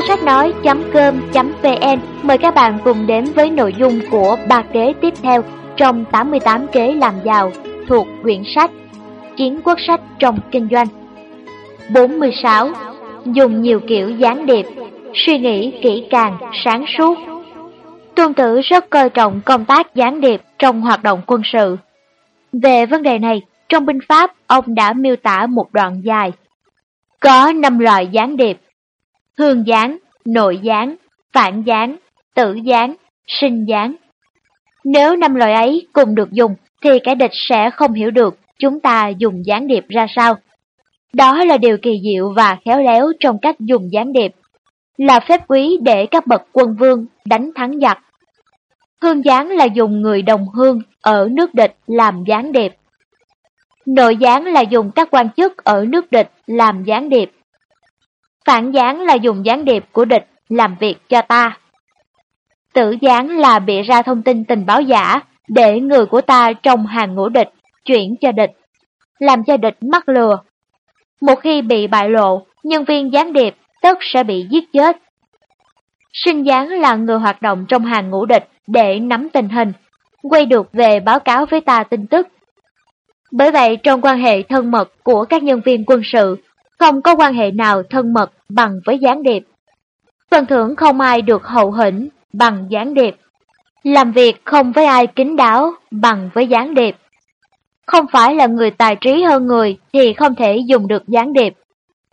Kho sách nói.com.vn mời các bạn cùng đến với nội dung của ba kế tiếp theo trong 88 kế làm giàu thuộc quyển sách Chiến quốc sách trong kinh doanh. 46. Dùng nhiều kiểu gián điệp, suy nghĩ kỹ càng, sáng suốt. Tôn Tử rất coi trọng công tác gián điệp trong hoạt động quân sự. Về vấn đề này, trong binh pháp ông đã miêu tả một đoạn dài. Có 5 loại gián điệp. Hương gián, nội gián, phản gián, tử gián, sinh gián. Nếu năm loại ấy cùng được dùng thì kẻ địch sẽ không hiểu được chúng ta dùng gián điệp ra sao. Đó là điều kỳ diệu và khéo léo trong cách dùng gián điệp, là phép quý để các bậc quân vương đánh thắng giặc. Hương gián là dùng người đồng hương ở nước địch làm gián điệp. Nội gián là dùng các quan chức ở nước địch làm gián điệp. Phản gián là dùng gián điệp của địch làm việc cho ta. Tử gián là bịa ra thông tin tình báo giả để người của ta trong hàng ngũ địch chuyển cho địch, làm cho địch mắc lừa. Một khi bị bại lộ, nhân viên gián điệp tất sẽ bị giết chết. Sinh gián là người hoạt động trong hàng ngũ địch để nắm tình hình, quay được về báo cáo với ta tin tức. Bởi vậy trong quan hệ thân mật của các nhân viên quân sự, không có quan hệ nào thân mật bằng với gián điệp. Phần thưởng không ai được hậu hĩnh bằng gián điệp. Làm việc không với ai kín đáo bằng với gián điệp. Không phải là người tài trí hơn người thì không thể dùng được gián điệp.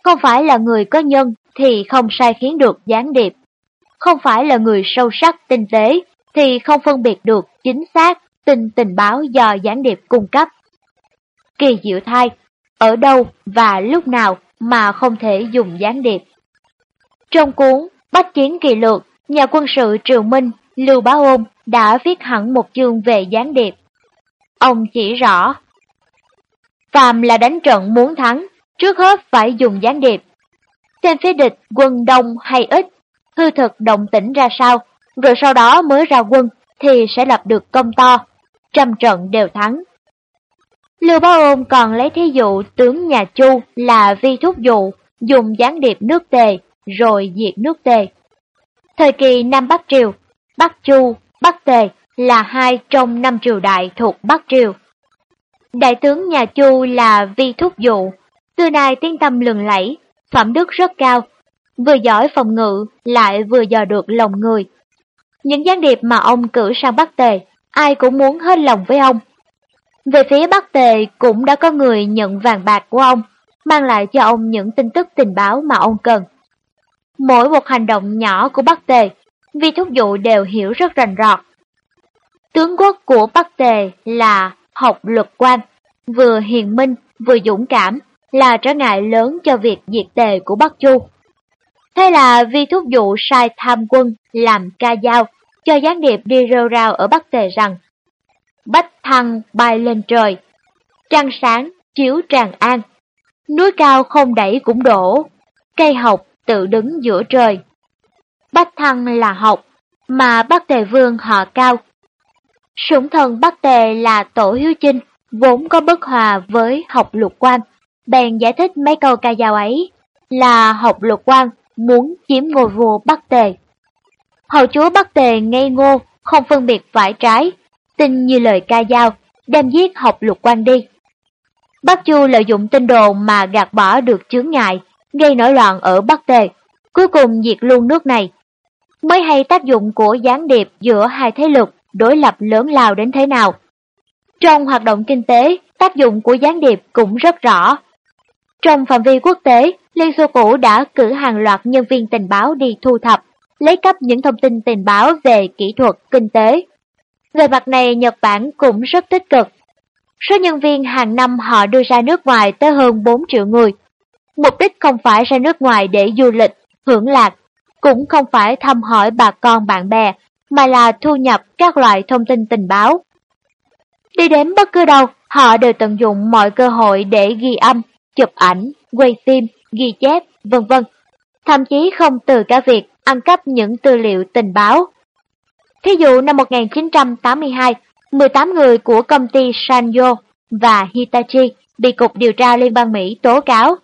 Không phải là người có nhân thì không sai khiến được gián điệp. Không phải là người sâu sắc tinh tế thì không phân biệt được chính xác tin tình báo do gián điệp cung cấp. Kỳ diệu thai, ở đâu và lúc nào mà không thể dùng gián điệp. Trong cuốn Bách Chiến Kỳ Lược, nhà quân sự Triều Minh, Lưu Bá Ôn đã viết hẳn một chương về gián điệp. Ông chỉ rõ, Phàm là đánh trận muốn thắng, trước hết phải dùng gián điệp. Xem phía địch quân đông hay ít, hư thực động tĩnh ra sao, rồi sau đó mới ra quân thì sẽ lập được công to, trăm trận đều thắng. Lưu Bá Ôn còn lấy thí dụ tướng nhà Chu là vi thúc dụ, dùng gián điệp nước tề, rồi diệt nước tề. Thời kỳ Nam Bắc Triều, Bắc Chu, Bắc Tề là hai trong năm triều đại thuộc Bắc Triều. Đại tướng nhà Chu là Vi Thúc Dụ, xưa nay tiếng tâm lừng lẫy, phẩm đức rất cao, vừa giỏi phòng ngự lại vừa dò được lòng người. Những gián điệp mà ông cử sang Bắc Tề, ai cũng muốn hết lòng với ông. Về phía Bắc Tề cũng đã có người nhận vàng bạc của ông, mang lại cho ông những tin tức tình báo mà ông cần. Mỗi một hành động nhỏ của Bắc Tề, Vi Thúc Dụ đều hiểu rất rành rọt. Tướng quốc của Bắc Tề là học luật quan, vừa hiền minh vừa dũng cảm, là trở ngại lớn cho việc diệt tề của Bắc Chu. Thế là Vi Thúc Dụ sai tham quân làm ca dao cho gián điệp đi rêu rao ở Bắc Tề rằng Bách thăng bay lên trời, trăng sáng chiếu tràng an, núi cao không đẩy cũng đổ, cây học tự đứng giữa trời. Bách thăng là học, mà bác Tề Vương họ cao. Sủng thần bác Tề là Tổ Hiếu Chinh, vốn có bất hòa với học lục quan, bèn giải thích mấy câu ca dao ấy là học lục quan muốn chiếm ngôi vua Bắc Tề. Hầu chúa Bắc Tề ngây ngô, không phân biệt phải trái, tin như lời ca dao, đem giết học lục quan đi. Bắc Chu lợi dụng tin đồn mà gạt bỏ được chướng ngại, gây nổi loạn ở Bắc Tề, cuối cùng diệt luôn nước này. Mới hay tác dụng của gián điệp giữa hai thế lực đối lập lớn lao đến thế nào. Trong hoạt động kinh tế, tác dụng của gián điệp cũng rất rõ. Trong phạm vi quốc tế, Liên Xô cũ đã cử hàng loạt nhân viên tình báo đi thu thập, lấy cấp những thông tin tình báo về kỹ thuật, kinh tế. Về mặt này, Nhật Bản cũng rất tích cực. Số nhân viên hàng năm họ đưa ra nước ngoài tới hơn 4 triệu người. Mục đích không phải ra nước ngoài để du lịch, hưởng lạc, cũng không phải thăm hỏi bà con bạn bè, mà là thu nhập các loại thông tin tình báo. Đi đến bất cứ đâu, họ đều tận dụng mọi cơ hội để ghi âm, chụp ảnh, quay phim, ghi chép, vân vân. Thậm chí không từ cả việc ăn cắp những tư liệu tình báo. Thí dụ năm 1982, 18 người của công ty Sanyo và Hitachi bị Cục Điều tra Liên bang Mỹ tố cáo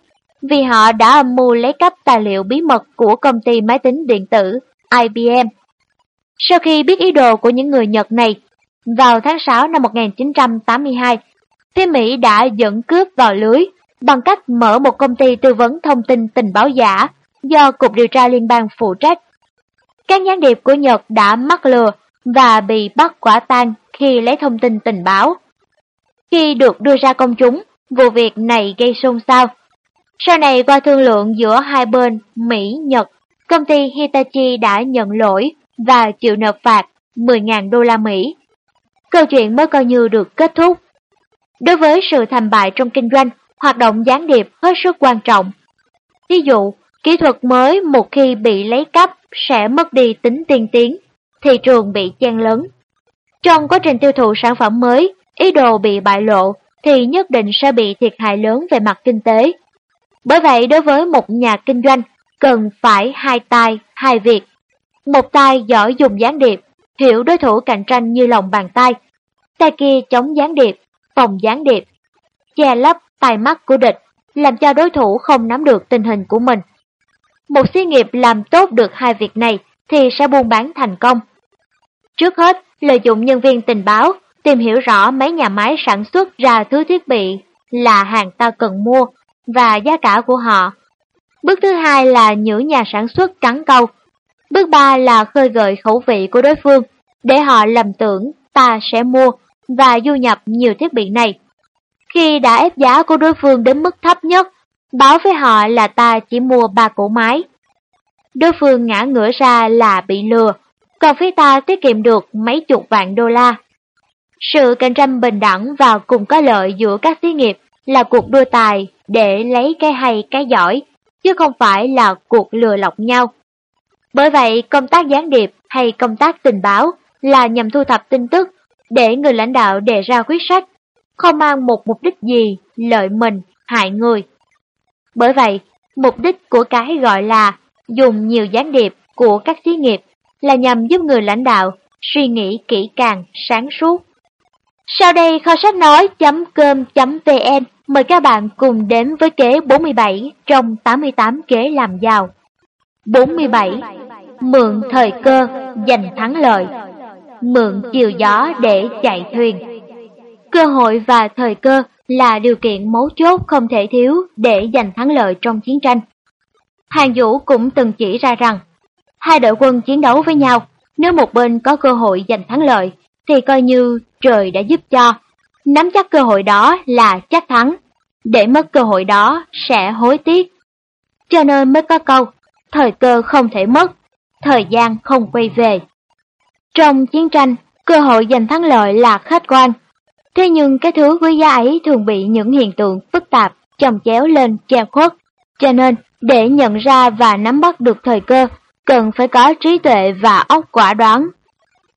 vì họ đã âm mưu lấy cắp tài liệu bí mật của công ty máy tính điện tử IBM. Sau khi biết ý đồ của những người Nhật này, vào tháng 6 năm 1982, phía Mỹ đã dẫn cướp vào lưới bằng cách mở một công ty tư vấn thông tin tình báo giả do Cục Điều tra Liên bang phụ trách. Các gián điệp của Nhật đã mắc lừa và bị bắt quả tang khi lấy thông tin tình báo. Khi được đưa ra công chúng, vụ việc này gây xôn xao. Sau này qua thương lượng giữa hai bên Mỹ-Nhật, công ty Hitachi đã nhận lỗi và chịu nộp phạt 10.000 đô la Mỹ. Câu chuyện mới coi như được kết thúc. Đối với sự thành bại trong kinh doanh, hoạt động gián điệp hết sức quan trọng. Ví dụ, kỹ thuật mới một khi bị lấy cắp sẽ mất đi tính tiên tiến, thị trường bị chen lớn. Trong quá trình tiêu thụ sản phẩm mới, ý đồ bị bại lộ thì nhất định sẽ bị thiệt hại lớn về mặt kinh tế. Bởi vậy đối với một nhà kinh doanh, cần phải hai tay, hai việc. Một tay giỏi dùng gián điệp, hiểu đối thủ cạnh tranh như lòng bàn tay. Tay kia chống gián điệp, phòng gián điệp, che lấp tai mắt của địch, làm cho đối thủ không nắm được tình hình của mình. Một xí nghiệp làm tốt được hai việc này thì sẽ buôn bán thành công. Trước hết, lợi dụng nhân viên tình báo, tìm hiểu rõ mấy nhà máy sản xuất ra thứ thiết bị là hàng ta cần mua và giá cả của họ. Bước thứ hai là nhử nhà sản xuất cắn câu. Bước ba là khơi gợi khẩu vị của đối phương để họ lầm tưởng ta sẽ mua và du nhập nhiều thiết bị này. Khi đã ép giá của đối phương đến mức thấp nhất, báo với họ là ta chỉ mua ba cỗ máy. Đối phương ngã ngửa ra là bị lừa, còn phía ta tiết kiệm được mấy chục vạn đô la. Sự cạnh tranh bình đẳng và cùng có lợi giữa các xí nghiệp là cuộc đua tài để lấy cái hay cái giỏi, chứ không phải là cuộc lừa lọc nhau. Bởi vậy, công tác gián điệp hay công tác tình báo là nhằm thu thập tin tức để người lãnh đạo đề ra quyết sách, không mang một mục đích gì lợi mình, hại người. Bởi vậy, mục đích của cái gọi là dùng nhiều gián điệp của các xí nghiệp là nhằm giúp người lãnh đạo suy nghĩ kỹ càng, sáng suốt. Sau đây kho sách nói.com.vn mời các bạn cùng đến với kế 47 trong 88 kế làm giàu. 47. Mượn thời cơ, giành thắng lợi. Mượn chiều gió để chạy thuyền. Cơ hội và thời cơ là điều kiện mấu chốt không thể thiếu để giành thắng lợi trong chiến tranh. Hàng Vũ cũng từng chỉ ra rằng, hai đội quân chiến đấu với nhau, nếu một bên có cơ hội giành thắng lợi, thì coi như trời đã giúp cho. Nắm chắc cơ hội đó là chắc thắng, để mất cơ hội đó sẽ hối tiếc. Cho nên mới có câu, thời cơ không thể mất, thời gian không quay về. Trong chiến tranh, cơ hội giành thắng lợi là khách quan. Thế nhưng cái thứ quý giá ấy thường bị những hiện tượng phức tạp, chồng chéo lên che khuất. Cho nên, để nhận ra và nắm bắt được thời cơ, cần phải có trí tuệ và óc quả đoán.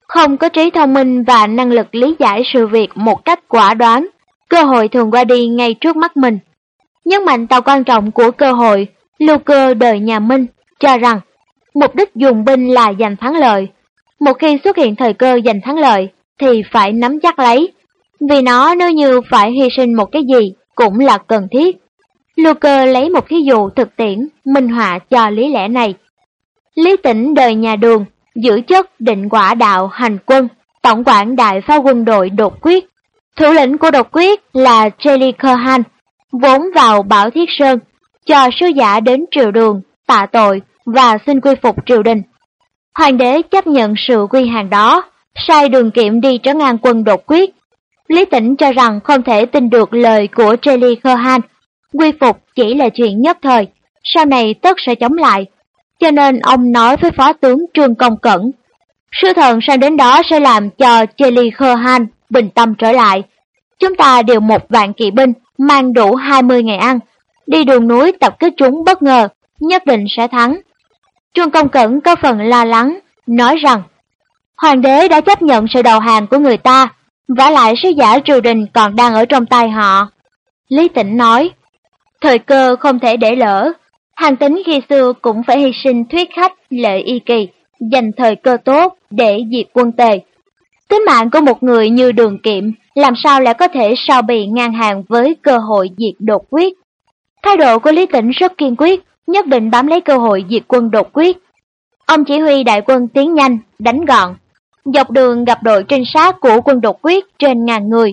Không có trí thông minh và năng lực lý giải sự việc một cách quả đoán, cơ hội thường qua đi ngay trước mắt mình. Nhấn mạnh tầm quan trọng của cơ hội, lưu cơ đời nhà Minh cho rằng mục đích dùng binh là giành thắng lợi. Một khi xuất hiện thời cơ giành thắng lợi thì phải nắm chắc lấy, vì nó nếu như phải hy sinh một cái gì cũng là cần thiết. Lưu lấy một thí dụ thực tiễn minh họa cho lý lẽ này. Lý tỉnh đời nhà đường, giữ chất định quả đạo hành quân, tổng quản đại pháo quân đội đột quyết. Thủ lĩnh của đột quyết là Jelly Khan, vốn vào Bảo Thiết Sơn, cho sứ giả đến triều đường, tạ tội và xin quy phục triều đình. Hoàng đế chấp nhận sự quy hàng đó, sai đường kiệm đi trấn an quân đột quyết. Lý Tĩnh cho rằng không thể tin được lời của Jelly Khan, quy phục chỉ là chuyện nhất thời, sau này tất sẽ chống lại. Cho nên ông nói với phó tướng Trương Công Cẩn, sư thần sang đến đó sẽ làm cho Jelly Khan bình tâm trở lại. Chúng ta đều một vạn kỵ binh, mang đủ 20 ngày ăn, đi đường núi tập kích chúng bất ngờ, nhất định sẽ thắng. Trương Công Cẩn có phần lo lắng, nói rằng, Hoàng đế đã chấp nhận sự đầu hàng của người ta, vả lại sứ giả triều đình còn đang ở trong tay họ. Lý Tĩnh nói, thời cơ không thể để lỡ, hàng tính khi xưa cũng phải hy sinh thuyết khách lệ y kỳ, dành thời cơ tốt để diệt quân tề. Tính mạng của một người như đường kiệm làm sao lại có thể sao bị ngang hàng với cơ hội diệt đột quyết. Thái độ của Lý Tĩnh rất kiên quyết, nhất định bám lấy cơ hội diệt quân đột quyết. Ông chỉ huy đại quân tiến nhanh, đánh gọn. Dọc đường gặp đội trinh sát của quân đột quyết trên ngàn người,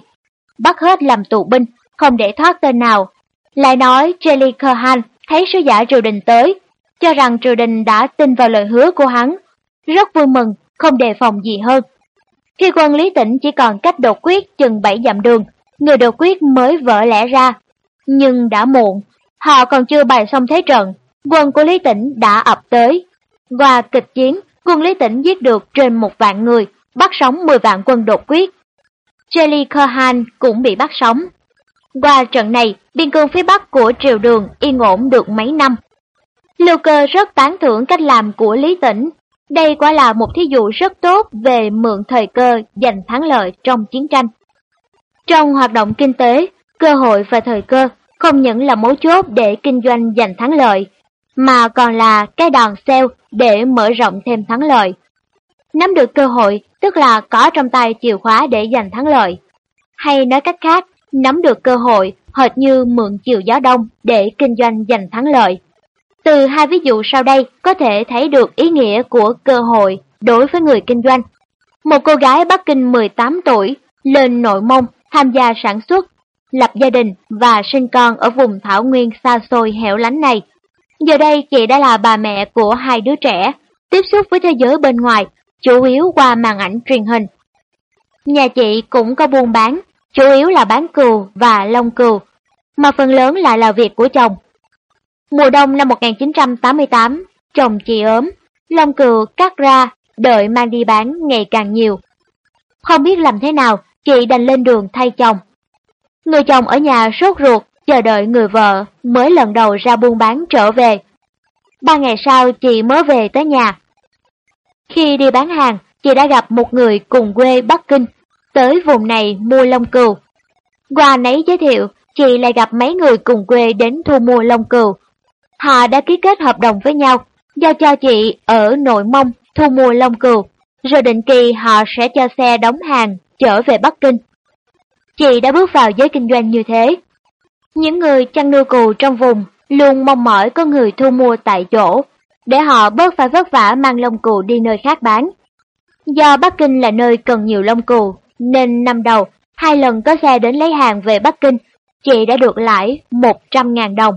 bắt hết làm tù binh, không để thoát tên nào. Lại nói Jelly Khan thấy sứ giả triều đình tới, cho rằng triều đình đã tin vào lời hứa của hắn. Rất vui mừng, không đề phòng gì hơn. Khi quân Lý Tĩnh chỉ còn cách đột quyết chừng bảy dặm đường, người đột quyết mới vỡ lẽ ra. Nhưng đã muộn, họ còn chưa bày xong thế trận, quân của Lý Tĩnh đã ập tới. Qua kịch chiến, quân Lý Tĩnh giết được trên một vạn người, bắt sống 10 vạn quân đột quyết. Jelly Khan cũng bị bắt sống. Qua trận này, biên cương phía bắc của triều đường yên ổn được mấy năm. Lưu cơ rất tán thưởng cách làm của Lý Tĩnh. Đây quả là một thí dụ rất tốt về mượn thời cơ giành thắng lợi trong chiến tranh. Trong hoạt động kinh tế, cơ hội và thời cơ không những là mấu chốt để kinh doanh giành thắng lợi, mà còn là cái đòn xeo để mở rộng thêm thắng lợi. Nắm được cơ hội tức là có trong tay chìa khóa để giành thắng lợi. Hay nói cách khác, nắm được cơ hội hệt như mượn chiều gió đông để kinh doanh giành thắng lợi. Từ hai ví dụ sau đây có thể thấy được ý nghĩa của cơ hội đối với người kinh doanh. Một cô gái Bắc Kinh 18 tuổi lên nội mông tham gia sản xuất, lập gia đình và sinh con ở vùng thảo nguyên xa xôi hẻo lánh này. Giờ đây chị đã là bà mẹ của hai đứa trẻ, tiếp xúc với thế giới bên ngoài, chủ yếu qua màn ảnh truyền hình. Nhà chị cũng có buôn bán, chủ yếu là bán cừu và lông cừu, mà phần lớn lại là việc của chồng. Mùa đông năm 1988, chồng chị ốm, lông cừu cắt ra, đợi mang đi bán ngày càng nhiều. Không biết làm thế nào, chị đành lên đường thay chồng. Người chồng ở nhà sốt ruột, chờ đợi người vợ mới lần đầu ra buôn bán trở về. Ba ngày sau chị mới về tới nhà. Khi đi bán hàng, chị đã gặp một người cùng quê Bắc Kinh, tới vùng này mua lông cừu. Qua nấy giới thiệu, chị lại gặp mấy người cùng quê đến thu mua lông cừu. Họ đã ký kết hợp đồng với nhau, giao cho chị ở nội mông thu mua lông cừu, rồi định kỳ họ sẽ cho xe đóng hàng trở về Bắc Kinh. Chị đã bước vào giới kinh doanh như thế. Những người chăn nuôi cừu trong vùng luôn mong mỏi có người thu mua tại chỗ, để họ bớt phải vất vả mang lông cừu đi nơi khác bán. Do Bắc Kinh là nơi cần nhiều lông cừu, nên năm đầu, hai lần có xe đến lấy hàng về Bắc Kinh, chị đã được lãi 100.000 đồng.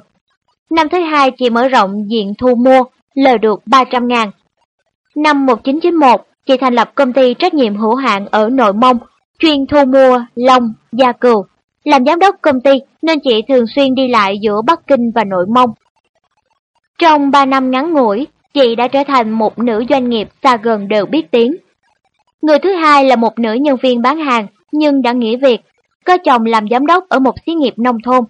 Năm thứ hai chị mở rộng diện thu mua, lời được 300 ngàn. Năm 1991, chị thành lập công ty trách nhiệm hữu hạn ở Nội Mông, chuyên thu mua, lông, da cừu. Làm giám đốc công ty nên chị thường xuyên đi lại giữa Bắc Kinh và Nội Mông. Trong 3 năm ngắn ngủi, chị đã trở thành một nữ doanh nghiệp xa gần đều biết tiếng. Người thứ hai là một nữ nhân viên bán hàng nhưng đã nghỉ việc, có chồng làm giám đốc ở một xí nghiệp nông thôn.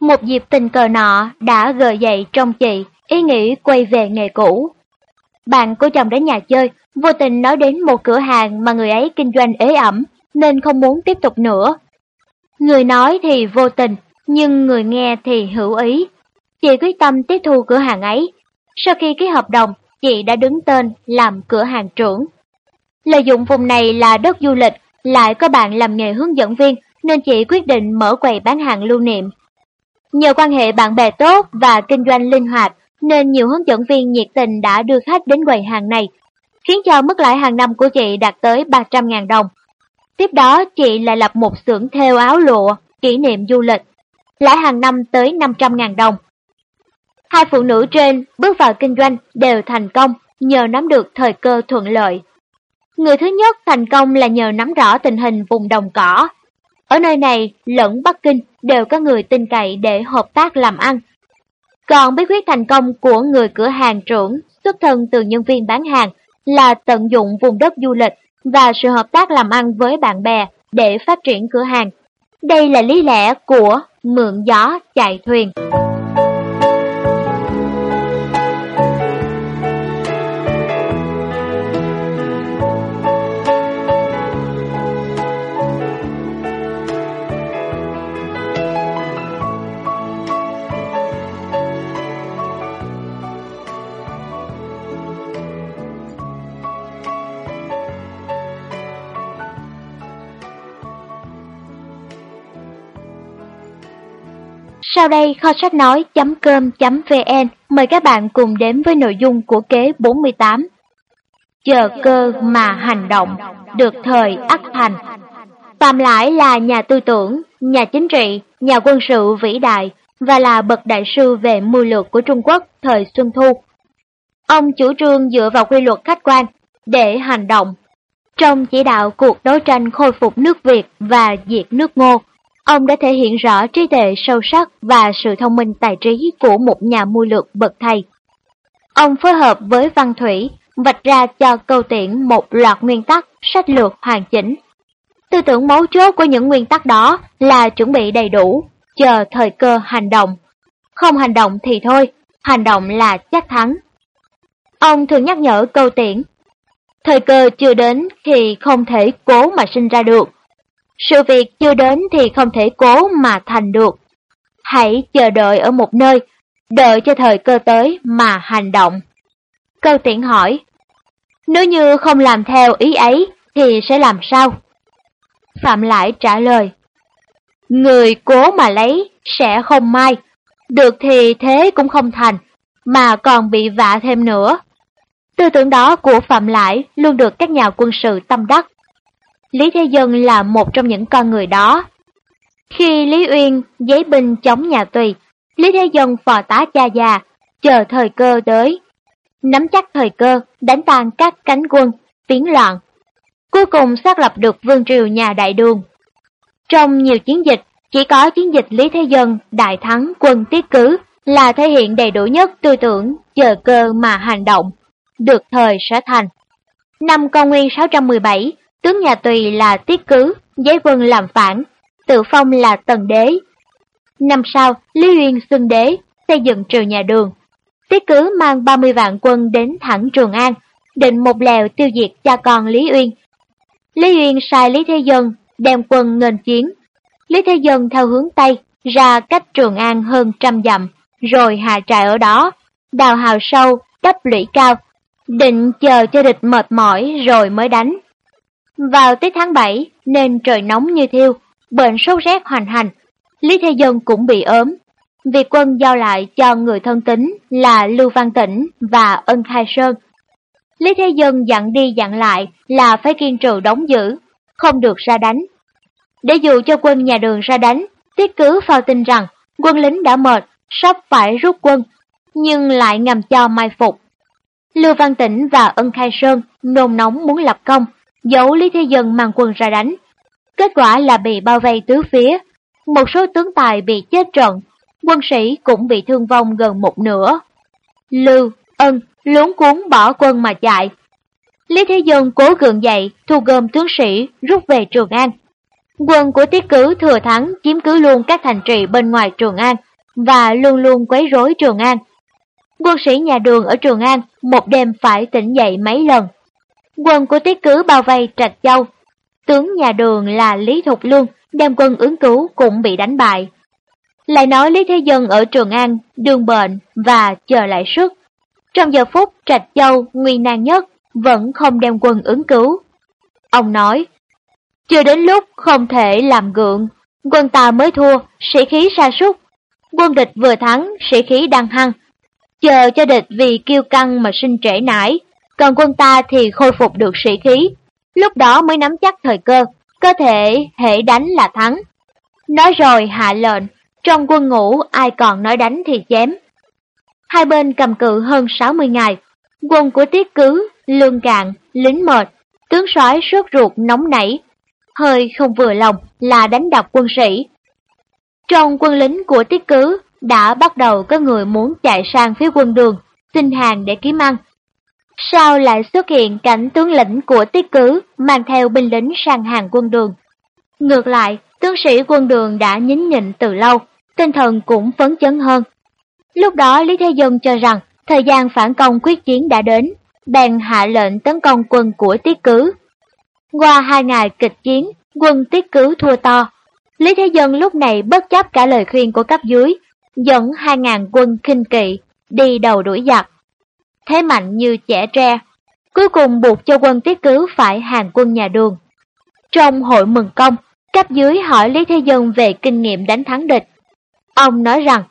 Một dịp tình cờ nọ đã gợi dậy trong chị ý nghĩ quay về nghề cũ. Bạn của chồng đến nhà chơi, vô tình nói đến một cửa hàng mà người ấy kinh doanh ế ẩm, nên không muốn tiếp tục nữa. Người nói thì vô tình, nhưng người nghe thì hữu ý. Chị quyết tâm tiếp thu cửa hàng ấy. Sau khi ký hợp đồng, chị đã đứng tên làm cửa hàng trưởng. Lợi dụng vùng này là đất du lịch, lại có bạn làm nghề hướng dẫn viên, nên chị quyết định mở quầy bán hàng lưu niệm. Nhờ quan hệ bạn bè tốt và kinh doanh linh hoạt, nên nhiều hướng dẫn viên nhiệt tình đã đưa khách đến quầy hàng này, khiến cho mức lãi hàng năm của chị đạt tới 300.000 đồng. Tiếp đó, chị lại lập một xưởng thêu áo lụa, kỷ niệm du lịch, lãi hàng năm tới 500.000 đồng. Hai phụ nữ trên bước vào kinh doanh đều thành công nhờ nắm được thời cơ thuận lợi. Người thứ nhất thành công là nhờ nắm rõ tình hình vùng đồng cỏ. Ở nơi này, lẫn Bắc Kinh đều có người tin cậy để hợp tác làm ăn. Còn bí quyết thành công của người cửa hàng trưởng xuất thân từ nhân viên bán hàng là tận dụng vùng đất du lịch và sự hợp tác làm ăn với bạn bè để phát triển cửa hàng. Đây là lý lẽ của mượn gió chạy thuyền. Sau đây kho sách nói.com.vn mời các bạn cùng đến với nội dung của kế 48. Chờ cơ mà hành động, được thời ắt thành. Phạm Lãi là nhà tư tưởng, nhà chính trị, nhà quân sự vĩ đại và là bậc đại sư về mưu lược của Trung Quốc thời Xuân Thu. Ông chủ trương dựa vào quy luật khách quan để hành động. Trong chỉ đạo cuộc đấu tranh khôi phục nước Việt và diệt nước Ngô, ông đã thể hiện rõ trí tuệ sâu sắc và sự thông minh tài trí của một nhà mưu lược bậc thầy. Ông phối hợp với Văn Thủy, vạch ra cho câu tiễn một loạt nguyên tắc sách lược hoàn chỉnh. Tư tưởng mấu chốt của những nguyên tắc đó là chuẩn bị đầy đủ, chờ thời cơ hành động. Không hành động thì thôi, hành động là chắc thắng. Ông thường nhắc nhở câu tiễn. Thời cơ chưa đến thì không thể cố mà sinh ra được. Sự việc chưa đến thì không thể cố mà thành được. Hãy chờ đợi ở một nơi, đợi cho thời cơ tới mà hành động. Câu tiện hỏi, nếu như không làm theo ý ấy thì sẽ làm sao? Phạm Lại trả lời, người cố mà lấy sẽ không may, được thì thế cũng không thành, mà còn bị vạ thêm nữa. Tư tưởng đó của Phạm Lại luôn được các nhà quân sự tâm đắc. Lý Thế Dân là một trong những con người đó. Khi Lý Uyên giấy binh chống nhà Tùy, Lý Thế Dân phò tá cha già, chờ thời cơ tới. Nắm chắc thời cơ, đánh tan các cánh quân, tiến loạn. Cuối cùng xác lập được vương triều nhà đại đường. Trong nhiều chiến dịch, chỉ có chiến dịch Lý Thế Dân đại thắng quân tiết cứ là thể hiện đầy đủ nhất tư tưởng chờ cơ mà hành động, được thời sẽ thành. Năm công nguyên 617, tướng nhà Tùy là tiết cứ, giấy quân làm phản, tự phong là tần đế. Năm sau, Lý Uyên xưng đế, xây dựng triều nhà đường. Tiết cứ mang 30 vạn quân đến thẳng Trường An, định một lèo tiêu diệt cha con Lý Uyên. Lý Uyên sai Lý Thế Dân đem quân nghênh chiến. Lý Thế Dân theo hướng Tây, ra cách Trường An hơn trăm dặm, rồi hạ trại ở đó, đào hào sâu, đắp lũy cao, định chờ cho địch mệt mỏi rồi mới đánh. Vào tới tháng 7 nên trời nóng như thiêu, bệnh sốt rét hoành hành, Lý Thế Dân cũng bị ốm. việt quân giao lại cho người thân tín là Lưu Văn Tĩnh và Ân Khai Sơn. Lý Thế Dân dặn đi dặn lại là phải kiên trừ đóng giữ, không được ra đánh. Để dù cho quân nhà đường ra đánh, tiết cứ phao tin rằng quân lính đã mệt, sắp phải rút quân, nhưng lại ngầm cho mai phục. Lưu Văn Tĩnh và Ân Khai Sơn nôn nóng muốn lập công, dẫu Lý Thế Dân mang quân ra đánh. Kết quả là bị bao vây tứ phía, một số tướng tài bị chết trận, quân sĩ cũng bị thương vong gần một nửa. Lưu, Ân luống cuốn bỏ quân mà chạy. Lý Thế Dân cố gượng dậy, thu gom tướng sĩ, rút về Trường An. Quân của Tiết Cứ thừa thắng chiếm cứ luôn các thành trì bên ngoài Trường An và luôn luôn quấy rối Trường An. Quân sĩ nhà đường ở Trường An một đêm phải tỉnh dậy mấy lần. Quân của Tiết Cứ bao vây Trạch Châu. Tướng nhà đường là Lý Thục Luân đem quân ứng cứu cũng bị đánh bại. Lại nói Lý Thế Dân ở Trường An, đường bệnh và chờ lại sức. Trong giờ phút Trạch Châu nguy nan nhất, vẫn không đem quân ứng cứu. Ông nói, chưa đến lúc không thể làm gượng, quân ta mới thua, sĩ khí sa sút. Quân địch vừa thắng, sĩ khí đang hăng. Chờ cho địch vì kiêu căng mà sinh trễ nải, còn quân ta thì khôi phục được sĩ khí. Lúc đó mới nắm chắc thời cơ, cơ thể hệ đánh là thắng. Nói rồi hạ lệnh, trong quân ngũ ai còn nói đánh thì chém. Hai bên cầm cự hơn 60 ngày, quân của tiết cứ, lương cạn, lính mệt, tướng soái sốt ruột nóng nảy, hơi không vừa lòng là đánh đập quân sĩ. Trong quân lính của tiết cứ đã bắt đầu có người muốn chạy sang phía quân đường, xin hàng để kiếm ăn. Sao lại xuất hiện cảnh tướng lĩnh của tiết cứ mang theo binh lính sang hàng quân đường? Ngược lại, tướng sĩ quân đường đã nhín nhịn từ lâu, tinh thần cũng phấn chấn hơn. Lúc đó Lý Thế Dân cho rằng thời gian phản công quyết chiến đã đến, bèn hạ lệnh tấn công quân của tiết cứ. Qua hai ngày kịch chiến, quân tiết cứ thua to. Lý Thế Dân lúc này bất chấp cả lời khuyên của cấp dưới, dẫn hai ngàn quân khinh kỵ đi đầu đuổi giặc. Thế mạnh như trẻ tre, cuối cùng buộc cho quân tiết cứ phải hàng quân nhà đường. Trong hội mừng công, cấp dưới hỏi Lý Thế Dân về kinh nghiệm đánh thắng địch. Ông nói rằng,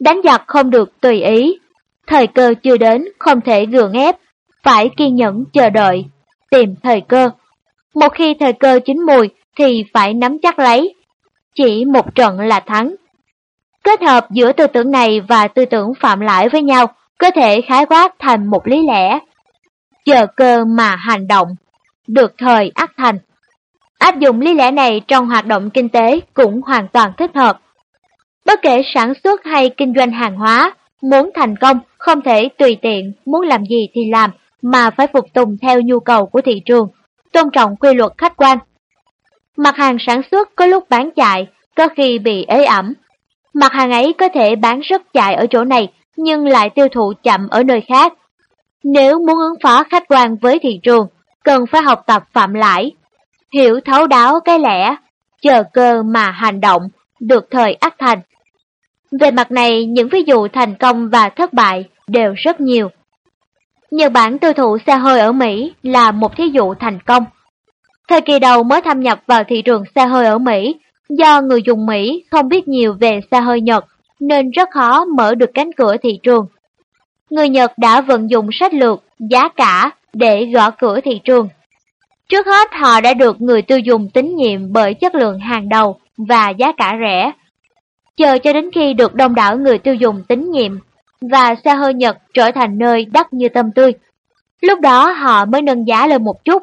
đánh giặc không được tùy ý, thời cơ chưa đến không thể gượng ép, phải kiên nhẫn chờ đợi, tìm thời cơ. Một khi thời cơ chín mùi thì phải nắm chắc lấy, chỉ một trận là thắng. Kết hợp giữa tư tưởng này và tư tưởng phạm lại với nhau có thể khái quát thành một lý lẽ. Chờ cơ mà hành động, được thời ác thành. Áp dụng lý lẽ này trong hoạt động kinh tế cũng hoàn toàn thích hợp. Bất kể sản xuất hay kinh doanh hàng hóa, muốn thành công không thể tùy tiện, muốn làm gì thì làm, mà phải phục tùng theo nhu cầu của thị trường, tôn trọng quy luật khách quan. Mặt hàng sản xuất có lúc bán chạy, có khi bị ế ẩm. Mặt hàng ấy có thể bán rất chạy ở chỗ này, nhưng lại tiêu thụ chậm ở nơi khác. Nếu muốn ứng phó khách quan với thị trường, cần phải học tập phạm lãi, hiểu thấu đáo cái lẽ, chờ cơ mà hành động, được thời ác thành. Về mặt này, những ví dụ thành công và thất bại đều rất nhiều. Nhật Bản tiêu thụ xe hơi ở Mỹ là một thí dụ thành công. Thời kỳ đầu mới thâm nhập vào thị trường xe hơi ở Mỹ, do người dùng Mỹ không biết nhiều về xe hơi Nhật nên rất khó mở được cánh cửa thị trường. Người Nhật đã vận dụng sách lược, giá cả để gõ cửa thị trường. Trước hết họ đã được người tiêu dùng tín nhiệm bởi chất lượng hàng đầu và giá cả rẻ. Chờ cho đến khi được đông đảo người tiêu dùng tín nhiệm và xe hơi Nhật trở thành nơi đắt như tâm tươi. Lúc đó họ mới nâng giá lên một chút.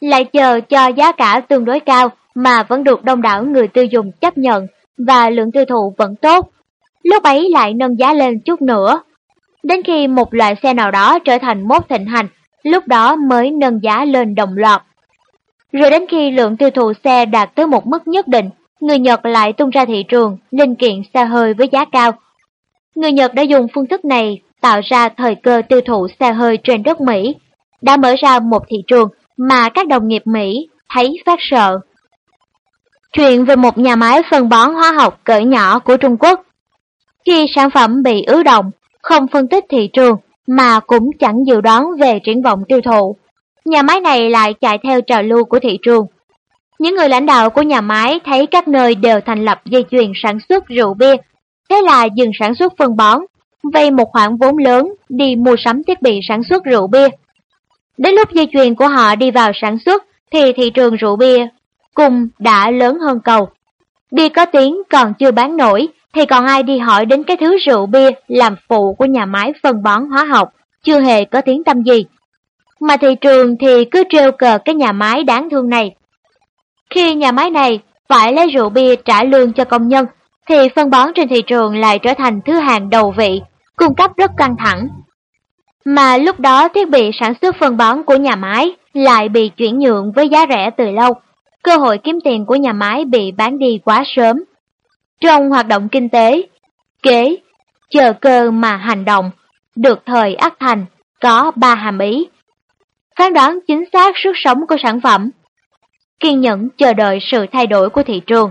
Lại chờ cho giá cả tương đối cao mà vẫn được đông đảo người tiêu dùng chấp nhận và lượng tiêu thụ vẫn tốt. Lúc ấy lại nâng giá lên chút nữa. Đến khi một loại xe nào đó trở thành mốt thịnh hành, lúc đó mới nâng giá lên đồng loạt. Rồi đến khi lượng tiêu thụ xe đạt tới một mức nhất định, người Nhật lại tung ra thị trường linh kiện xe hơi với giá cao. Người Nhật đã dùng phương thức này tạo ra thời cơ tiêu thụ xe hơi trên đất Mỹ, đã mở ra một thị trường mà các đồng nghiệp Mỹ thấy phát sợ. Chuyện về một nhà máy phân bón hóa học cỡ nhỏ của Trung Quốc. Khi sản phẩm bị ứ động, không phân tích thị trường mà cũng chẳng dự đoán về triển vọng tiêu thụ, nhà máy này lại chạy theo trào lưu của thị trường. Những người lãnh đạo của nhà máy thấy các nơi đều thành lập dây chuyền sản xuất rượu bia, thế là dừng sản xuất phân bón, vay một khoản vốn lớn đi mua sắm thiết bị sản xuất rượu bia. Đến lúc dây chuyền của họ đi vào sản xuất thì thị trường rượu bia cung đã lớn hơn cầu. Bia có tiếng còn chưa bán nổi, thì còn ai đi hỏi đến cái thứ rượu bia làm phụ của nhà máy phân bón hóa học, chưa hề có tiếng tâm gì. Mà thị trường thì cứ trêu cờ cái nhà máy đáng thương này. Khi nhà máy này phải lấy rượu bia trả lương cho công nhân, thì phân bón trên thị trường lại trở thành thứ hàng đầu vị, cung cấp rất căng thẳng. Mà lúc đó thiết bị sản xuất phân bón của nhà máy lại bị chuyển nhượng với giá rẻ từ lâu, cơ hội kiếm tiền của nhà máy bị bán đi quá sớm. Trong hoạt động kinh tế, kế, chờ cơ mà hành động, được thời ác thành, có ba hàm ý. Phán đoán chính xác sức sống của sản phẩm, kiên nhẫn chờ đợi sự thay đổi của thị trường,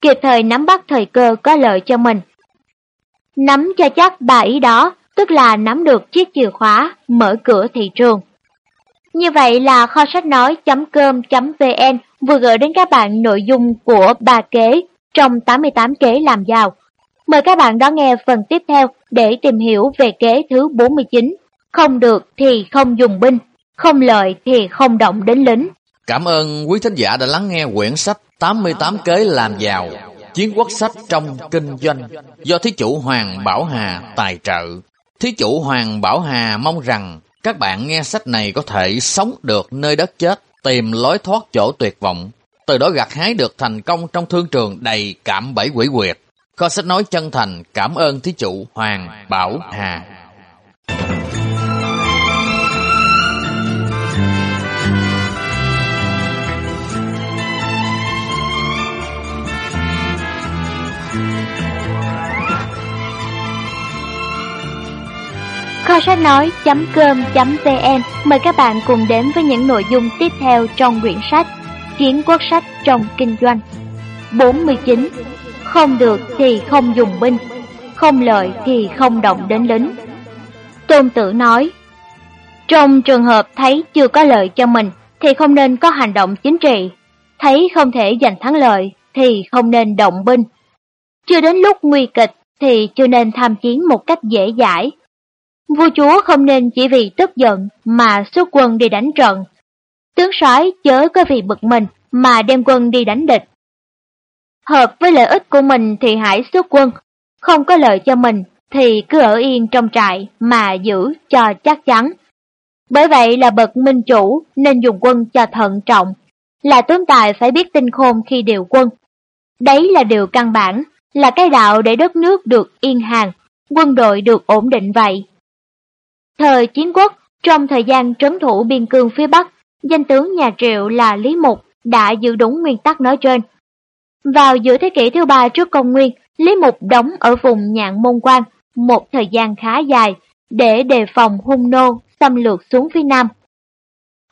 kịp thời nắm bắt thời cơ có lợi cho mình. Nắm cho chắc ba ý đó, tức là nắm được chiếc chìa khóa mở cửa thị trường. Như vậy là kho sách nói.com.vn vừa gửi đến các bạn nội dung của bà kế trong 88 kế làm giàu. Mời các bạn đón nghe phần tiếp theo để tìm hiểu về kế thứ 49. Không được thì không dùng binh, không lợi thì không động đến lính. Cảm ơn quý thính giả đã lắng nghe quyển sách 88 kế làm giàu, chiến quốc sách trong kinh doanh do thí chủ Hoàng Bảo Hà tài trợ. Thí chủ Hoàng Bảo Hà mong rằng các bạn nghe sách này có thể sống được nơi đất chết, tìm lối thoát chỗ tuyệt vọng, từ đó gặt hái được thành công trong thương trường đầy cảm bẫy quỷ quyệt. Kho sách nói chân thành cảm ơn thí chủ Hoàng Bảo Hà. Kho sách nói.com.vn mời các bạn cùng đến với những nội dung tiếp theo trong quyển sách Chiến quốc sách trong kinh doanh 49. Không được thì không dùng binh, không lợi thì không động đến lính. Tôn tử nói, trong trường hợp thấy chưa có lợi cho mình thì không nên có hành động chính trị, thấy không thể giành thắng lợi thì không nên động binh. Chưa đến lúc nguy kịch thì chưa nên tham chiến một cách dễ dãi. Vua chúa không nên chỉ vì tức giận mà xuất quân đi đánh trận. Tướng soái chớ có vì bực mình mà đem quân đi đánh địch. Hợp với lợi ích của mình thì hãy xuất quân, không có lợi cho mình thì cứ ở yên trong trại mà giữ cho chắc chắn. Bởi vậy là bậc minh chủ nên dùng quân cho thận trọng, là tướng tài phải biết tinh khôn khi điều quân. Đấy là điều căn bản, là cái đạo để đất nước được yên hàng, quân đội được ổn định vậy. Thời chiến quốc, trong thời gian trấn thủ biên cương phía Bắc, danh tướng nhà Triệu là Lý Mục đã giữ đúng nguyên tắc nói trên. Vào giữa thế kỷ thứ ba trước công nguyên, Lý Mục đóng ở vùng nhạn môn quan một thời gian khá dài để đề phòng hung nô xâm lược xuống phía Nam.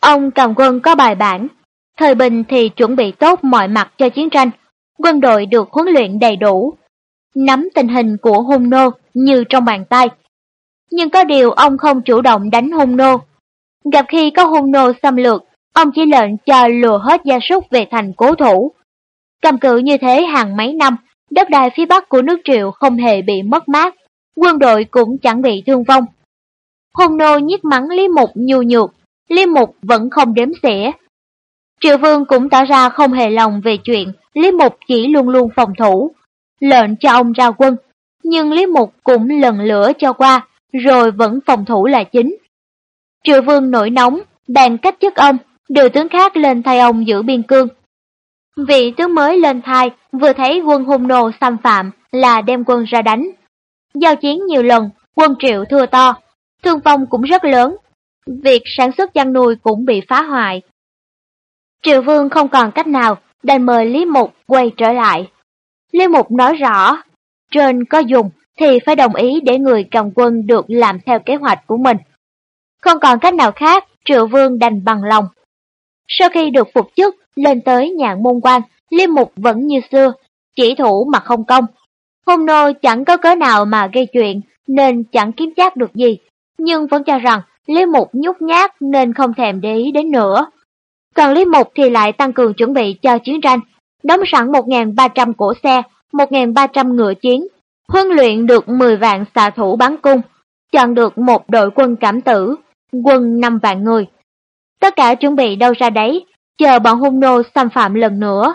Ông cầm quân có bài bản, thời bình thì chuẩn bị tốt mọi mặt cho chiến tranh, quân đội được huấn luyện đầy đủ, nắm tình hình của hung nô như trong bàn tay. Nhưng có điều ông không chủ động đánh hung nô. Gặp khi có hung nô xâm lược, ông chỉ lệnh cho lùa hết gia súc về thành cố thủ. Cầm cự như thế hàng mấy năm, đất đai phía bắc của nước Triệu không hề bị mất mát, quân đội cũng chẳng bị thương vong. Hung nô nhiếc mắng Lý Mục nhu nhược, Lý Mục vẫn không đếm xỉa. Triệu Vương cũng tỏ ra không hề lòng về chuyện Lý Mục chỉ luôn luôn phòng thủ, lệnh cho ông ra quân, nhưng Lý Mục cũng lần lửa cho qua, rồi vẫn phòng thủ là chính. Triệu Vương nổi nóng, bèn cách chức ông, điều tướng khác lên thay ông giữ biên cương. Vị tướng mới lên thay vừa thấy quân hung nô xâm phạm là đem quân ra đánh. Giao chiến nhiều lần, quân triệu thua to, thương vong cũng rất lớn. Việc sản xuất chăn nuôi cũng bị phá hoại. Triệu Vương không còn cách nào, đành mời Lý Mục quay trở lại. Lý Mục nói rõ, trên có dùng thì phải đồng ý để người cầm quân được làm theo kế hoạch của mình. Không còn cách nào khác, Triệu Vương đành bằng lòng. Sau khi được phục chức, lên tới nhạn môn quan, Lý Mục vẫn như xưa, chỉ thủ mà không công. Hôn nô chẳng có cớ nào mà gây chuyện, nên chẳng kiếm chắc được gì, nhưng vẫn cho rằng Lý Mục nhút nhát nên không thèm để ý đến nữa. Còn Lý Mục thì lại tăng cường chuẩn bị cho chiến tranh, đóng sẵn 1.300 cổ xe, 1.300 ngựa chiến, Huân luyện được 10 vạn xạ thủ bắn cung, chọn được một đội quân cảm tử, quân 5 vạn người. Tất cả chuẩn bị đâu ra đấy, chờ bọn hung nô xâm phạm lần nữa.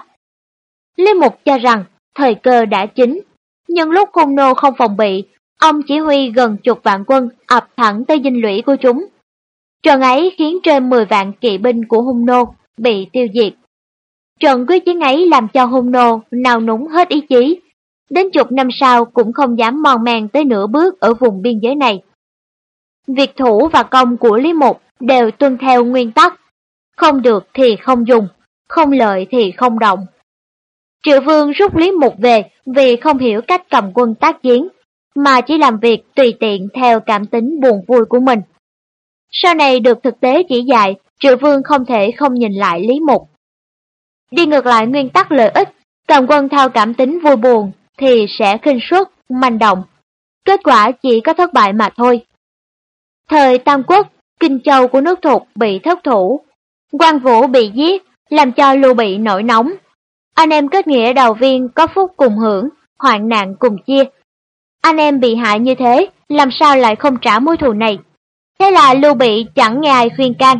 Lý Mục cho rằng thời cơ đã chín, nhưng lúc hung nô không phòng bị, ông chỉ huy gần chục vạn quân ập thẳng tới dinh lũy của chúng. Trận ấy khiến trên 10 vạn kỵ binh của hung nô bị tiêu diệt. Trận quyết chiến ấy làm cho hung nô nào núng hết ý chí, đến chục năm sau cũng không dám mòn men tới nửa bước ở vùng biên giới này. Việc thủ và công của Lý Mục đều tuân theo nguyên tắc, không được thì không dùng, không lợi thì không động. Triệu Vương rút Lý Mục về vì không hiểu cách cầm quân tác chiến, mà chỉ làm việc tùy tiện theo cảm tính buồn vui của mình. Sau này được thực tế chỉ dạy, Triệu Vương không thể không nhìn lại Lý Mục. Đi ngược lại nguyên tắc lợi ích, cầm quân theo cảm tính vui buồn thì sẽ khinh suất, manh động. Kết quả chỉ có thất bại mà thôi. Thời Tam Quốc, Kinh Châu của nước thuộc bị thất thủ. quan Vũ bị giết, làm cho Lưu Bị nổi nóng. Anh em kết nghĩa đầu viên có phúc cùng hưởng, hoạn nạn cùng chia. Anh em bị hại như thế, làm sao lại không trả mối thù này? Thế là Lưu Bị chẳng nghe ai khuyên can,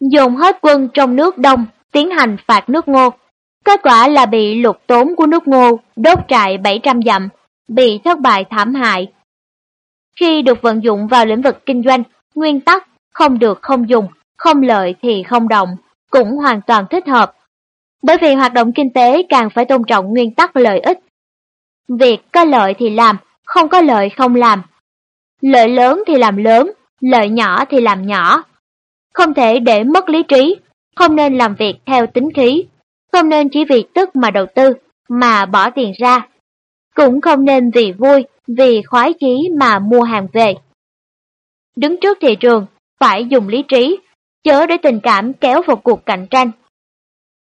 dùng hết quân trong nước Đông tiến hành phạt nước Ngô. Kết quả là bị lục tốn của nước Ngô đốt trại 700 dặm, bị thất bại thảm hại. Khi được vận dụng vào lĩnh vực kinh doanh, nguyên tắc không được không dùng, không lợi thì không động, cũng hoàn toàn thích hợp. Bởi vì hoạt động kinh tế càng phải tôn trọng nguyên tắc lợi ích. Việc có lợi thì làm, không có lợi không làm. Lợi lớn thì làm lớn, lợi nhỏ thì làm nhỏ. Không thể để mất lý trí, không nên làm việc theo tính khí, không nên chỉ vì tức mà đầu tư, mà bỏ tiền ra. Cũng không nên vì vui, vì khoái chí mà mua hàng về. Đứng trước thị trường, phải dùng lý trí, chớ để tình cảm kéo vào cuộc cạnh tranh.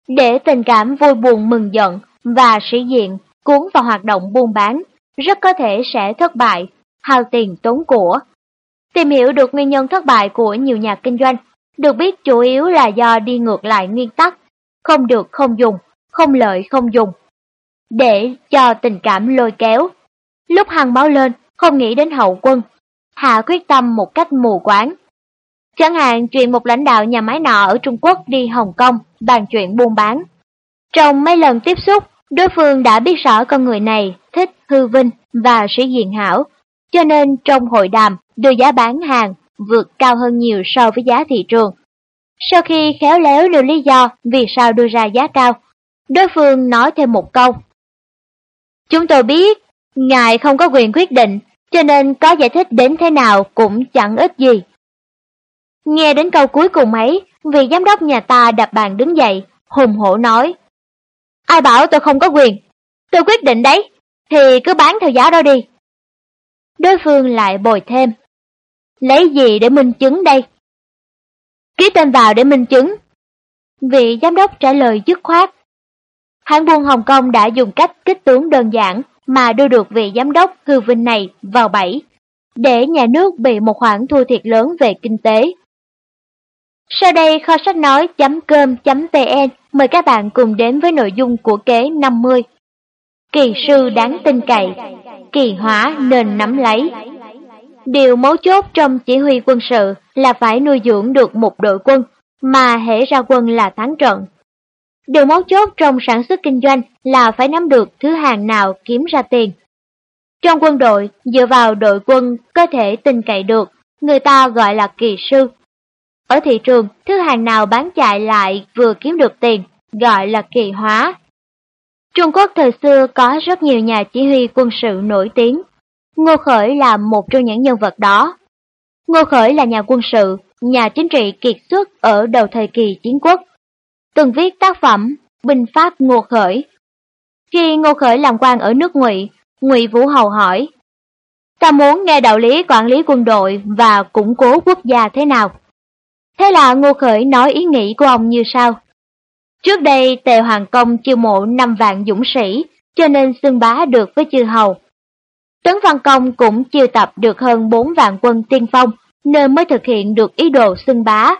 Để tình cảm vui buồn mừng giận và sĩ diện cuốn vào hoạt động buôn bán, rất có thể sẽ thất bại, hao tiền tốn của. Tìm hiểu được nguyên nhân thất bại của nhiều nhà kinh doanh, được biết chủ yếu là do đi ngược lại nguyên tắc, không được không dùng, không lợi không dùng. để cho tình cảm lôi kéo. Lúc hăng báo lên, không nghĩ đến hậu quân, Hạ quyết tâm một cách mù quáng. Chẳng hạn chuyện một lãnh đạo nhà máy nọ ở Trung Quốc đi Hồng Kông bàn chuyện buôn bán. Trong mấy lần tiếp xúc, đối phương đã biết rõ con người này thích hư vinh và sĩ diện hảo, cho nên trong hội đàm đưa giá bán hàng vượt cao hơn nhiều so với giá thị trường. Sau khi khéo léo nêu lý do vì sao đưa ra giá cao, đối phương nói thêm một câu. Chúng tôi biết, ngài không có quyền quyết định, cho nên có giải thích đến thế nào cũng chẳng ích gì. Nghe đến câu cuối cùng ấy, vị giám đốc nhà ta đập bàn đứng dậy, hùng hổ nói. Ai bảo tôi không có quyền? Tôi quyết định đấy, thì cứ bán theo giá đó đi. Đối phương lại bồi thêm. Lấy gì để minh chứng đây? Ký tên vào để minh chứng. Vị giám đốc trả lời dứt khoát. Hãng buôn Hồng Kông đã dùng cách kích tướng đơn giản mà đưa được vị giám đốc hư vinh này vào bẫy, để nhà nước bị một khoản thua thiệt lớn về kinh tế. Sau đây kho sách nói.com.vn mời các bạn cùng đến với nội dung của kế 50. Kỳ sư đáng tin cậy, kỳ hóa nên nắm lấy. Điều mấu chốt trong chỉ huy quân sự là phải nuôi dưỡng được một đội quân, mà hễ ra quân là thắng trận. Điều mấu chốt trong sản xuất kinh doanh là phải nắm được thứ hàng nào kiếm ra tiền. Trong quân đội, dựa vào đội quân có thể tin cậy được, người ta gọi là kỳ sư. Ở thị trường, thứ hàng nào bán chạy lại vừa kiếm được tiền, gọi là kỳ hóa. Trung Quốc thời xưa có rất nhiều nhà chỉ huy quân sự nổi tiếng. Ngô Khởi là một trong những nhân vật đó. Ngô Khởi là nhà quân sự, nhà chính trị kiệt xuất ở đầu thời kỳ chiến quốc từng viết tác phẩm Binh pháp Ngô Khởi. Khi Ngô Khởi làm quan ở nước Ngụy, Ngụy Vũ Hầu hỏi: "Ta muốn nghe đạo lý quản lý quân đội và củng cố quốc gia thế nào?" Thế là Ngô Khởi nói ý nghĩ của ông như sau: Trước đây Tề Hoàng Công chiêu mộ 5 vạn dũng sĩ, cho nên xưng bá được với chư hầu. Tấn Văn Công cũng chiêu tập được hơn 4 vạn quân tiên phong, nên mới thực hiện được ý đồ xưng bá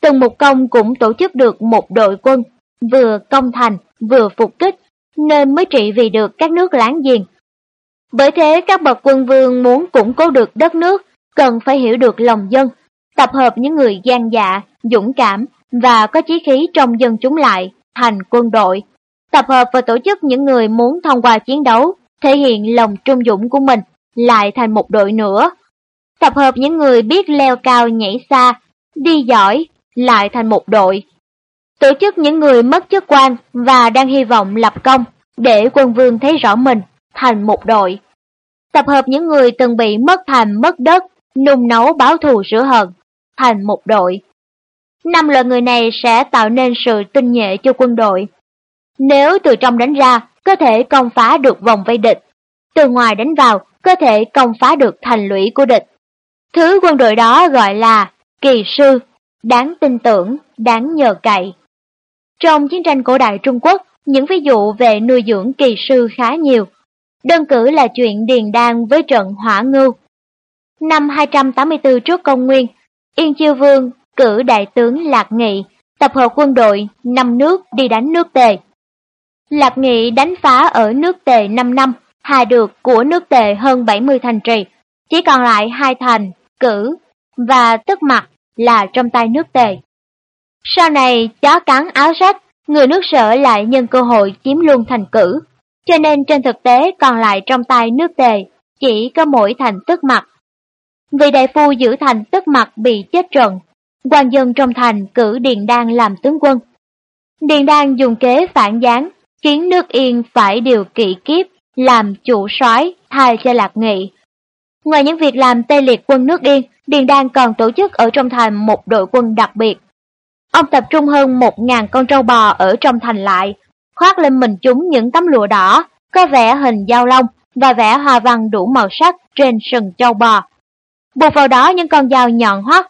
Tần Mục Công cũng tổ chức được một đội quân, vừa công thành, vừa phục kích, nên mới trị vì được các nước láng giềng. Bởi thế các bậc quân vương muốn củng cố được đất nước, cần phải hiểu được lòng dân, tập hợp những người gian dạ, dũng cảm và có chí khí trong dân chúng lại, thành quân đội. Tập hợp và tổ chức những người muốn thông qua chiến đấu, thể hiện lòng trung dũng của mình, lại thành một đội nữa. Tập hợp những người biết leo cao nhảy xa, đi giỏi, lại thành một đội. Tổ chức những người mất chức quan và đang hy vọng lập công để quân vương thấy rõ mình thành một đội. Tập hợp những người từng bị mất thành mất đất, nung nấu báo thù rửa hận thành một đội. Năm loại người này sẽ tạo nên sự tinh nhệ cho quân đội. Nếu từ trong đánh ra, có thể công phá được vòng vây địch. Từ ngoài đánh vào, có thể công phá được thành lũy của địch. Thứ quân đội đó gọi là kỳ sư đáng tin tưởng, đáng nhờ cậy. Trong chiến tranh cổ đại Trung Quốc, những ví dụ về nuôi dưỡng kỳ sư khá nhiều. Đơn cử là chuyện Điền Đan với trận Hỏa Ngưu. Năm 284 trước công nguyên, Yên Chiêu Vương cử đại tướng Lạc Nghị tập hợp quân đội năm nước đi đánh nước Tề. Lạc Nghị đánh phá ở nước Tề 5 năm, hà được của nước Tề hơn 70 thành trì, chỉ còn lại hai thành, cử và tức mặt là trong tay nước tề. Sau này, chó cắn áo rách, người nước sở lại nhân cơ hội chiếm luôn thành cử, cho nên trên thực tế còn lại trong tay nước tề, chỉ có mỗi thành tức mặt. Vì đại phu giữ thành tức mặt bị chết trận, quan dân trong thành cử Điền Đan làm tướng quân. Điền Đan dùng kế phản gián, khiến nước Yên phải điều kỵ kiếp, làm chủ soái thay cho Lạc Nghị. Ngoài những việc làm tê liệt quân nước Yên, Điền Đan còn tổ chức ở trong thành một đội quân đặc biệt. Ông tập trung hơn một ngàn con trâu bò ở trong thành lại, khoác lên mình chúng những tấm lụa đỏ, có vẽ hình dao long và vẽ hoa văn đủ màu sắc trên sừng trâu bò. Buộc vào đó những con dao nhọn hoắt,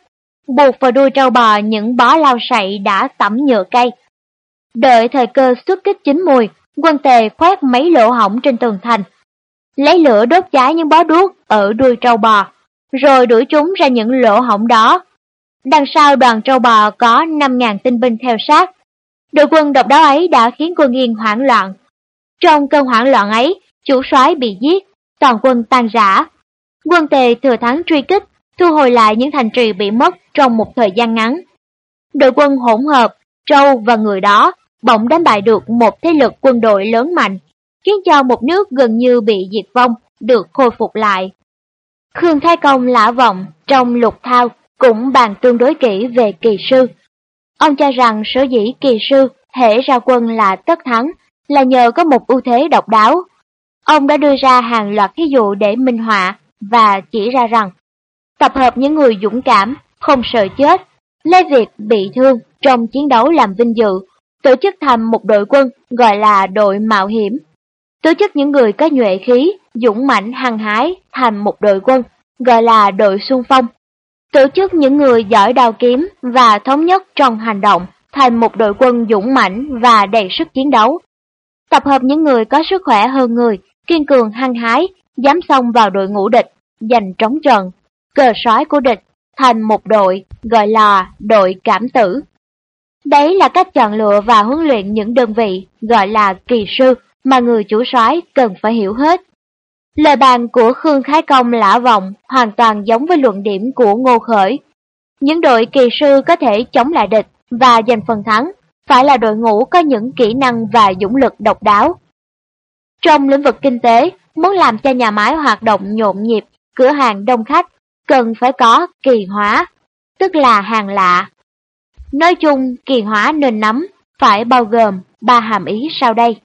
buộc vào đuôi trâu bò những bó lau sậy đã tẩm nhựa cây. Đợi thời cơ xuất kích chín mùi, quân tề khoét mấy lỗ hỏng trên tường thành. Lấy lửa đốt cháy những bó đuốc ở đuôi trâu bò rồi đuổi chúng ra những lỗ hổng đó. Đằng sau đoàn trâu bò có 5.000 tinh binh theo sát. Đội quân độc đáo ấy đã khiến quân Yên hoảng loạn. Trong cơn hoảng loạn ấy, chủ soái bị giết, toàn quân tan rã. Quân tề thừa thắng truy kích, thu hồi lại những thành trì bị mất trong một thời gian ngắn. Đội quân hỗn hợp, trâu và người đó bỗng đánh bại được một thế lực quân đội lớn mạnh, khiến cho một nước gần như bị diệt vong được khôi phục lại. Khương Thái Công lã vọng trong lục thao cũng bàn tương đối kỹ về kỳ sư. Ông cho rằng sở dĩ kỳ sư thể ra quân là tất thắng là nhờ có một ưu thế độc đáo. Ông đã đưa ra hàng loạt ví dụ để minh họa và chỉ ra rằng tập hợp những người dũng cảm, không sợ chết, lấy việc bị thương trong chiến đấu làm vinh dự, tổ chức thành một đội quân gọi là đội mạo hiểm. Tổ chức những người có nhuệ khí, dũng mãnh hăng hái thành một đội quân gọi là đội xung phong. Tổ chức những người giỏi đào kiếm và thống nhất trong hành động thành một đội quân dũng mãnh và đầy sức chiến đấu. Tập hợp những người có sức khỏe hơn người, kiên cường hăng hái, dám xông vào đội ngũ địch, giành trống trận, cờ sói của địch thành một đội gọi là đội cảm tử. Đấy là cách chọn lựa và huấn luyện những đơn vị gọi là kỳ sư mà người chủ soái cần phải hiểu hết. Lời bàn của Khương Khái Công lã vọng hoàn toàn giống với luận điểm của Ngô Khởi. Những đội kỳ sư có thể chống lại địch và giành phần thắng, phải là đội ngũ có những kỹ năng và dũng lực độc đáo. Trong lĩnh vực kinh tế, muốn làm cho nhà máy hoạt động nhộn nhịp, cửa hàng đông khách, cần phải có kỳ hóa, tức là hàng lạ. Nói chung, kỳ hóa nên nắm phải bao gồm ba hàm ý sau đây.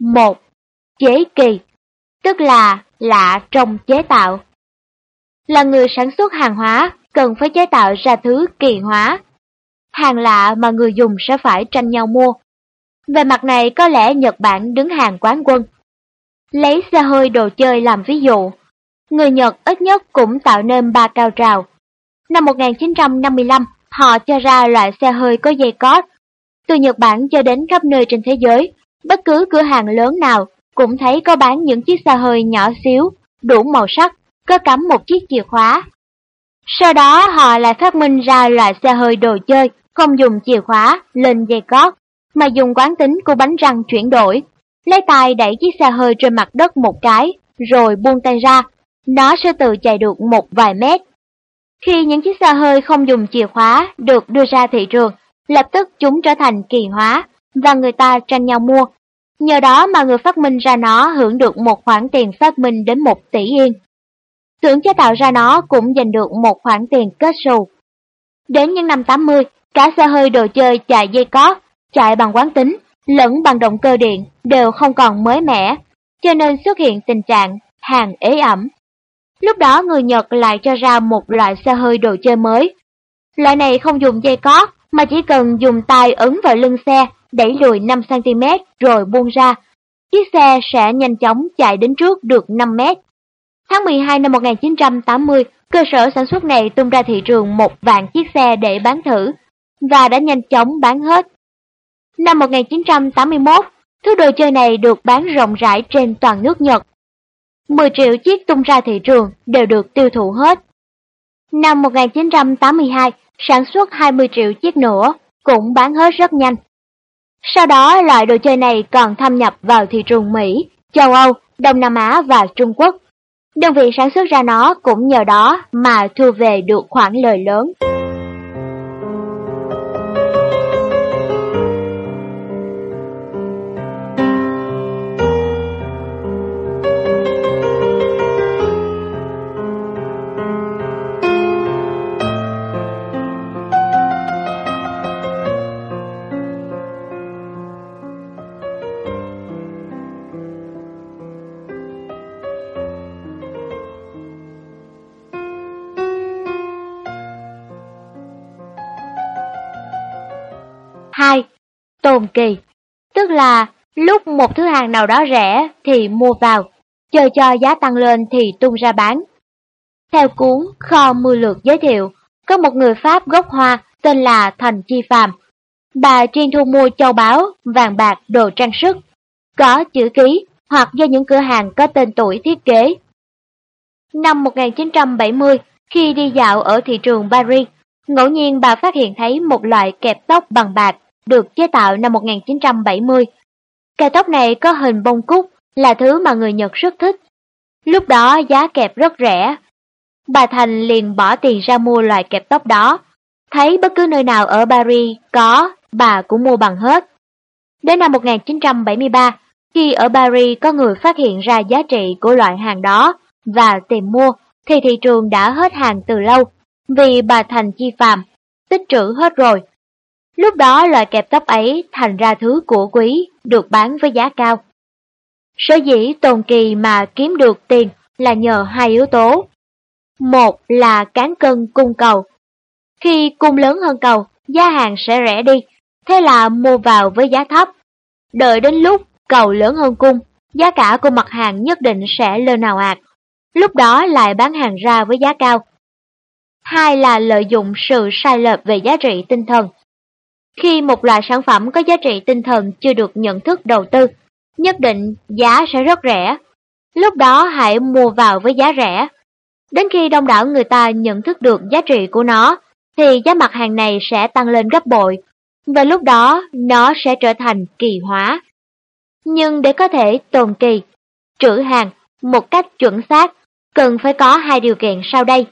một Chế kỳ, tức là lạ trong chế tạo. Là người sản xuất hàng hóa, cần phải chế tạo ra thứ kỳ hóa. Hàng lạ mà người dùng sẽ phải tranh nhau mua. Về mặt này có lẽ Nhật Bản đứng hàng quán quân. Lấy xe hơi đồ chơi làm ví dụ, người Nhật ít nhất cũng tạo nên ba cao trào. Năm 1955, họ cho ra loại xe hơi có dây cót. Từ Nhật Bản cho đến khắp nơi trên thế giới, bất cứ cửa hàng lớn nào cũng thấy có bán những chiếc xe hơi nhỏ xíu, đủ màu sắc, có cắm một chiếc chìa khóa. Sau đó họ lại phát minh ra loại xe hơi đồ chơi, không dùng chìa khóa lên dây cót, mà dùng quán tính của bánh răng chuyển đổi. Lấy tay đẩy chiếc xe hơi trên mặt đất một cái, rồi buông tay ra, nó sẽ tự chạy được một vài mét. Khi những chiếc xe hơi không dùng chìa khóa được đưa ra thị trường, lập tức chúng trở thành kỳ hóa, và người ta tranh nhau mua, Nhờ đó mà người phát minh ra nó hưởng được một khoản tiền phát minh đến một tỷ yên. Xưởng chế tạo ra nó cũng giành được một khoản tiền kết xù. Đến những năm 80, cả xe hơi đồ chơi chạy dây cót, chạy bằng quán tính, lẫn bằng động cơ điện đều không còn mới mẻ, cho nên xuất hiện tình trạng hàng ế ẩm. Lúc đó người Nhật lại cho ra một loại xe hơi đồ chơi mới. Loại này không dùng dây cót mà chỉ cần dùng tay ấn vào lưng xe đẩy lùi 5cm rồi buông ra. Chiếc xe sẽ nhanh chóng chạy đến trước được 5 mét. Tháng 12 năm 1980, cơ sở sản xuất này tung ra thị trường một vạn chiếc xe để bán thử, và đã nhanh chóng bán hết. Năm 1981, thứ đồ chơi này được bán rộng rãi trên toàn nước Nhật. 10 triệu chiếc tung ra thị trường đều được tiêu thụ hết. Năm 1982, sản xuất 20 triệu chiếc nữa, cũng bán hết rất nhanh. Sau đó loại đồ chơi này còn thâm nhập vào thị trường Mỹ, châu Âu, Đông Nam Á và Trung Quốc. Đơn vị sản xuất ra nó cũng nhờ đó mà thu về được khoản lời lớn. Tồn kỳ, tức là lúc một thứ hàng nào đó rẻ thì mua vào, chờ cho giá tăng lên thì tung ra bán. Theo cuốn Kho Mưa Lược giới thiệu, có một người Pháp gốc Hoa tên là Thành Chi Phàm. Bà chuyên thu mua châu báu, vàng bạc, đồ trang sức, có chữ ký hoặc do những cửa hàng có tên tuổi thiết kế. Năm 1970, khi đi dạo ở thị trường Paris, ngẫu nhiên bà phát hiện thấy một loại kẹp tóc bằng bạc được chế tạo năm 1970. Kẹp tóc này có hình bông cúc là thứ mà người Nhật rất thích. Lúc đó giá kẹp rất rẻ. Bà Thành liền bỏ tiền ra mua loại kẹp tóc đó. Thấy bất cứ nơi nào ở Paris có, bà cũng mua bằng hết. Đến năm 1973, khi ở Paris có người phát hiện ra giá trị của loại hàng đó và tìm mua, thì thị trường đã hết hàng từ lâu, vì bà Thành chi phàm, tích trữ hết rồi. Lúc đó loại kẹp tóc ấy thành ra thứ của quý, được bán với giá cao. Sở dĩ tồn kỳ mà kiếm được tiền là nhờ hai yếu tố. Một là cán cân cung cầu. Khi cung lớn hơn cầu, giá hàng sẽ rẻ đi, thế là mua vào với giá thấp. Đợi đến lúc cầu lớn hơn cung, giá cả của mặt hàng nhất định sẽ lên nào ạt. Lúc đó lại bán hàng ra với giá cao. Hai là lợi dụng sự sai lệch về giá trị tinh thần. Khi một loại sản phẩm có giá trị tinh thần chưa được nhận thức đầu tư, nhất định giá sẽ rất rẻ. Lúc đó hãy mua vào với giá rẻ. Đến khi đông đảo người ta nhận thức được giá trị của nó, thì giá mặt hàng này sẽ tăng lên gấp bội, và lúc đó nó sẽ trở thành kỳ hóa. Nhưng để có thể tồn kỳ, trữ hàng một cách chuẩn xác, cần phải có hai điều kiện sau đây.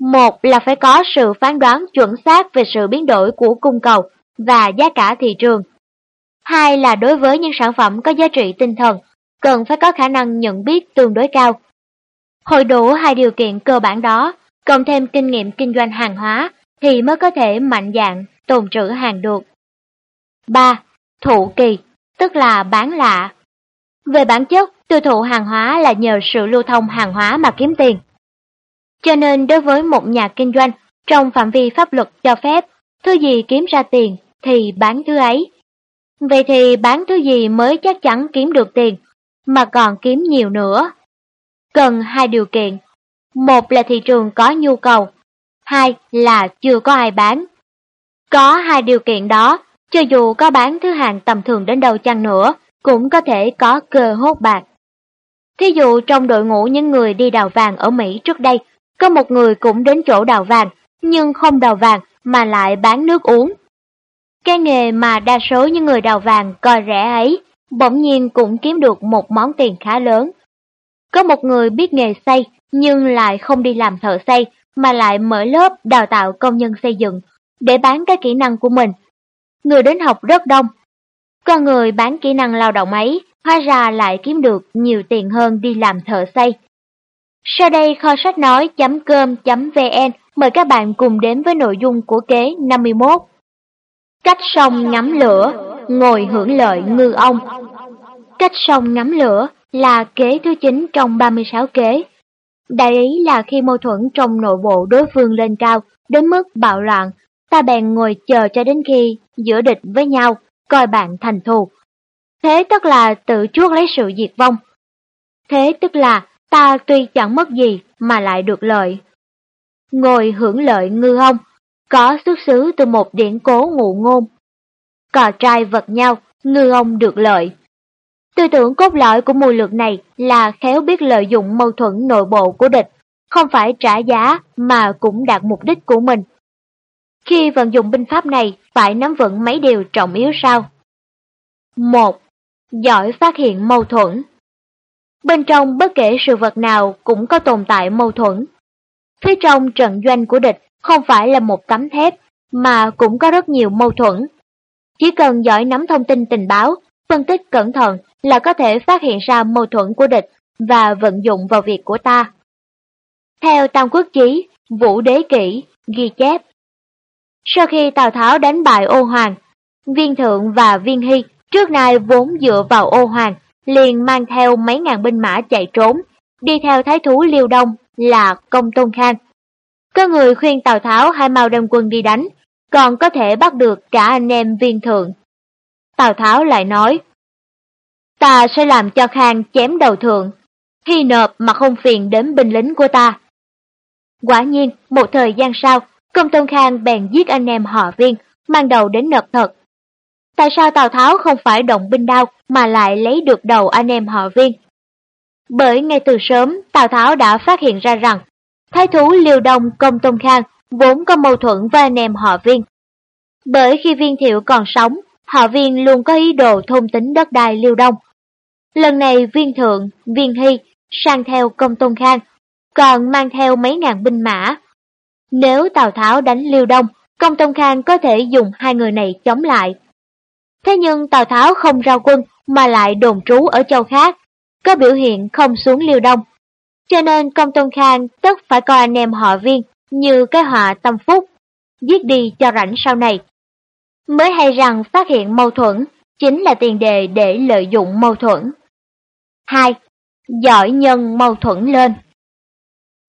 Một là phải có sự phán đoán chuẩn xác về sự biến đổi của cung cầu và giá cả thị trường. Hai là đối với những sản phẩm có giá trị tinh thần, cần phải có khả năng nhận biết tương đối cao. Hội đủ hai điều kiện cơ bản đó, cộng thêm kinh nghiệm kinh doanh hàng hóa, thì mới có thể mạnh dạng tồn trữ hàng được. 3. Thụ kỳ, tức là bán lạ. Về bản chất, tiêu thụ hàng hóa là nhờ sự lưu thông hàng hóa mà kiếm tiền. Cho nên đối với một nhà kinh doanh, trong phạm vi pháp luật cho phép, thứ gì kiếm ra tiền thì bán thứ ấy. Vậy thì bán thứ gì mới chắc chắn kiếm được tiền, mà còn kiếm nhiều nữa? Cần hai điều kiện. Một là thị trường có nhu cầu, hai là chưa có ai bán. Có hai điều kiện đó, cho dù có bán thứ hàng tầm thường đến đâu chăng nữa, cũng có thể có cơ hốt bạc. Thí dụ trong đội ngũ những người đi đào vàng ở Mỹ trước đây, có một người cũng đến chỗ đào vàng, nhưng không đào vàng mà lại bán nước uống. Cái nghề mà đa số những người đào vàng coi rẻ ấy, bỗng nhiên cũng kiếm được một món tiền khá lớn. Có một người biết nghề xây nhưng lại không đi làm thợ xây mà lại mở lớp đào tạo công nhân xây dựng để bán cái kỹ năng của mình. Người đến học rất đông. Con người bán kỹ năng lao động ấy hóa ra lại kiếm được nhiều tiền hơn đi làm thợ xây. Sau đây kho sách nói.com.vn mời các bạn cùng đến với nội dung của kế 51. Cách sông ngắm lửa, ngồi hưởng lợi ngư ông. Cách sông ngắm lửa là kế thứ 9 trong 36 kế. Đại ý là khi mâu thuẫn trong nội bộ đối phương lên cao, đến mức bạo loạn, ta bèn ngồi chờ cho đến khi giữa địch với nhau, coi bạn thành thù. Thế tức là tự chuốc lấy sự diệt vong. Thế tức là ta tuy chẳng mất gì mà lại được lợi. Ngồi hưởng lợi ngư ông, có xuất xứ từ một điển cố ngụ ngôn. Cò trai vật nhau, ngư ông được lợi. Tư tưởng cốt lõi của mùi lược này là khéo biết lợi dụng mâu thuẫn nội bộ của địch, không phải trả giá mà cũng đạt mục đích của mình. Khi vận dụng binh pháp này, phải nắm vững mấy điều trọng yếu sau. 1. Giỏi phát hiện mâu thuẫn Bên trong bất kể sự vật nào cũng có tồn tại mâu thuẫn. Phía trong trận doanh của địch không phải là một tấm thép, mà cũng có rất nhiều mâu thuẫn. Chỉ cần giỏi nắm thông tin tình báo, phân tích cẩn thận là có thể phát hiện ra mâu thuẫn của địch và vận dụng vào việc của ta. Theo Tam Quốc Chí, Vũ Đế Kỷ, ghi chép. Sau khi Tào Tháo đánh bại ô hoàng, Viên Thượng và Viên Hy trước nay vốn dựa vào ô hoàng, liền mang theo mấy ngàn binh mã chạy trốn, đi theo thái thú Liêu Đông là Công Tôn Khang. Có người khuyên Tào Tháo hai mau đem quân đi đánh, còn có thể bắt được cả anh em viên thượng. Tào Tháo lại nói, ta sẽ làm cho Khang chém đầu thượng, khi nộp mà không phiền đến binh lính của ta. Quả nhiên, một thời gian sau, Công Tôn Khang bèn giết anh em họ viên, mang đầu đến nộp thật. Tại sao Tào Tháo không phải động binh đao mà lại lấy được đầu anh em họ viên? Bởi ngay từ sớm, Tào Tháo đã phát hiện ra rằng Thái thú Liêu Đông Công Tôn Khang vốn có mâu thuẫn với anh em họ viên. Bởi khi viên thiệu còn sống, họ viên luôn có ý đồ thôn tính đất đai liêu đông. Lần này viên thượng, viên hy sang theo công tôn khang, còn mang theo mấy ngàn binh mã. Nếu Tào Tháo đánh liêu đông, công tôn khang có thể dùng hai người này chống lại. Thế nhưng Tào Tháo không ra quân mà lại đồn trú ở châu khác, có biểu hiện không xuống liêu đông. Cho nên công tôn khang tất phải coi anh em họ viên như cái họa tâm phúc, giết đi cho rảnh sau này. Mới hay rằng phát hiện mâu thuẫn chính là tiền đề để lợi dụng mâu thuẫn. 2. Giỏi nhân mâu thuẫn lên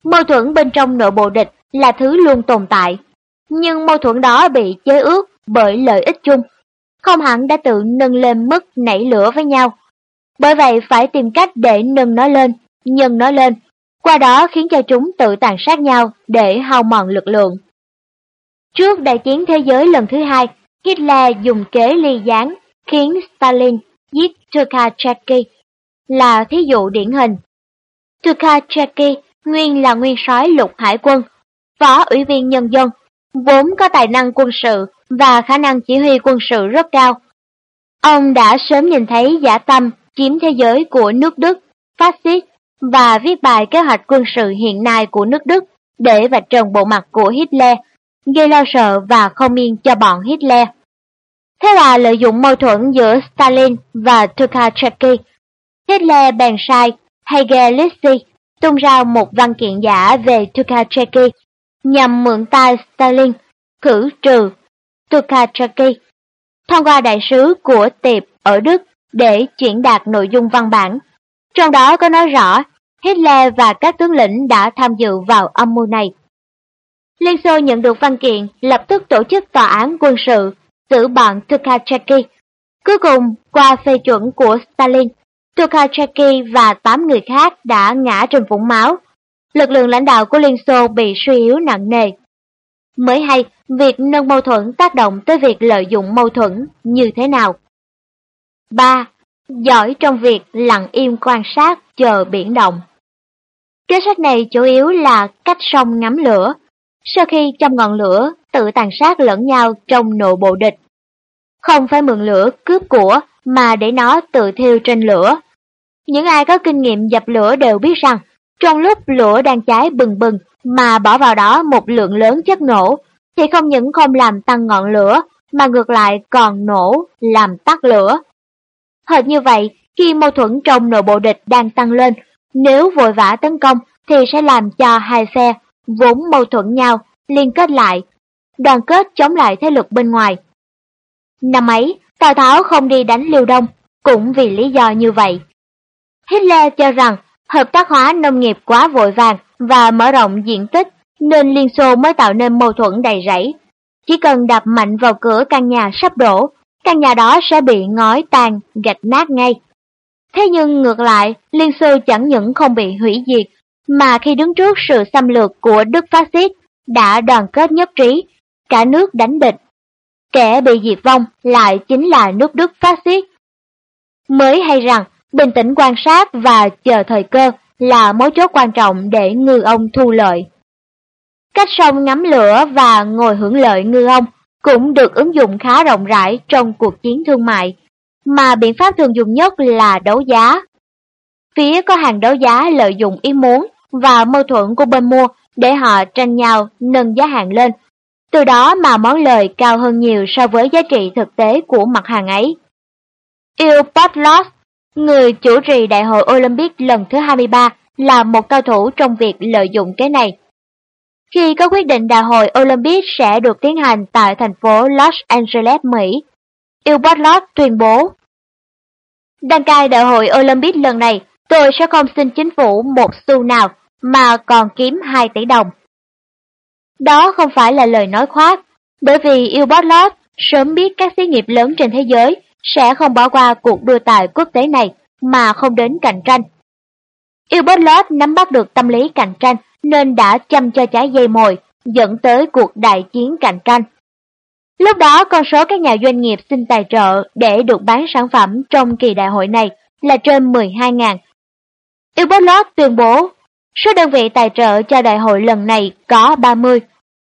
Mâu thuẫn bên trong nội bộ địch là thứ luôn tồn tại, nhưng mâu thuẫn đó bị chế ước bởi lợi ích chung, không hẳn đã tự nâng lên mức nảy lửa với nhau. Bởi vậy phải tìm cách để nâng nó lên, nhân nó lên, qua đó khiến cho chúng tự tàn sát nhau để hao mòn lực lượng. Trước đại chiến thế giới lần thứ hai, Hitler dùng kế ly gián khiến Stalin giết Tukhachevsky là thí dụ điển hình. Tukhachevsky nguyên là nguyên soái lục hải quân, phó ủy viên nhân dân, vốn có tài năng quân sự và khả năng chỉ huy quân sự rất cao. Ông đã sớm nhìn thấy giả tâm chiếm thế giới của nước Đức, phát xít và viết bài kế hoạch quân sự hiện nay của nước Đức để vạch trần bộ mặt của Hitler, gây lo sợ và không yên cho bọn Hitler. Thế là lợi dụng mâu thuẫn giữa Stalin và Tukhachevsky, Hitler bèn sai Hegel tung ra một văn kiện giả về Tukhachevsky nhằm mượn tay Stalin khử trừ Tukhachevsky thông qua đại sứ của Tiệp ở Đức để chuyển đạt nội dung văn bản. Trong đó có nói rõ Hitler và các tướng lĩnh đã tham dự vào âm mưu này. Liên Xô nhận được văn kiện lập tức tổ chức tòa án quân sự xử bọn Tukhachevsky. Cuối cùng, qua phê chuẩn của Stalin, Tukhachevsky và 8 người khác đã ngã trên vũng máu. Lực lượng lãnh đạo của Liên Xô bị suy yếu nặng nề. Mới hay, việc nâng mâu thuẫn tác động tới việc lợi dụng mâu thuẫn như thế nào. 3. Giỏi trong việc lặng im quan sát chờ biển động. Kế sách này chủ yếu là cách sông ngắm lửa. Sau khi trong ngọn lửa tự tàn sát lẫn nhau trong nội bộ địch. Không phải mượn lửa cướp của mà để nó tự thiêu trên lửa. Những ai có kinh nghiệm dập lửa đều biết rằng trong lúc lửa đang cháy bừng bừng mà bỏ vào đó một lượng lớn chất nổ thì không những không làm tăng ngọn lửa mà ngược lại còn nổ làm tắt lửa. Hệt như vậy, khi mâu thuẫn trong nội bộ địch đang tăng lên, nếu vội vã tấn công thì sẽ làm cho hai phe vốn mâu thuẫn nhau liên kết lại, đoàn kết chống lại thế lực bên ngoài. Năm ấy, Tào Tháo không đi đánh Liêu Đông, cũng vì lý do như vậy. Hitler cho rằng hợp tác hóa nông nghiệp quá vội vàng và mở rộng diện tích nên Liên Xô mới tạo nên mâu thuẫn đầy rẫy. Chỉ cần đập mạnh vào cửa căn nhà sắp đổ, căn nhà đó sẽ bị ngói tàn, gạch nát ngay. Thế nhưng ngược lại, Liên Xô chẳng những không bị hủy diệt, mà khi đứng trước sự xâm lược của Đức Phát xít đã đoàn kết nhất trí, cả nước đánh địch. Kẻ bị diệt vong lại chính là nước Đức Phát xít. Mới hay rằng, bình tĩnh quan sát và chờ thời cơ là mối chốt quan trọng để ngư ông thu lợi. Cách sông ngắm lửa và ngồi hưởng lợi ngư ông cũng được ứng dụng khá rộng rãi trong cuộc chiến thương mại, mà biện pháp thường dùng nhất là đấu giá. Phía có hàng đấu giá lợi dụng ý muốn và mâu thuẫn của bên mua để họ tranh nhau nâng giá hàng lên, từ đó mà món lời cao hơn nhiều so với giá trị thực tế của mặt hàng ấy. Yêu Patlos, người chủ trì Đại hội Olympic lần thứ 23, là một cao thủ trong việc lợi dụng cái này. Khi có quyết định đại hội Olympic sẽ được tiến hành tại thành phố Los Angeles, Mỹ, Il Patlos tuyên bố Đăng cai đại hội Olympic lần này, tôi sẽ không xin chính phủ một xu nào mà còn kiếm 2 tỷ đồng. Đó không phải là lời nói khoác, bởi vì Ilbotlot sớm biết các xí nghiệp lớn trên thế giới sẽ không bỏ qua cuộc đua tài quốc tế này mà không đến cạnh tranh. Ilbotlot nắm bắt được tâm lý cạnh tranh nên đã chăm cho trái dây mồi, dẫn tới cuộc đại chiến cạnh tranh. Lúc đó con số các nhà doanh nghiệp xin tài trợ để được bán sản phẩm trong kỳ đại hội này là trên 12.000. Ilbotlot tuyên bố Số đơn vị tài trợ cho đại hội lần này có 30.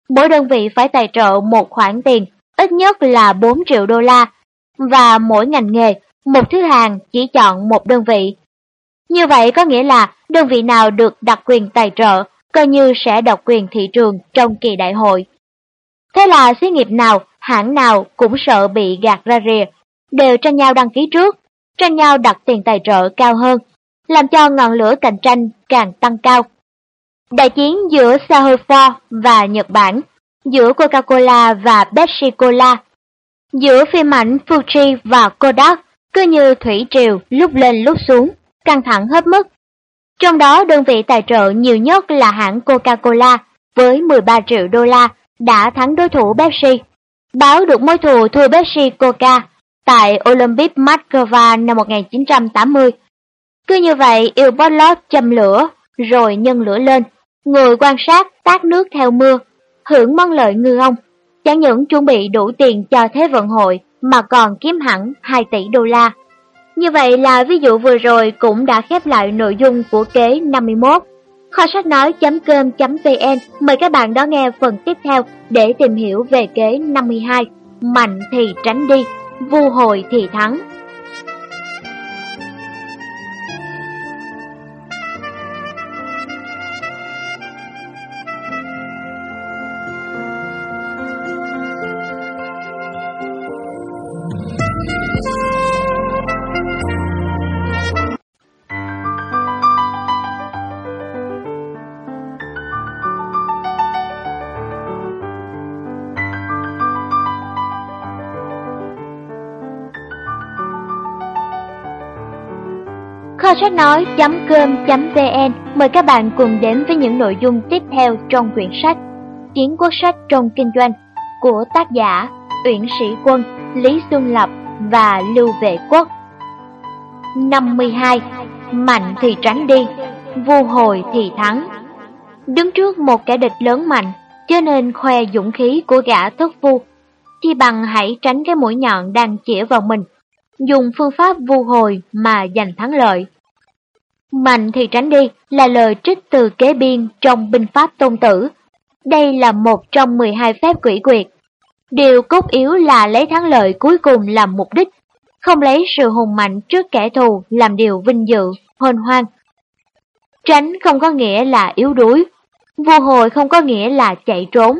Mỗi đơn vị phải tài trợ một khoản tiền, ít nhất là 4 triệu đô la, và mỗi ngành nghề, một thứ hàng chỉ chọn một đơn vị. Như vậy có nghĩa là đơn vị nào được đặc quyền tài trợ coi như sẽ độc quyền thị trường trong kỳ đại hội. Thế là xí nghiệp nào, hãng nào cũng sợ bị gạt ra rìa, đều tranh nhau đăng ký trước, tranh nhau đặt tiền tài trợ cao hơn, làm cho ngọn lửa cạnh tranh càng tăng cao. Đại chiến giữa Sahofor và Nhật Bản, giữa Coca-Cola và Pepsi-Cola, giữa phim ảnh Fuji và Kodak cứ như thủy triều lúc lên lúc xuống, căng thẳng hết mức. Trong đó đơn vị tài trợ nhiều nhất là hãng Coca-Cola với 13 triệu đô la đã thắng đối thủ Pepsi. Báo được mối thù thua Pepsi Coca tại Olympic Moscow năm 1980. Cứ như vậy, yêu Potlot châm lửa, rồi nhân lửa lên, người quan sát tát nước theo mưa, hưởng mong lợi ngư ông. Chẳng những chuẩn bị đủ tiền cho Thế vận hội mà còn kiếm hẳn 2 tỷ đô la. Như vậy là ví dụ vừa rồi cũng đã khép lại nội dung của kế 51. Kho sách nói.com.vn mời các bạn đón nghe phần tiếp theo để tìm hiểu về kế 52. Mạnh thì tránh đi, vu hồi thì thắng. Kho sách nói.com.vn mời các bạn cùng đến với những nội dung tiếp theo trong quyển sách Chiến quốc sách trong kinh doanh của tác giả Uyển Sĩ Quân, Lý Xuân Lập và Lưu Vệ Quốc. 52. Mạnh thì tránh đi, vu hồi thì thắng. Đứng trước một kẻ địch lớn mạnh, cho nên khoe dũng khí của gã thất vu, thì bằng hãy tránh cái mũi nhọn đang chĩa vào mình, dùng phương pháp vu hồi mà giành thắng lợi. Mạnh thì tránh đi là lời trích từ kế biên trong binh pháp tôn tử. Đây là một trong 12 phép quỷ quyệt. Điều cốt yếu là lấy thắng lợi cuối cùng làm mục đích, không lấy sự hùng mạnh trước kẻ thù làm điều vinh dự, hôn hoang. Tránh không có nghĩa là yếu đuối, vô hồi không có nghĩa là chạy trốn.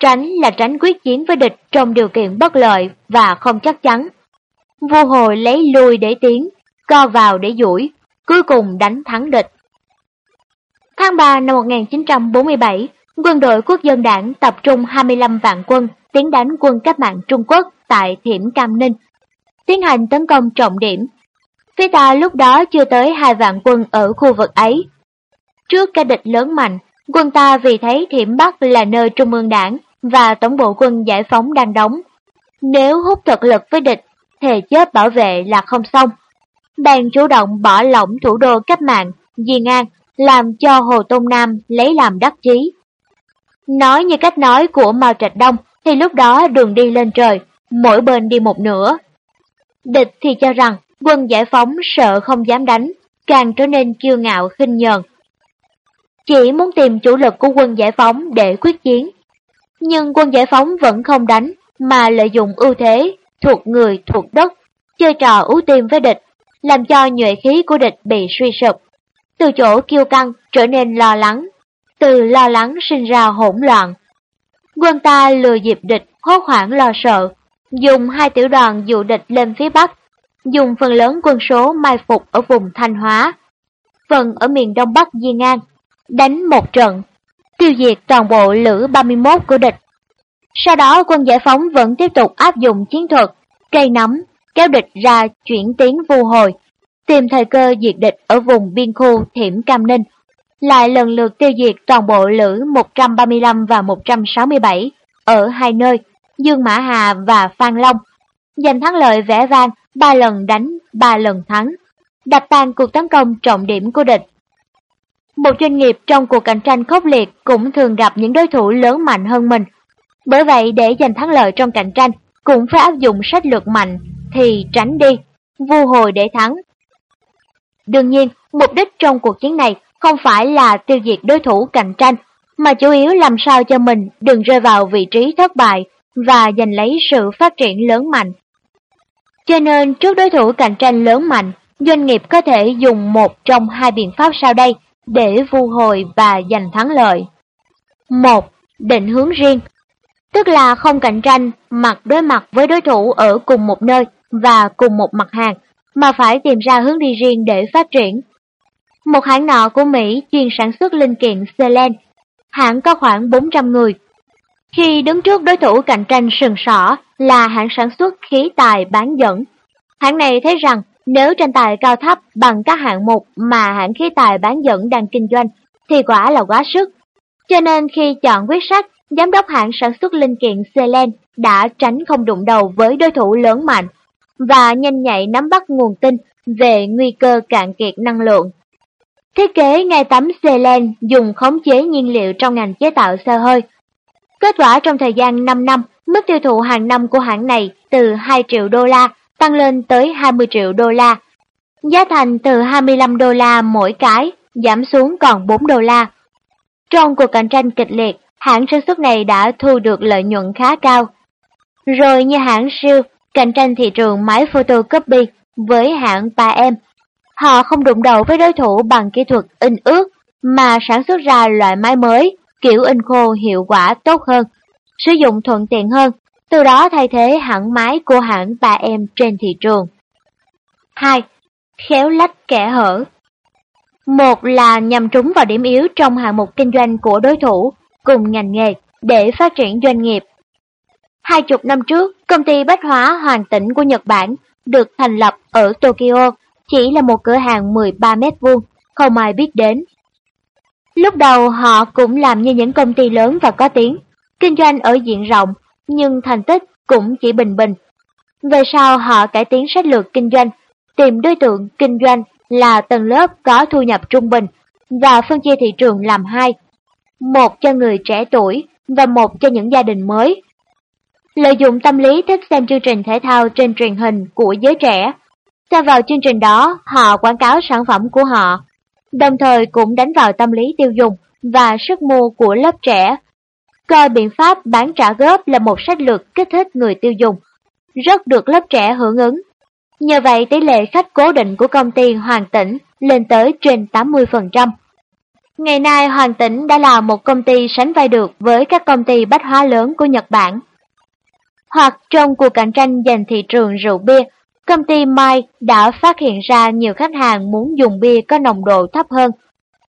Tránh là tránh quyết chiến với địch trong điều kiện bất lợi và không chắc chắn. Vô hồi lấy lui để tiến, co vào để duỗi, cuối cùng đánh thắng địch. Tháng 3 năm 1947, quân đội quốc dân đảng tập trung 25 vạn quân tiến đánh quân cách mạng Trung Quốc tại Thiểm Cam Ninh, tiến hành tấn công trọng điểm. Phía ta lúc đó chưa tới hai vạn quân ở khu vực ấy. Trước cái địch lớn mạnh, quân ta vì thấy Thiểm Bắc là nơi Trung ương đảng và tổng bộ quân giải phóng đang đóng. Nếu hút thực lực với địch, thề chết bảo vệ là không xong bèn chủ động bỏ lỏng thủ đô cách mạng, Diên An, làm cho Hồ Tôn Nam lấy làm đắc chí. Nói như cách nói của Mao Trạch Đông, thì lúc đó đường đi lên trời, mỗi bên đi một nửa. Địch thì cho rằng quân giải phóng sợ không dám đánh, càng trở nên kiêu ngạo khinh nhờn. Chỉ muốn tìm chủ lực của quân giải phóng để quyết chiến. Nhưng quân giải phóng vẫn không đánh, mà lợi dụng ưu thế, thuộc người thuộc đất, chơi trò ưu tiên với địch, làm cho nhuệ khí của địch bị suy sụp. Từ chỗ kiêu căng trở nên lo lắng, từ lo lắng sinh ra hỗn loạn. Quân ta lừa dịp địch hốt hoảng lo sợ, dùng hai tiểu đoàn dụ địch lên phía Bắc, dùng phần lớn quân số mai phục ở vùng Thanh Hóa, phần ở miền Đông Bắc Di An, đánh một trận, tiêu diệt toàn bộ lữ 31 của địch. Sau đó quân giải phóng vẫn tiếp tục áp dụng chiến thuật, cây nấm, kéo địch ra chuyển tiến vu hồi, tìm thời cơ diệt địch ở vùng biên khu Thiểm Cam Ninh, lại lần lượt tiêu diệt toàn bộ lữ 135 và 167 ở hai nơi, Dương Mã Hà và Phan Long, giành thắng lợi vẻ vang, ba lần đánh, ba lần thắng, đập tan cuộc tấn công trọng điểm của địch. Một doanh nghiệp trong cuộc cạnh tranh khốc liệt cũng thường gặp những đối thủ lớn mạnh hơn mình. Bởi vậy để giành thắng lợi trong cạnh tranh, cũng phải áp dụng sách lược mạnh thì tránh đi, vu hồi để thắng. Đương nhiên, mục đích trong cuộc chiến này không phải là tiêu diệt đối thủ cạnh tranh, mà chủ yếu làm sao cho mình đừng rơi vào vị trí thất bại và giành lấy sự phát triển lớn mạnh. Cho nên trước đối thủ cạnh tranh lớn mạnh, doanh nghiệp có thể dùng một trong hai biện pháp sau đây để vu hồi và giành thắng lợi. Một, Định hướng riêng Tức là không cạnh tranh mặt đối mặt với đối thủ ở cùng một nơi và cùng một mặt hàng, mà phải tìm ra hướng đi riêng để phát triển. Một hãng nọ của Mỹ chuyên sản xuất linh kiện Selen, hãng có khoảng 400 người. Khi đứng trước đối thủ cạnh tranh sừng sỏ là hãng sản xuất khí tài bán dẫn, hãng này thấy rằng nếu tranh tài cao thấp bằng các hạng mục mà hãng khí tài bán dẫn đang kinh doanh thì quả là quá sức. Cho nên khi chọn quyết sách, giám đốc hãng sản xuất linh kiện Selen đã tránh không đụng đầu với đối thủ lớn mạnh và nhanh nhạy nắm bắt nguồn tin về nguy cơ cạn kiệt năng lượng. Thiết kế ngay tấm Selen dùng khống chế nhiên liệu trong ngành chế tạo xe hơi. Kết quả trong thời gian 5 năm, mức tiêu thụ hàng năm của hãng này từ 2 triệu đô la tăng lên tới 20 triệu đô la. Giá thành từ 25 đô la mỗi cái, giảm xuống còn 4 đô la. Trong cuộc cạnh tranh kịch liệt, hãng sản xuất này đã thu được lợi nhuận khá cao. Rồi như hãng siêu, cạnh tranh thị trường máy photocopy với hãng 3M. Họ không đụng đầu với đối thủ bằng kỹ thuật in ướt mà sản xuất ra loại máy mới, kiểu in khô hiệu quả tốt hơn, sử dụng thuận tiện hơn, từ đó thay thế hãng máy của hãng 3M trên thị trường. 2. Khéo lách kẻ hở Một là nhằm trúng vào điểm yếu trong hạng mục kinh doanh của đối thủ, cùng ngành nghề, để phát triển doanh nghiệp. Hai chục năm trước, công ty bách hóa hoàn tỉnh của Nhật Bản được thành lập ở Tokyo, chỉ là một cửa hàng 13 mét vuông, không ai biết đến. Lúc đầu họ cũng làm như những công ty lớn và có tiếng, kinh doanh ở diện rộng, nhưng thành tích cũng chỉ bình bình. Về sau họ cải tiến sách lược kinh doanh, tìm đối tượng kinh doanh là tầng lớp có thu nhập trung bình và phân chia thị trường làm hai, một cho người trẻ tuổi và một cho những gia đình mới. Lợi dụng tâm lý thích xem chương trình thể thao trên truyền hình của giới trẻ, theo vào chương trình đó họ quảng cáo sản phẩm của họ, đồng thời cũng đánh vào tâm lý tiêu dùng và sức mua của lớp trẻ coi biện pháp bán trả góp là một sách lược kích thích người tiêu dùng, rất được lớp trẻ hưởng ứng. Nhờ vậy tỷ lệ khách cố định của công ty Hoàng Tĩnh lên tới trên 80%. Ngày nay Hoàng Tĩnh đã là một công ty sánh vai được với các công ty bách hóa lớn của Nhật Bản. Hoặc trong cuộc cạnh tranh giành thị trường rượu bia, công ty Mai đã phát hiện ra nhiều khách hàng muốn dùng bia có nồng độ thấp hơn,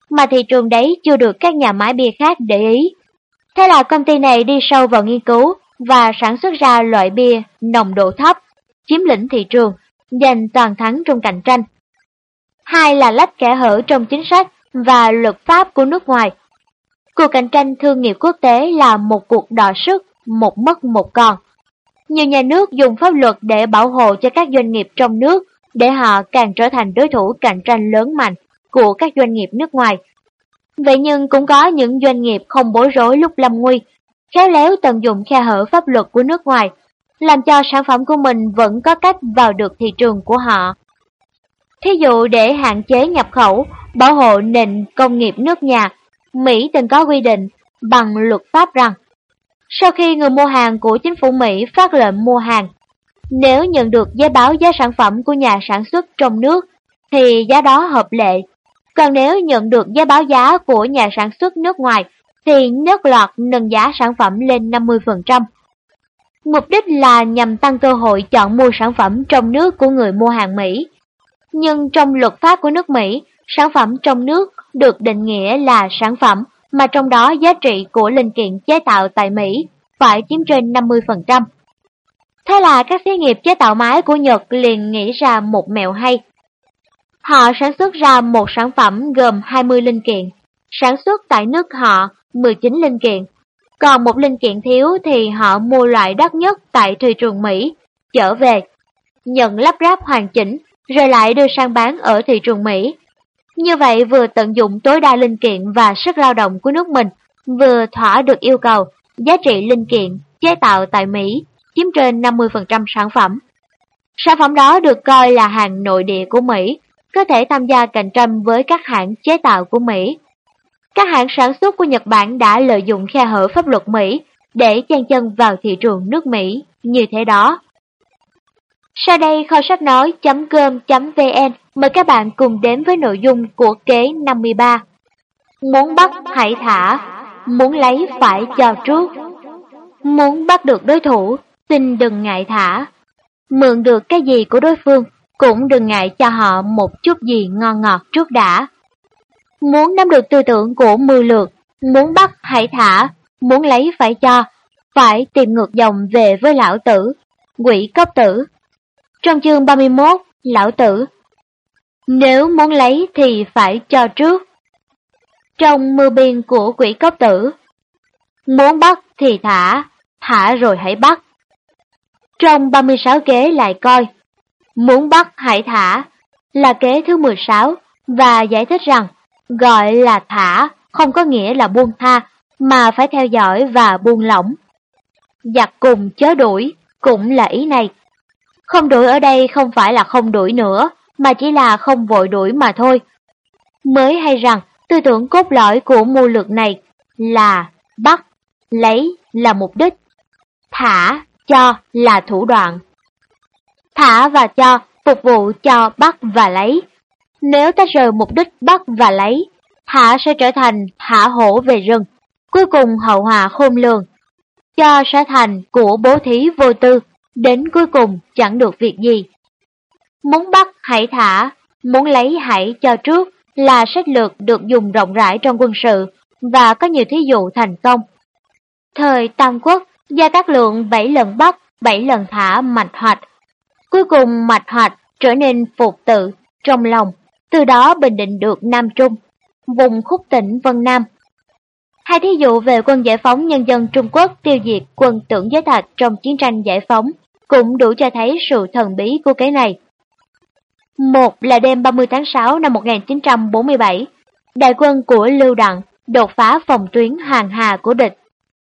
mà thị trường đấy chưa được các nhà máy bia khác để ý. Thế là công ty này đi sâu vào nghiên cứu và sản xuất ra loại bia nồng độ thấp, chiếm lĩnh thị trường, giành toàn thắng trong cạnh tranh. Hai là lách kẻ hở trong chính sách và luật pháp của nước ngoài. Cuộc cạnh tranh thương nghiệp quốc tế là một cuộc đọ sức, một mất một còn. Nhiều nhà nước dùng pháp luật để bảo hộ cho các doanh nghiệp trong nước để họ càng trở thành đối thủ cạnh tranh lớn mạnh của các doanh nghiệp nước ngoài Vậy nhưng cũng có những doanh nghiệp không bối rối lúc lâm nguy, khéo léo tận dụng khe hở pháp luật của nước ngoài, làm cho sản phẩm của mình vẫn có cách vào được thị trường của họ. Thí dụ để hạn chế nhập khẩu, bảo hộ nền công nghiệp nước nhà, Mỹ từng có quy định bằng luật pháp rằng sau khi người mua hàng của chính phủ Mỹ phát lệnh mua hàng, nếu nhận được giấy báo giá sản phẩm của nhà sản xuất trong nước thì giá đó hợp lệ còn nếu nhận được giá báo giá của nhà sản xuất nước ngoài thì nước lọt nâng giá sản phẩm lên 50%. Mục đích là nhằm tăng cơ hội chọn mua sản phẩm trong nước của người mua hàng Mỹ. Nhưng trong luật pháp của nước Mỹ, sản phẩm trong nước được định nghĩa là sản phẩm mà trong đó giá trị của linh kiện chế tạo tại Mỹ phải chiếm trên 50%. Thế là các xí nghiệp chế tạo máy của Nhật liền nghĩ ra một mẹo hay Họ sản xuất ra một sản phẩm gồm 20 linh kiện, sản xuất tại nước họ 19 linh kiện. Còn một linh kiện thiếu thì họ mua loại đắt nhất tại thị trường Mỹ, trở về, nhận lắp ráp hoàn chỉnh, rồi lại đưa sang bán ở thị trường Mỹ. Như vậy vừa tận dụng tối đa linh kiện và sức lao động của nước mình, vừa thỏa được yêu cầu giá trị linh kiện chế tạo tại Mỹ chiếm trên 50% sản phẩm. Sản phẩm đó được coi là hàng nội địa của Mỹ, có thể tham gia cạnh tranh với các hãng chế tạo của Mỹ. Các hãng sản xuất của Nhật Bản đã lợi dụng khe hở pháp luật Mỹ để chen chân vào thị trường nước Mỹ như thế đó. Sau đây kho sách nói.com.vn mời các bạn cùng đến với nội dung của kế 53. Muốn bắt hãy thả, muốn lấy phải cho trước. Muốn bắt được đối thủ, xin đừng ngại thả. Mượn được cái gì của đối phương, cũng đừng ngại cho họ một chút gì ngon ngọt trước đã. Muốn nắm được tư tưởng của mưu lược, muốn bắt hãy thả, muốn lấy phải cho, phải tìm ngược dòng về với lão tử, quỷ cốc tử. Trong chương 31, lão tử nếu muốn lấy thì phải cho trước. Trong mưa biên của quỷ cốc tử Muốn bắt thì thả, thả rồi hãy bắt. Trong 36 kế lại coi Muốn bắt hãy thả là kế thứ 16 và giải thích rằng gọi là thả không có nghĩa là buông tha mà phải theo dõi và buông lỏng. Giặc cùng chớ đuổi cũng là ý này. Không đuổi ở đây không phải là không đuổi nữa mà chỉ là không vội đuổi mà thôi. Mới hay rằng tư tưởng cốt lõi của mưu lược này là bắt, lấy là mục đích, thả, cho là thủ đoạn thả và cho phục vụ cho bắt và lấy. Nếu tách rời mục đích bắt và lấy, thả sẽ trở thành thả hổ về rừng, cuối cùng hậu hòa khôn lường. Cho sẽ thành của bố thí vô tư, đến cuối cùng chẳng được việc gì. Muốn bắt hãy thả, muốn lấy hãy cho trước là sách lược được dùng rộng rãi trong quân sự và có nhiều thí dụ thành công. Thời Tam Quốc, Gia Cát Lượng bảy lần bắt, bảy lần thả mạch hoạch, Cuối cùng mạch hoạch trở nên phục tự trong lòng, từ đó bình định được Nam Trung, vùng khúc tỉnh Vân Nam. Hai thí dụ về quân giải phóng nhân dân Trung Quốc tiêu diệt quân tưởng giới thạch trong chiến tranh giải phóng cũng đủ cho thấy sự thần bí của cái này. Một là đêm 30 tháng 6 năm 1947, đại quân của Lưu Đặng đột phá phòng tuyến hàng hà của địch,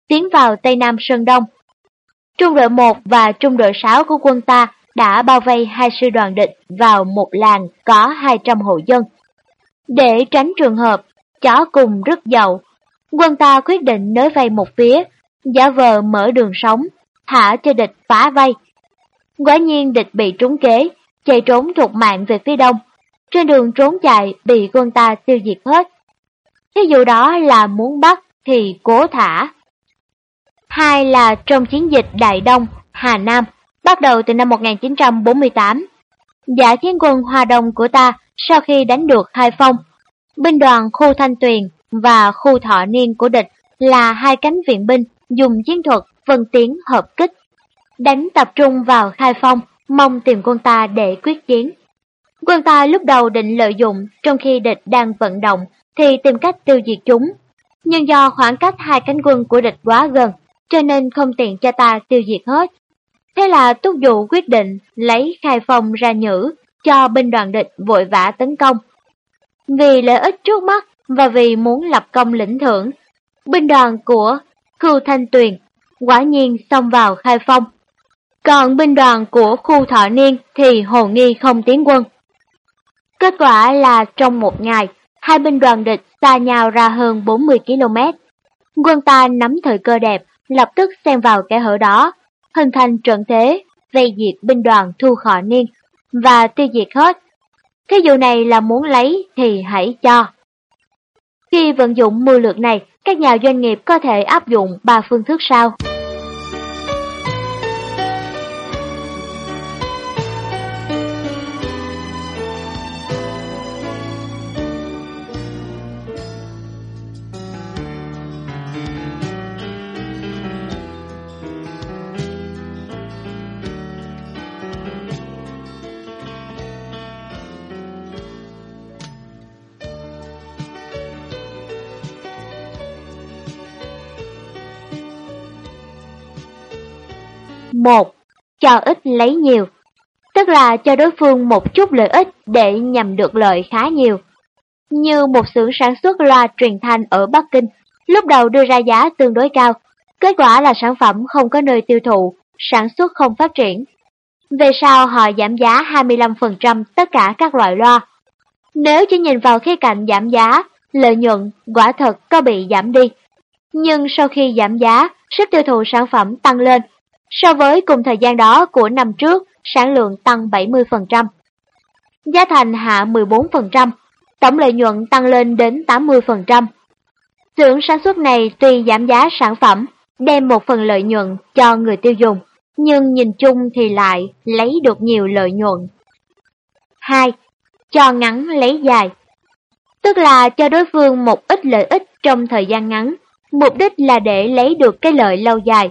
tiến vào Tây Nam Sơn Đông. Trung đội 1 và trung đội 6 của quân ta đã bao vây hai sư đoàn địch vào một làng có 200 hộ dân. Để tránh trường hợp chó cùng rất giàu, quân ta quyết định nới vây một phía, giả vờ mở đường sống, thả cho địch phá vây. Quả nhiên địch bị trúng kế, chạy trốn thuộc mạng về phía đông. Trên đường trốn chạy bị quân ta tiêu diệt hết. thí dụ đó là muốn bắt thì cố thả. Hai là trong chiến dịch Đại Đông, Hà Nam, bắt đầu từ năm 1948. Giả chiến quân Hoa Đông của ta sau khi đánh được Hai Phong, binh đoàn khu Thanh Tuyền và khu Thọ Niên của địch là hai cánh viện binh dùng chiến thuật vân tiến hợp kích, đánh tập trung vào Khai Phong, mong tìm quân ta để quyết chiến. Quân ta lúc đầu định lợi dụng trong khi địch đang vận động thì tìm cách tiêu diệt chúng, nhưng do khoảng cách hai cánh quân của địch quá gần, cho nên không tiện cho ta tiêu diệt hết. Thế là Túc Dụ quyết định lấy khai phong ra nhử, cho binh đoàn địch vội vã tấn công. Vì lợi ích trước mắt và vì muốn lập công lĩnh thưởng, binh đoàn của Cưu Thanh Tuyền quả nhiên xông vào khai phong. Còn binh đoàn của khu Thọ Niên thì hồ nghi không tiến quân. Kết quả là trong một ngày, hai binh đoàn địch xa nhau ra hơn 40 km. Quân ta nắm thời cơ đẹp, lập tức xen vào kẻ hở đó, hình thành trận thế, vây diệt binh đoàn thu khọ niên và tiêu diệt hết. Thí dụ này là muốn lấy thì hãy cho. Khi vận dụng mưu lược này, các nhà doanh nghiệp có thể áp dụng ba phương thức sau. Một, cho ít lấy nhiều, tức là cho đối phương một chút lợi ích để nhằm được lợi khá nhiều. Như một xưởng sản xuất loa truyền thanh ở Bắc Kinh, lúc đầu đưa ra giá tương đối cao, kết quả là sản phẩm không có nơi tiêu thụ, sản xuất không phát triển. Về sau họ giảm giá 25% tất cả các loại loa. Nếu chỉ nhìn vào khía cạnh giảm giá, lợi nhuận quả thật có bị giảm đi. Nhưng sau khi giảm giá, sức tiêu thụ sản phẩm tăng lên So với cùng thời gian đó của năm trước, sản lượng tăng 70%. Giá thành hạ 14%, tổng lợi nhuận tăng lên đến 80%. Xưởng sản xuất này tuy giảm giá sản phẩm, đem một phần lợi nhuận cho người tiêu dùng, nhưng nhìn chung thì lại lấy được nhiều lợi nhuận. 2. Cho ngắn lấy dài Tức là cho đối phương một ít lợi ích trong thời gian ngắn, mục đích là để lấy được cái lợi lâu dài.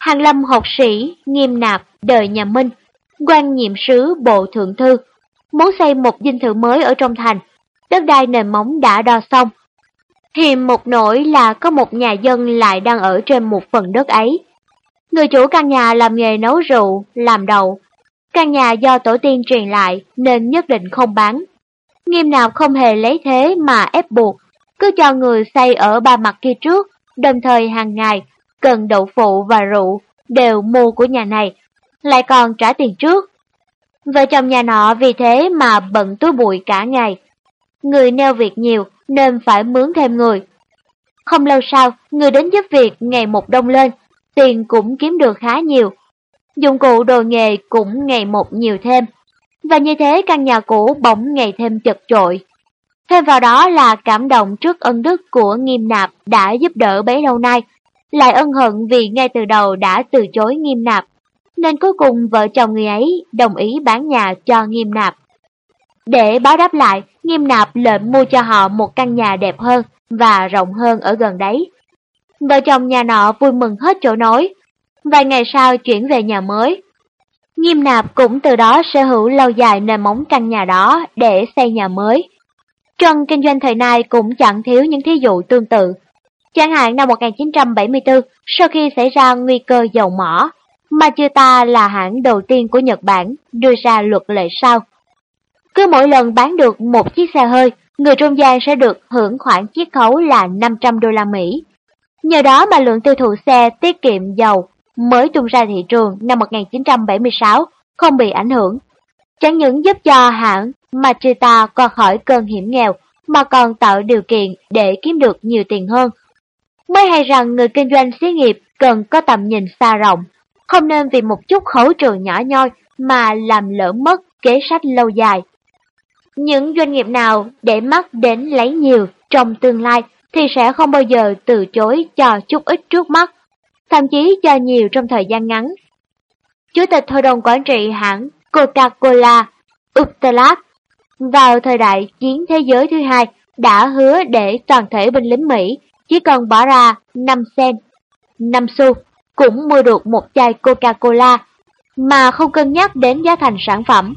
Hàng lâm học sĩ, nghiêm nạp, đời nhà Minh, quan nhiệm sứ bộ thượng thư, muốn xây một dinh thự mới ở trong thành, đất đai nền móng đã đo xong. Hiềm một nỗi là có một nhà dân lại đang ở trên một phần đất ấy. Người chủ căn nhà làm nghề nấu rượu, làm đậu. Căn nhà do tổ tiên truyền lại nên nhất định không bán. Nghiêm nạp không hề lấy thế mà ép buộc, cứ cho người xây ở ba mặt kia trước, đồng thời hàng ngày, cần đậu phụ và rượu đều mua của nhà này, lại còn trả tiền trước. Vợ chồng nhà nọ vì thế mà bận túi bụi cả ngày. Người neo việc nhiều nên phải mướn thêm người. Không lâu sau, người đến giúp việc ngày một đông lên, tiền cũng kiếm được khá nhiều. Dụng cụ đồ nghề cũng ngày một nhiều thêm. Và như thế căn nhà cũ bỗng ngày thêm chật chội. Thêm vào đó là cảm động trước ân đức của nghiêm nạp đã giúp đỡ bấy lâu nay, lại ân hận vì ngay từ đầu đã từ chối nghiêm nạp, nên cuối cùng vợ chồng người ấy đồng ý bán nhà cho nghiêm nạp. Để báo đáp lại, nghiêm nạp lệnh mua cho họ một căn nhà đẹp hơn và rộng hơn ở gần đấy. Vợ chồng nhà nọ vui mừng hết chỗ nói. Vài ngày sau chuyển về nhà mới. Nghiêm nạp cũng từ đó sở hữu lâu dài nền móng căn nhà đó để xây nhà mới. Trong kinh doanh thời nay cũng chẳng thiếu những thí dụ tương tự. Chẳng hạn năm 1974, sau khi xảy ra nguy cơ dầu mỏ, Machita là hãng đầu tiên của Nhật Bản đưa ra luật lệ sau. Cứ mỗi lần bán được một chiếc xe hơi, người trung gian sẽ được hưởng khoản chiết khấu là 500 đô la Mỹ. Nhờ đó mà lượng tiêu thụ xe tiết kiệm dầu mới tung ra thị trường năm 1976 không bị ảnh hưởng. Chẳng những giúp cho hãng Machita qua khỏi cơn hiểm nghèo, mà còn tạo điều kiện để kiếm được nhiều tiền hơn. Mới hay rằng người kinh doanh xí nghiệp cần có tầm nhìn xa rộng, không nên vì một chút khấu trừ nhỏ nhoi mà làm lỡ mất kế sách lâu dài. Những doanh nghiệp nào để mắt đến lấy nhiều trong tương lai thì sẽ không bao giờ từ chối cho chút ít trước mắt, thậm chí cho nhiều trong thời gian ngắn. Chủ tịch Hội đồng Quản trị hãng Coca-Cola, Uptalat, vào thời đại chiến thế giới thứ hai đã hứa để toàn thể binh lính Mỹ chỉ cần bỏ ra 5 sen, 5 xu cũng mua được một chai Coca-Cola mà không cân nhắc đến giá thành sản phẩm.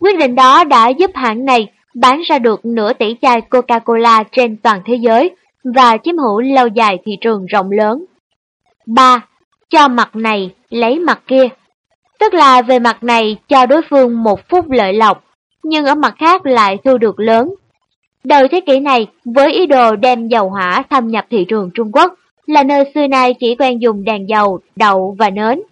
Quyết định đó đã giúp hãng này bán ra được nửa tỷ chai Coca-Cola trên toàn thế giới và chiếm hữu lâu dài thị trường rộng lớn. 3. Cho mặt này lấy mặt kia Tức là về mặt này cho đối phương một phút lợi lộc, nhưng ở mặt khác lại thu được lớn. Đầu thế kỷ này, với ý đồ đem dầu hỏa thâm nhập thị trường Trung Quốc, là nơi xưa nay chỉ quen dùng đèn dầu, đậu và nến.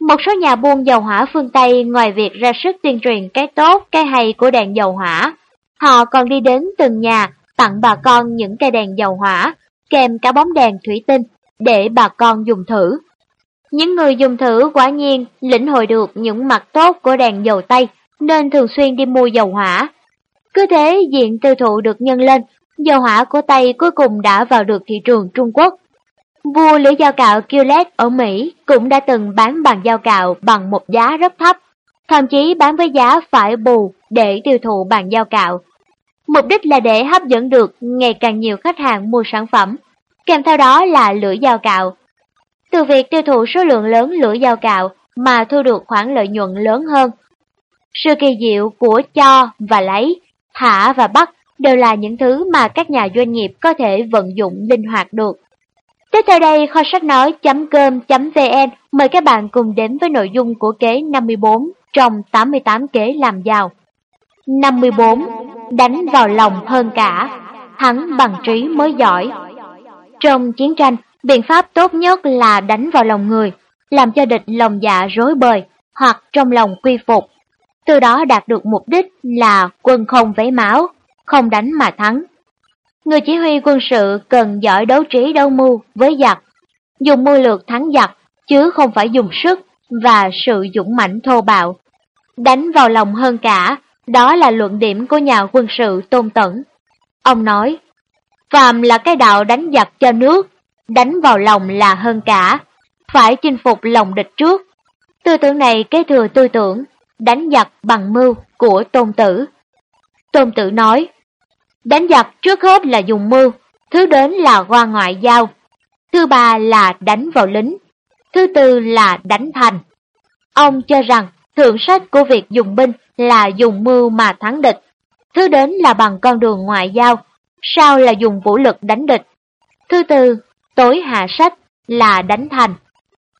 Một số nhà buôn dầu hỏa phương Tây ngoài việc ra sức tuyên truyền cái tốt, cái hay của đèn dầu hỏa, họ còn đi đến từng nhà tặng bà con những cây đèn dầu hỏa, kèm cả bóng đèn thủy tinh, để bà con dùng thử. Những người dùng thử quả nhiên lĩnh hội được những mặt tốt của đèn dầu Tây, nên thường xuyên đi mua dầu hỏa. Cứ thế diện tiêu thụ được nhân lên, dầu hỏa của Tây cuối cùng đã vào được thị trường Trung Quốc. Vua lưỡi dao cạo Gillette ở Mỹ cũng đã từng bán bằng dao cạo bằng một giá rất thấp, thậm chí bán với giá phải bù để tiêu thụ bằng dao cạo. Mục đích là để hấp dẫn được ngày càng nhiều khách hàng mua sản phẩm, kèm theo đó là lưỡi dao cạo. Từ việc tiêu thụ số lượng lớn lưỡi dao cạo mà thu được khoản lợi nhuận lớn hơn. Sự kỳ diệu của cho và lấy, thả và bắt đều là những thứ mà các nhà doanh nghiệp có thể vận dụng linh hoạt được. Tiếp theo đây, kho sách nói.com.vn mời các bạn cùng đến với nội dung của kế 54 trong 88 kế làm giàu. 54. Đánh vào lòng hơn cả, thắng bằng trí mới giỏi. Trong chiến tranh, biện pháp tốt nhất là đánh vào lòng người, làm cho địch lòng dạ rối bời hoặc trong lòng quy phục. Từ đó đạt được mục đích là quân không vấy máu, không đánh mà thắng. Người chỉ huy quân sự cần giỏi đấu trí đấu mưu với giặc, dùng mưu lược thắng giặc, chứ không phải dùng sức và sự dũng mãnh thô bạo. Đánh vào lòng hơn cả, đó là luận điểm của nhà quân sự Tôn Tẩn. Ông nói, Phàm là cái đạo đánh giặc cho nước, đánh vào lòng là hơn cả, phải chinh phục lòng địch trước. Tư tưởng này kế thừa tư tưởng, đánh giặc bằng mưu của Tôn Tử. Tôn Tử nói, đánh giặc trước hết là dùng mưu, thứ đến là qua ngoại giao, thứ ba là đánh vào lính, thứ tư là đánh thành. Ông cho rằng thượng sách của việc dùng binh là dùng mưu mà thắng địch, thứ đến là bằng con đường ngoại giao, sau là dùng vũ lực đánh địch. Thứ tư, tối hạ sách là đánh thành.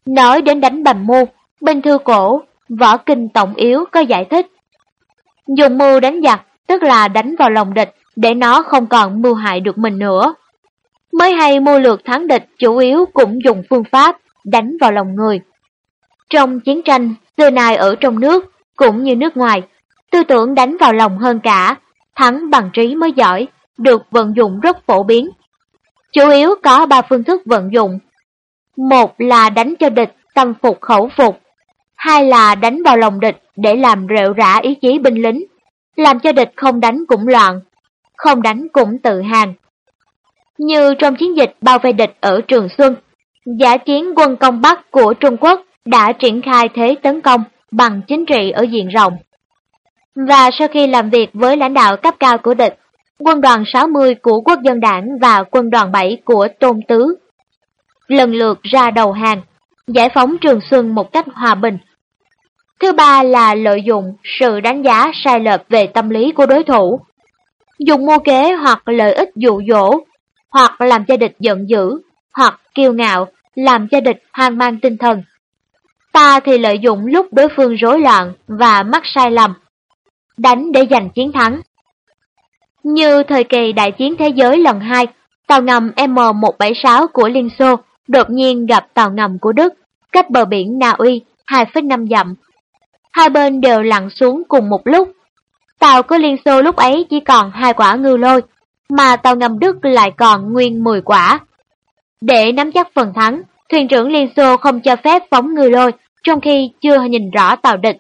Nói đến đánh bằng mưu, bên thư cổ, võ kinh tổng yếu có giải thích. Dùng mưu đánh giặc, tức là đánh vào lòng địch, để nó không còn mưu hại được mình nữa. Mới hay mưu lược thắng địch chủ yếu cũng dùng phương pháp đánh vào lòng người. Trong chiến tranh, xưa nay ở trong nước, cũng như nước ngoài, tư tưởng đánh vào lòng hơn cả, thắng bằng trí mới giỏi, được vận dụng rất phổ biến. Chủ yếu có ba phương thức vận dụng. Một là đánh cho địch tâm phục khẩu phục. Hai là đánh vào lòng địch để làm rệu rã ý chí binh lính, làm cho địch không đánh cũng loạn, không đánh cũng tự hàng. Như trong chiến dịch bao vây địch ở Trường Xuân, giả chiến quân công Bắc của Trung Quốc đã triển khai thế tấn công bằng chính trị ở diện rộng. Và sau khi làm việc với lãnh đạo cấp cao của địch, quân đoàn 60 của Quốc dân đảng và quân đoàn 7 của Tôn Tứ lần lượt ra đầu hàng, giải phóng Trường Xuân một cách hòa bình. Thứ ba là lợi dụng sự đánh giá sai lệch về tâm lý của đối thủ, dùng mô kế hoặc lợi ích dụ dỗ, hoặc làm cho địch giận dữ, hoặc kiêu ngạo, làm cho địch hoang mang tinh thần. Ta thì lợi dụng lúc đối phương rối loạn và mắc sai lầm, đánh để giành chiến thắng. Như thời kỳ đại chiến thế giới lần 2, tàu ngầm M176 của Liên Xô đột nhiên gặp tàu ngầm của Đức, cách bờ biển Na Uy 2,5 dặm. Hai bên đều lặn xuống cùng một lúc. Tàu của Liên Xô lúc ấy chỉ còn hai quả ngư lôi, mà tàu ngầm Đức lại còn nguyên 10 quả. Để nắm chắc phần thắng, thuyền trưởng Liên Xô không cho phép phóng ngư lôi, trong khi chưa nhìn rõ tàu địch.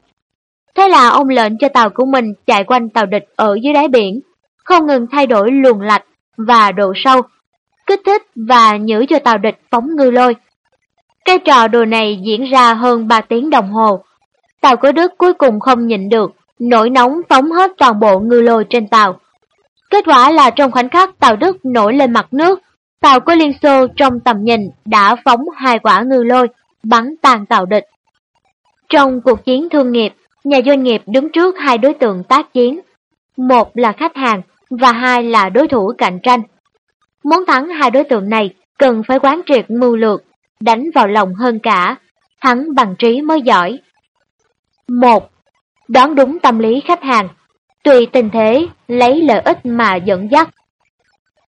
Thế là ông lệnh cho tàu của mình chạy quanh tàu địch ở dưới đáy biển, không ngừng thay đổi luồng lạch và độ sâu, kích thích và nhử cho tàu địch phóng ngư lôi. Cái trò đùa này diễn ra hơn 3 tiếng đồng hồ. Tàu của Đức cuối cùng không nhịn được, nổi nóng phóng hết toàn bộ ngư lôi trên tàu. Kết quả là trong khoảnh khắc tàu Đức nổi lên mặt nước, tàu của Liên Xô trong tầm nhìn đã phóng hai quả ngư lôi, bắn tàn tàu địch. Trong cuộc chiến thương nghiệp, nhà doanh nghiệp đứng trước hai đối tượng tác chiến. Một là khách hàng và hai là đối thủ cạnh tranh. Muốn thắng hai đối tượng này, cần phải quán triệt mưu lược, đánh vào lòng hơn cả, thắng bằng trí mới giỏi. Một, Đoán đúng tâm lý khách hàng, tùy tình thế, lấy lợi ích mà dẫn dắt.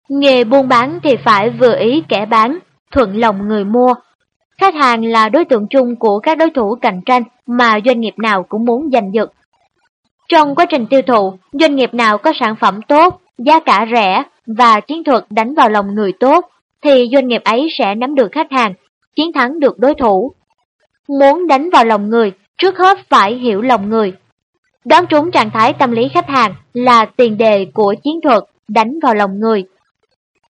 Nghề buôn bán thì phải vừa ý kẻ bán, thuận lòng người mua. Khách hàng là đối tượng chung của các đối thủ cạnh tranh mà doanh nghiệp nào cũng muốn giành giật. Trong quá trình tiêu thụ, doanh nghiệp nào có sản phẩm tốt, giá cả rẻ và chiến thuật đánh vào lòng người tốt, thì doanh nghiệp ấy sẽ nắm được khách hàng, chiến thắng được đối thủ. Muốn đánh vào lòng người, trước hết phải hiểu lòng người. Đoán trúng trạng thái tâm lý khách hàng là tiền đề của chiến thuật đánh vào lòng người.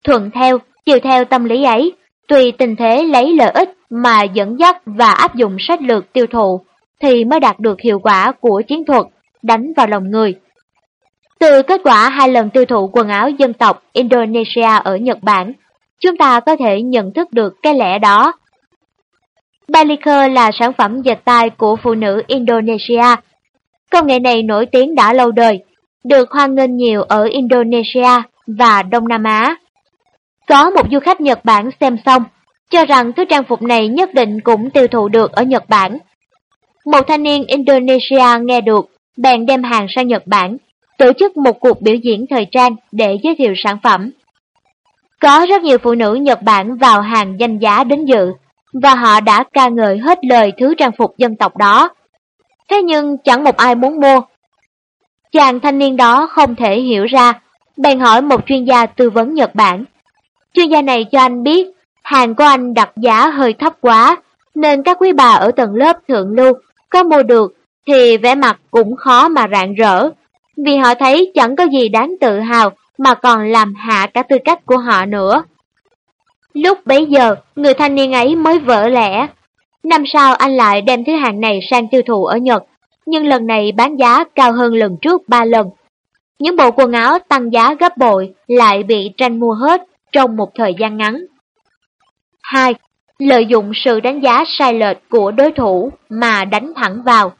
Thuận theo, chiều theo tâm lý ấy, tùy tình thế lấy lợi ích mà dẫn dắt và áp dụng sách lược tiêu thụ, thì mới đạt được hiệu quả của chiến thuật đánh vào lòng người. Từ kết quả hai lần tiêu thụ quần áo dân tộc Indonesia ở Nhật Bản, chúng ta có thể nhận thức được cái lẽ đó. Baliker là sản phẩm dệt tay của phụ nữ Indonesia. Công nghệ này nổi tiếng đã lâu đời, được hoan nghênh nhiều ở Indonesia và Đông Nam Á. Có một du khách Nhật Bản xem xong, cho rằng thứ trang phục này nhất định cũng tiêu thụ được ở Nhật Bản. Một thanh niên Indonesia nghe được, bèn đem hàng sang Nhật Bản tổ chức một cuộc biểu diễn thời trang để giới thiệu sản phẩm. Có rất nhiều phụ nữ Nhật Bản vào hàng danh giá đến dự, và họ đã ca ngợi hết lời thứ trang phục dân tộc đó. Thế nhưng chẳng một ai muốn mua. Chàng thanh niên đó không thể hiểu ra, bèn hỏi một chuyên gia tư vấn Nhật Bản. Chuyên gia này cho anh biết, hàng của anh đặt giá hơi thấp quá, nên các quý bà ở tầng lớp thượng lưu có mua được thì vẻ mặt cũng khó mà rạng rỡ, vì họ thấy chẳng có gì đáng tự hào mà còn làm hạ cả tư cách của họ nữa. Lúc bấy giờ, người thanh niên ấy mới vỡ lẽ. Năm sau anh lại đem thứ hàng này sang tiêu thụ ở Nhật, nhưng lần này bán giá cao hơn lần trước 3 lần. Những bộ quần áo tăng giá gấp bội lại bị tranh mua hết trong một thời gian ngắn. 2. Lợi dụng sự đánh giá sai lệch của đối thủ mà đánh thẳng vào.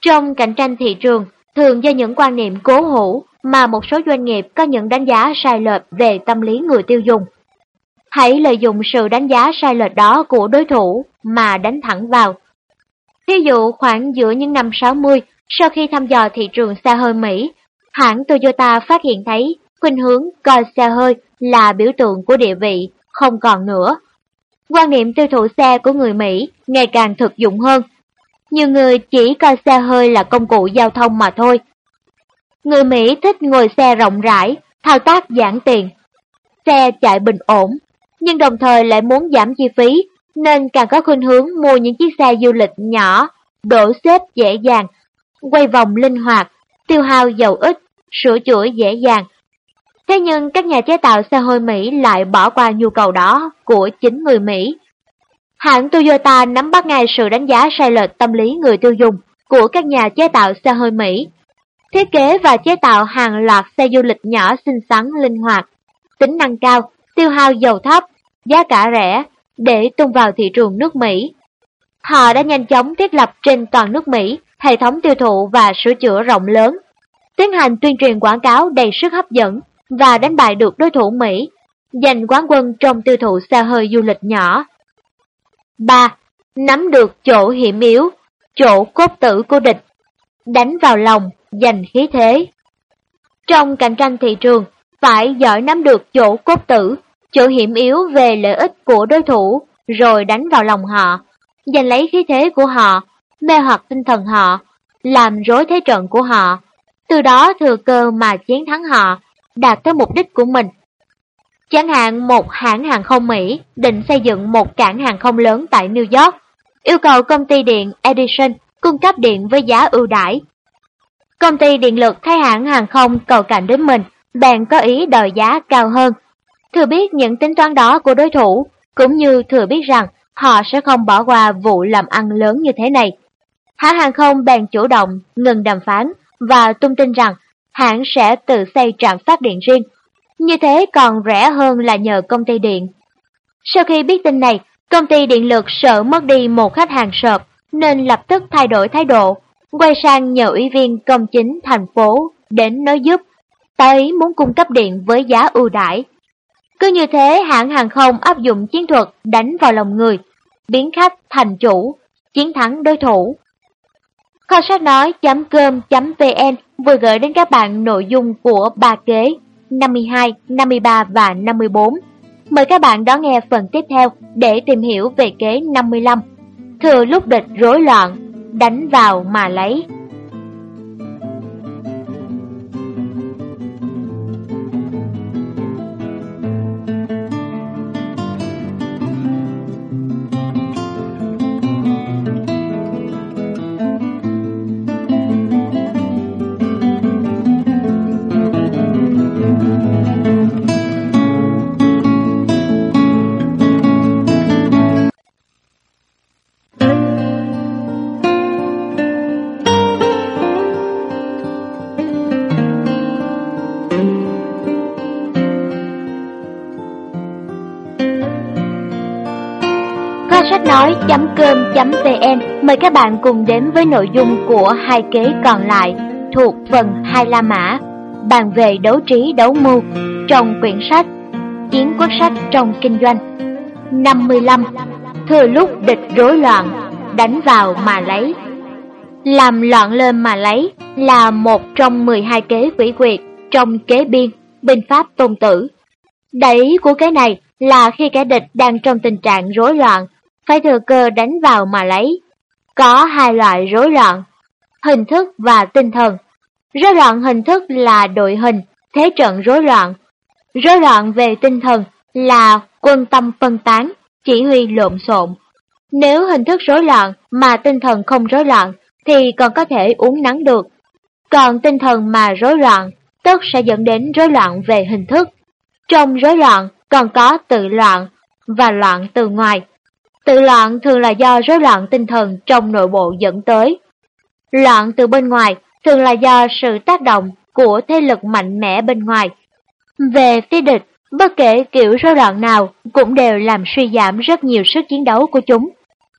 Trong cạnh tranh thị trường, thường do những quan niệm cố hữu mà một số doanh nghiệp có những đánh giá sai lệch về tâm lý người tiêu dùng. Hãy lợi dụng sự đánh giá sai lệch đó của đối thủ mà đánh thẳng vào. Ví dụ khoảng giữa những năm 60, sau khi thăm dò thị trường xe hơi Mỹ, hãng Toyota phát hiện thấy khuynh hướng coi xe hơi là biểu tượng của địa vị, không còn nữa. Quan niệm tiêu thụ xe của người Mỹ ngày càng thực dụng hơn. Nhiều người chỉ coi xe hơi là công cụ giao thông mà thôi. Người Mỹ thích ngồi xe rộng rãi, thao tác giản tiền. Xe chạy bình ổn, nhưng đồng thời lại muốn giảm chi phí, nên càng có khuynh hướng mua những chiếc xe du lịch nhỏ, đổ xếp dễ dàng, quay vòng linh hoạt, tiêu hao dầu ít, sửa chữa dễ dàng. Thế nhưng các nhà chế tạo xe hơi Mỹ lại bỏ qua nhu cầu đó của chính người Mỹ. Hãng Toyota nắm bắt ngay sự đánh giá sai lệch tâm lý người tiêu dùng của các nhà chế tạo xe hơi Mỹ. Thiết kế và chế tạo hàng loạt xe du lịch nhỏ xinh xắn linh hoạt, tính năng cao, tiêu hao dầu thấp, giá cả rẻ để tung vào thị trường nước Mỹ. Họ đã nhanh chóng thiết lập trên toàn nước Mỹ hệ thống tiêu thụ và sửa chữa rộng lớn, tiến hành tuyên truyền quảng cáo đầy sức hấp dẫn và đánh bại được đối thủ Mỹ, giành quán quân trong tiêu thụ xe hơi du lịch nhỏ. 3. Nắm được chỗ hiểm yếu, chỗ cốt tử của địch, đánh vào lòng, giành khí thế. Trong cạnh tranh thị trường, phải giỏi nắm được chỗ cốt tử, chỗ hiểm yếu về lợi ích của đối thủ, rồi đánh vào lòng họ, giành lấy khí thế của họ, mê hoặc tinh thần họ, làm rối thế trận của họ, từ đó thừa cơ mà chiến thắng họ, đạt tới mục đích của mình. Chẳng hạn một hãng hàng không Mỹ định xây dựng một cảng hàng không lớn tại New York, yêu cầu công ty điện Edison cung cấp điện với giá ưu đãi. Công ty điện lực thay hãng hàng không cầu cạnh đến mình, bèn có ý đòi giá cao hơn. Thừa biết những tính toán đó của đối thủ, cũng như thừa biết rằng họ sẽ không bỏ qua vụ làm ăn lớn như thế này. Hãng hàng không bèn chủ động ngừng đàm phán và tung tin rằng hãng sẽ tự xây trạm phát điện riêng. Như thế còn rẻ hơn là nhờ công ty điện. Sau khi biết tin này, công ty điện lực sợ mất đi một khách hàng sợp nên lập tức thay đổi thái độ, quay sang nhờ ủy viên công chính thành phố đến nói giúp, ta ý muốn cung cấp điện với giá ưu đãi. Cứ như thế hãng hàng không áp dụng chiến thuật đánh vào lòng người, biến khách thành chủ, chiến thắng đối thủ. Kho sách nói.com.vn vừa gửi đến các bạn nội dung của ba kế 52, 53 và 54. Mời các bạn đón nghe phần tiếp theo để tìm hiểu về kế 55. Thừa lúc địch rối loạn, đánh vào mà lấy. Mời các bạn cùng đến với nội dung của hai kế còn lại thuộc phần hai La Mã, bàn về đấu trí đấu mưu trong quyển sách Chiến quốc sách trong kinh doanh. 55. Thừa lúc địch rối loạn, đánh vào mà lấy. Làm loạn lên mà lấy là một trong 12 kế quỷ quyệt trong kế biên, binh pháp tôn tử. đại ý của cái này là khi kẻ địch đang trong tình trạng rối loạn phải thừa cơ đánh vào mà lấy. Có hai loại rối loạn, hình thức và tinh thần. Rối loạn hình thức là đội hình, thế trận rối loạn. Rối loạn về tinh thần là quân tâm phân tán, chỉ huy lộn xộn. Nếu hình thức rối loạn mà tinh thần không rối loạn thì còn có thể uống nắng được. Còn tinh thần mà rối loạn, tất sẽ dẫn đến rối loạn về hình thức. Trong rối loạn còn có tự loạn và loạn từ ngoài. Tự loạn thường là do rối loạn tinh thần trong nội bộ dẫn tới. Loạn từ bên ngoài thường là do sự tác động của thế lực mạnh mẽ bên ngoài. Về phía địch, bất kể kiểu rối loạn nào cũng đều làm suy giảm rất nhiều sức chiến đấu của chúng,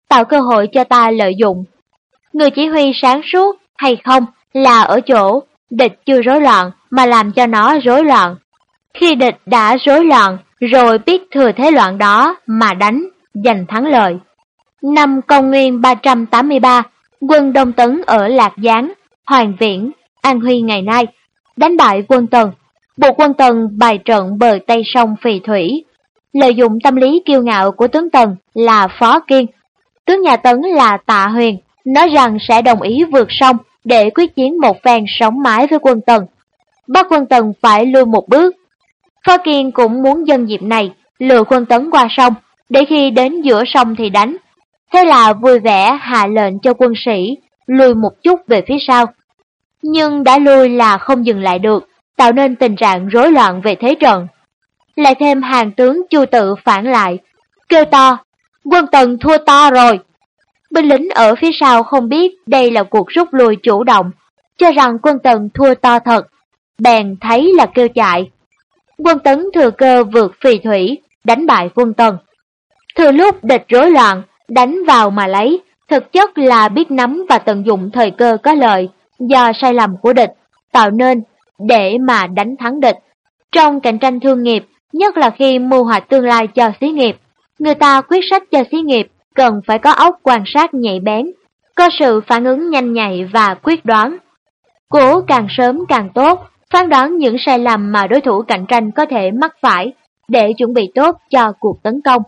tạo cơ hội cho ta lợi dụng. Người chỉ huy sáng suốt hay không là ở chỗ địch chưa rối loạn mà làm cho nó rối loạn. Khi địch đã rối loạn rồi biết thừa thế loạn đó mà đánh, giành thắng lợi. Năm công nguyên 383, quân Đông Tấn ở Lạc Giáng, Hoàng Viễn, An Huy ngày nay, đánh bại quân Tần, buộc quân Tần bài trận bờ Tây sông Phì Thủy. Lợi dụng tâm lý kiêu ngạo của tướng Tần là Phó Kiên, tướng nhà Tấn là Tạ Huyền, nói rằng sẽ đồng ý vượt sông để quyết chiến một phen sống mái với quân Tần. Bắt quân Tần phải lui một bước. Phó Kiên cũng muốn dân dịp này lừa quân Tấn qua sông, để khi đến giữa sông thì đánh. Thế là vui vẻ hạ lệnh cho quân sĩ lùi một chút về phía sau. Nhưng đã lùi là không dừng lại được, tạo nên tình trạng rối loạn về thế trận. Lại thêm hàng tướng chu tự phản lại, kêu to, quân tần thua to rồi. Binh lính ở phía sau không biết đây là cuộc rút lui chủ động, cho rằng quân tần thua to thật, bèn thấy là kêu chạy. Quân tấn thừa cơ vượt phì thủy, đánh bại quân tần. Thừa lúc địch rối loạn, đánh vào mà lấy, thực chất là biết nắm và tận dụng thời cơ có lợi do sai lầm của địch, tạo nên để mà đánh thắng địch. Trong cạnh tranh thương nghiệp, nhất là khi mưu hoạch tương lai cho xí nghiệp, người ta quyết sách cho xí nghiệp cần phải có óc quan sát nhạy bén, có sự phản ứng nhanh nhạy và quyết đoán. Cố càng sớm càng tốt, phán đoán những sai lầm mà đối thủ cạnh tranh có thể mắc phải để chuẩn bị tốt cho cuộc tấn công.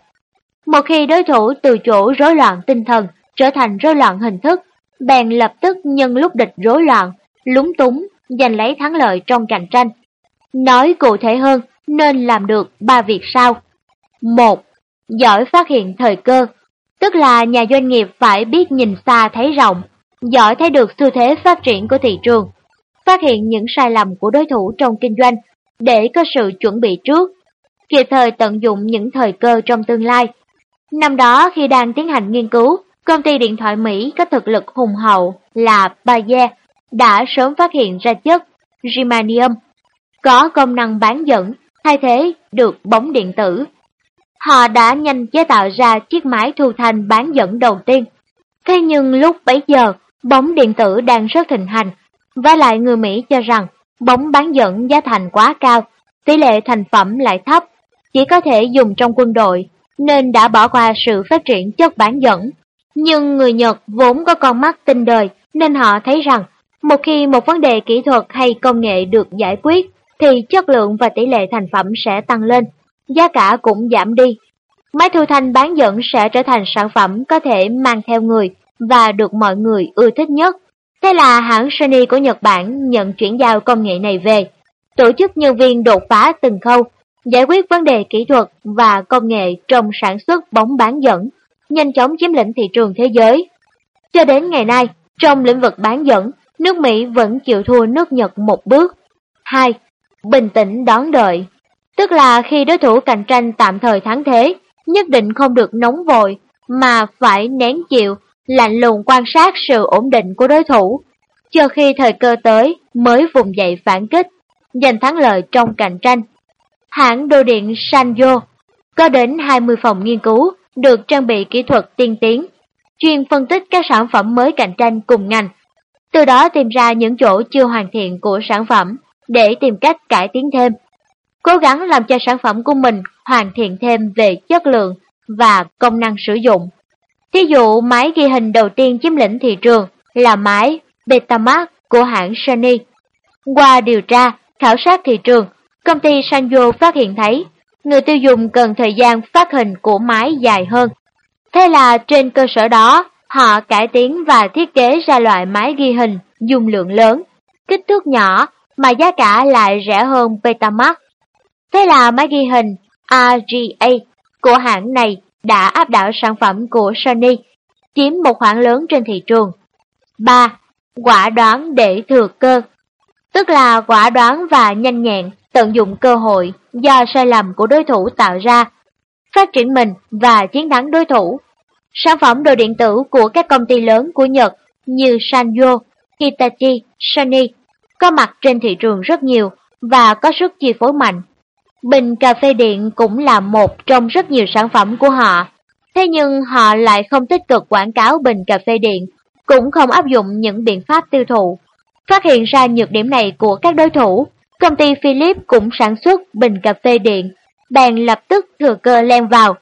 Một khi đối thủ từ chỗ rối loạn tinh thần trở thành rối loạn hình thức, bèn lập tức nhân lúc địch rối loạn, lúng túng, giành lấy thắng lợi trong cạnh tranh. Nói cụ thể hơn, nên làm được ba việc sau. một Giỏi phát hiện thời cơ, tức là nhà doanh nghiệp phải biết nhìn xa thấy rộng, giỏi thấy được xu thế phát triển của thị trường, phát hiện những sai lầm của đối thủ trong kinh doanh để có sự chuẩn bị trước, kịp thời tận dụng những thời cơ trong tương lai. Năm đó khi đang tiến hành nghiên cứu, công ty điện thoại Mỹ có thực lực hùng hậu là Bayer đã sớm phát hiện ra chất germanium có công năng bán dẫn thay thế được bóng điện tử. Họ đã nhanh chế tạo ra chiếc máy thu thanh bán dẫn đầu tiên. Thế nhưng lúc bấy giờ, bóng điện tử đang rất thịnh hành, và lại người Mỹ cho rằng bóng bán dẫn giá thành quá cao, tỷ lệ thành phẩm lại thấp, chỉ có thể dùng trong quân đội, nên đã bỏ qua sự phát triển chất bán dẫn. Nhưng người Nhật vốn có con mắt tinh đời, nên họ thấy rằng một khi một vấn đề kỹ thuật hay công nghệ được giải quyết, thì chất lượng và tỷ lệ thành phẩm sẽ tăng lên, giá cả cũng giảm đi. Máy thu thanh bán dẫn sẽ trở thành sản phẩm có thể mang theo người và được mọi người ưa thích nhất. Thế là hãng Sony của Nhật Bản nhận chuyển giao công nghệ này về, tổ chức nhân viên đột phá từng khâu, giải quyết vấn đề kỹ thuật và công nghệ trong sản xuất bóng bán dẫn, nhanh chóng chiếm lĩnh thị trường thế giới. Cho đến ngày nay, trong lĩnh vực bán dẫn, nước Mỹ vẫn chịu thua nước Nhật một bước. 2. Bình tĩnh đón đợi Tức là khi đối thủ cạnh tranh tạm thời thắng thế, nhất định không được nóng vội, mà phải nén chịu, lạnh lùng quan sát sự ổn định của đối thủ, cho khi thời cơ tới mới vùng dậy phản kích, giành thắng lợi trong cạnh tranh. Hãng đồ điện Sanyo có đến 20 phòng nghiên cứu được trang bị kỹ thuật tiên tiến, chuyên phân tích các sản phẩm mới cạnh tranh cùng ngành từ đó tìm ra những chỗ chưa hoàn thiện của sản phẩm để tìm cách cải tiến thêm. Cố gắng làm cho sản phẩm của mình hoàn thiện thêm về chất lượng và công năng sử dụng. Thí dụ máy ghi hình đầu tiên chiếm lĩnh thị trường là máy Betamax của hãng Sony. Qua điều tra, khảo sát thị trường, công ty Sanyo phát hiện thấy người tiêu dùng cần thời gian phát hình của máy dài hơn. Thế là trên cơ sở đó, Họ cải tiến và thiết kế ra loại máy ghi hình dung lượng lớn, kích thước nhỏ mà giá cả lại rẻ hơn Betamax. Thế là máy ghi hình RGA của hãng này đã áp đảo sản phẩm của Sony, chiếm một khoảng lớn trên thị trường. 3. Quả đoán để thừa cơ Tức là quả đoán và nhanh nhẹn, tận dụng cơ hội do sai lầm của đối thủ tạo ra, phát triển mình và chiến thắng đối thủ. Sản phẩm đồ điện tử của các công ty lớn của Nhật như Sanyo, Hitachi, Sony có mặt trên thị trường rất nhiều và có sức chi phối mạnh. Bình cà phê điện cũng là một trong rất nhiều sản phẩm của họ. Thế nhưng họ lại không tích cực quảng cáo bình cà phê điện, cũng không áp dụng những biện pháp tiêu thụ. Phát hiện ra nhược điểm này của các đối thủ, công ty Philips cũng sản xuất bình cà phê điện, bèn lập tức thừa cơ len vào,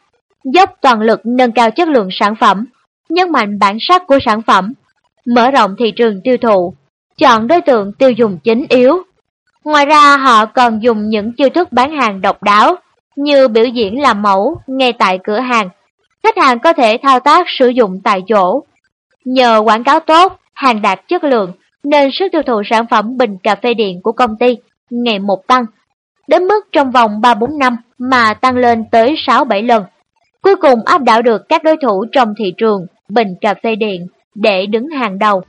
dốc toàn lực nâng cao chất lượng sản phẩm, nhấn mạnh bản sắc của sản phẩm, mở rộng thị trường tiêu thụ, chọn đối tượng tiêu dùng chính yếu. Ngoài ra họ còn dùng những chiêu thức bán hàng độc đáo như biểu diễn làm mẫu ngay tại cửa hàng. Khách hàng có thể thao tác sử dụng tại chỗ. Nhờ quảng cáo tốt, hàng đạt chất lượng nên sức tiêu thụ sản phẩm bình cà phê điện của công ty ngày một tăng. Đến mức trong vòng 3-4 năm mà tăng lên tới 6-7 lần. Cuối cùng áp đảo được các đối thủ trong thị trường bình cà phê điện để đứng hàng đầu.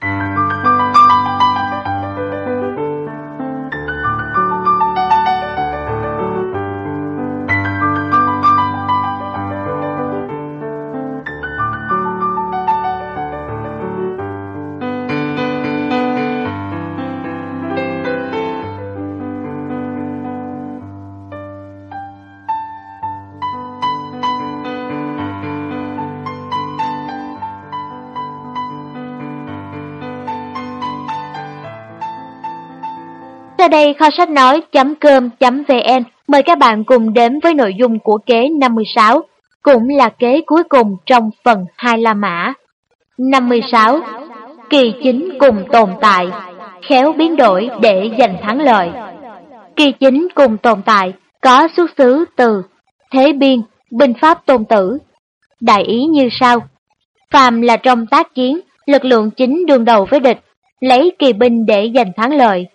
Sau đây kho sách nói.com.vn mời các bạn cùng đến với nội dung của kế 56, cũng là kế cuối cùng trong phần hai La Mã. 56. Kỳ chính cùng tồn tại, khéo biến đổi để giành thắng lợi. Kỳ chính cùng tồn tại có xuất xứ từ Thế Biên, binh pháp tôn tử. Đại ý như sau. Phàm là trong tác chiến, lực lượng chính đương đầu với địch, lấy kỳ binh để giành thắng lợi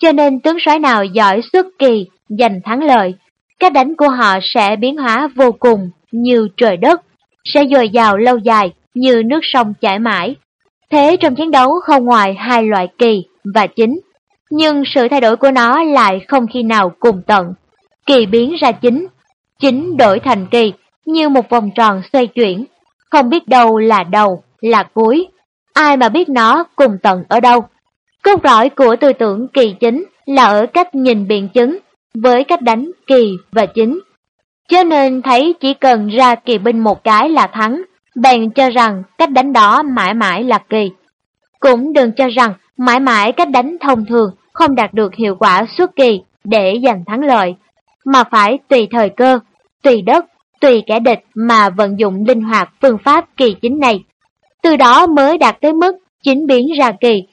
cho nên tướng soái nào giỏi xuất kỳ, giành thắng lợi, cách đánh của họ sẽ biến hóa vô cùng như trời đất, sẽ dồi dào lâu dài như nước sông chảy mãi. Thế trong chiến đấu không ngoài hai loại kỳ và chính, nhưng sự thay đổi của nó lại không khi nào cùng tận. Kỳ biến ra chính, chính đổi thành kỳ như một vòng tròn xoay chuyển, không biết đâu là đầu, là cuối, ai mà biết nó cùng tận ở đâu. Cốt lõi của tư tưởng kỳ chính là ở cách nhìn biện chứng với cách đánh kỳ và chính. Cho nên thấy chỉ cần ra kỳ binh một cái là thắng, bèn cho rằng cách đánh đó mãi mãi là kỳ. Cũng đừng cho rằng mãi mãi cách đánh thông thường không đạt được hiệu quả xuất kỳ để giành thắng lợi, mà phải tùy thời cơ, tùy đất, tùy kẻ địch mà vận dụng linh hoạt phương pháp kỳ chính này. Từ đó mới đạt tới mức chính biến ra kỳ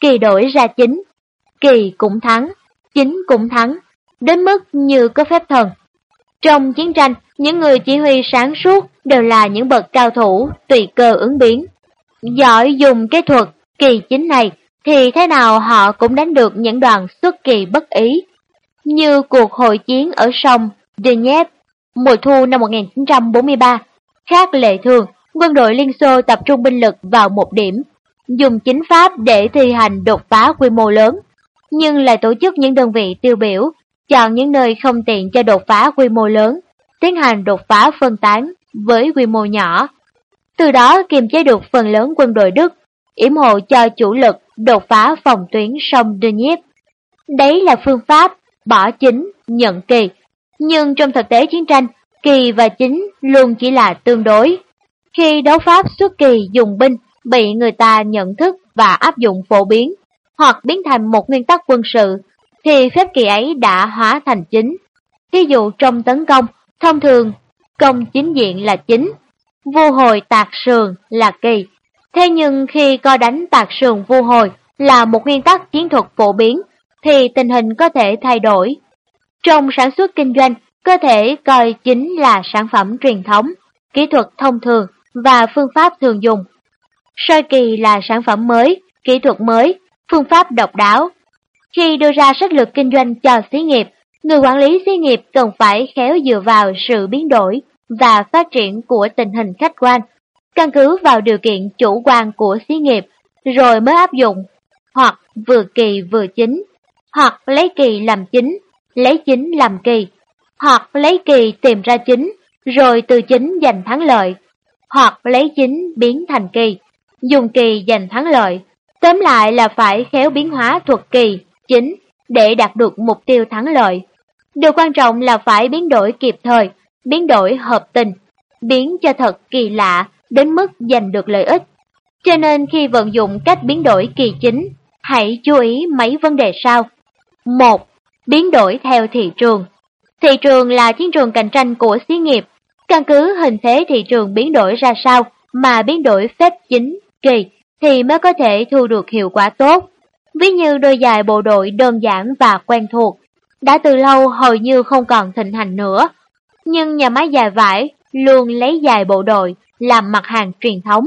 kỳ đổi ra chính, kỳ cũng thắng, chính cũng thắng, đến mức như có phép thần. Trong chiến tranh, những người chỉ huy sáng suốt đều là những bậc cao thủ tùy cơ ứng biến. Giỏi dùng cái thuật kỳ chính này thì thế nào họ cũng đánh được những đoàn xuất kỳ bất ý. Như cuộc hội chiến ở sông Dnieper mùa thu năm 1943, khác lệ thường, quân đội Liên Xô tập trung binh lực vào một điểm dùng chính pháp để thi hành đột phá quy mô lớn, nhưng lại tổ chức những đơn vị tiêu biểu, chọn những nơi không tiện cho đột phá quy mô lớn, tiến hành đột phá phân tán với quy mô nhỏ. Từ đó kiềm chế được phần lớn quân đội Đức, yểm hộ cho chủ lực đột phá phòng tuyến sông Dnieper. Đấy là phương pháp bỏ chính, nhận kỳ, nhưng trong thực tế chiến tranh, kỳ và chính luôn chỉ là tương đối. Khi đấu pháp xuất kỳ dùng binh, bị người ta nhận thức và áp dụng phổ biến, hoặc biến thành một nguyên tắc quân sự, thì phép kỳ ấy đã hóa thành chính. Ví dụ trong tấn công, thông thường, công chính diện là chính, vô hồi tạc sườn là kỳ. Thế nhưng khi coi đánh tạc sườn vô hồi là một nguyên tắc chiến thuật phổ biến, thì tình hình có thể thay đổi. Trong sản xuất kinh doanh, cơ thể coi chính là sản phẩm truyền thống, kỹ thuật thông thường và phương pháp thường dùng Soi kỳ là sản phẩm mới, kỹ thuật mới, phương pháp độc đáo. Khi đưa ra sách lược kinh doanh cho xí nghiệp, người quản lý xí nghiệp cần phải khéo dựa vào sự biến đổi, và phát triển của tình hình khách quan, căn cứ vào điều kiện chủ quan của xí nghiệp, rồi mới áp dụng, hoặc vừa kỳ vừa chính, hoặc lấy kỳ làm chính, lấy chính làm kỳ, hoặc lấy kỳ tìm ra chính, rồi từ chính giành thắng lợi, hoặc lấy chính biến thành kỳ, dùng kỳ giành thắng lợi. Tóm lại là phải khéo biến hóa thuật kỳ, chính, để đạt được mục tiêu thắng lợi. Điều quan trọng là phải biến đổi kịp thời, biến đổi hợp tình, biến cho thật kỳ lạ đến mức giành được lợi ích. Cho nên khi vận dụng cách biến đổi kỳ chính, hãy chú ý mấy vấn đề sau. 1. Biến đổi theo thị trường. Thị trường là chiến trường cạnh tranh của xí nghiệp, căn cứ hình thế thị trường biến đổi ra sao mà biến đổi phép chính, kỳ thì mới có thể thu được hiệu quả tốt. Ví như đôi giày bộ đội đơn giản và quen thuộc, đã từ lâu hầu như không còn thịnh hành nữa. Nhưng nhà máy dài vải luôn lấy giày bộ đội làm mặt hàng truyền thống,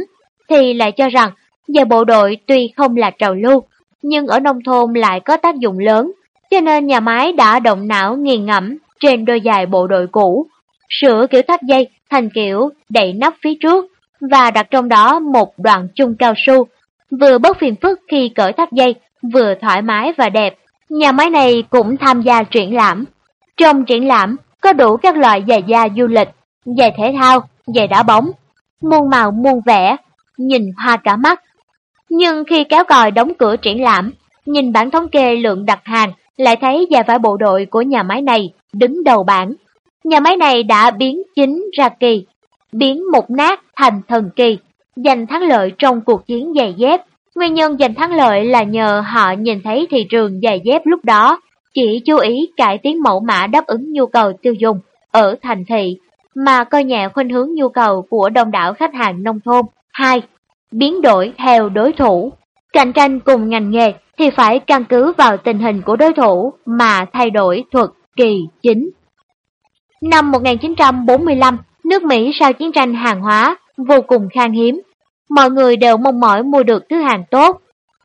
thì lại cho rằng giày bộ đội tuy không là trào lưu, nhưng ở nông thôn lại có tác dụng lớn, cho nên nhà máy đã động não nghiền ngẫm trên đôi giày bộ đội cũ, sửa kiểu thắt dây thành kiểu đậy nắp phía trước và đặt trong đó một đoạn chung cao su, vừa bất phiền phức khi cởi thắt dây, vừa thoải mái và đẹp. Nhà máy này cũng tham gia triển lãm. Trong triển lãm có đủ các loại giày da du lịch, giày thể thao, giày đá bóng, muôn màu muôn vẻ, nhìn hoa cả mắt. Nhưng khi kéo còi đóng cửa triển lãm, nhìn bản thống kê lượng đặt hàng, lại thấy giày vải bộ đội của nhà máy này đứng đầu bảng. Nhà máy này đã biến chính ra kỳ, biến một nát thành thần kỳ, giành thắng lợi trong cuộc chiến giày dép. Nguyên nhân giành thắng lợi là nhờ họ nhìn thấy thị trường giày dép lúc đó chỉ chú ý cải tiến mẫu mã đáp ứng nhu cầu tiêu dùng ở thành thị, mà coi nhẹ khuynh hướng nhu cầu của đông đảo khách hàng nông thôn. 2. Biến đổi theo đối thủ Cạnh tranh cùng ngành nghề thì phải căn cứ vào tình hình của đối thủ mà thay đổi thuật kỳ chính. Năm 1945, nước Mỹ sau chiến tranh hàng hóa vô cùng khan hiếm. Mọi người đều mong mỏi mua được thứ hàng tốt.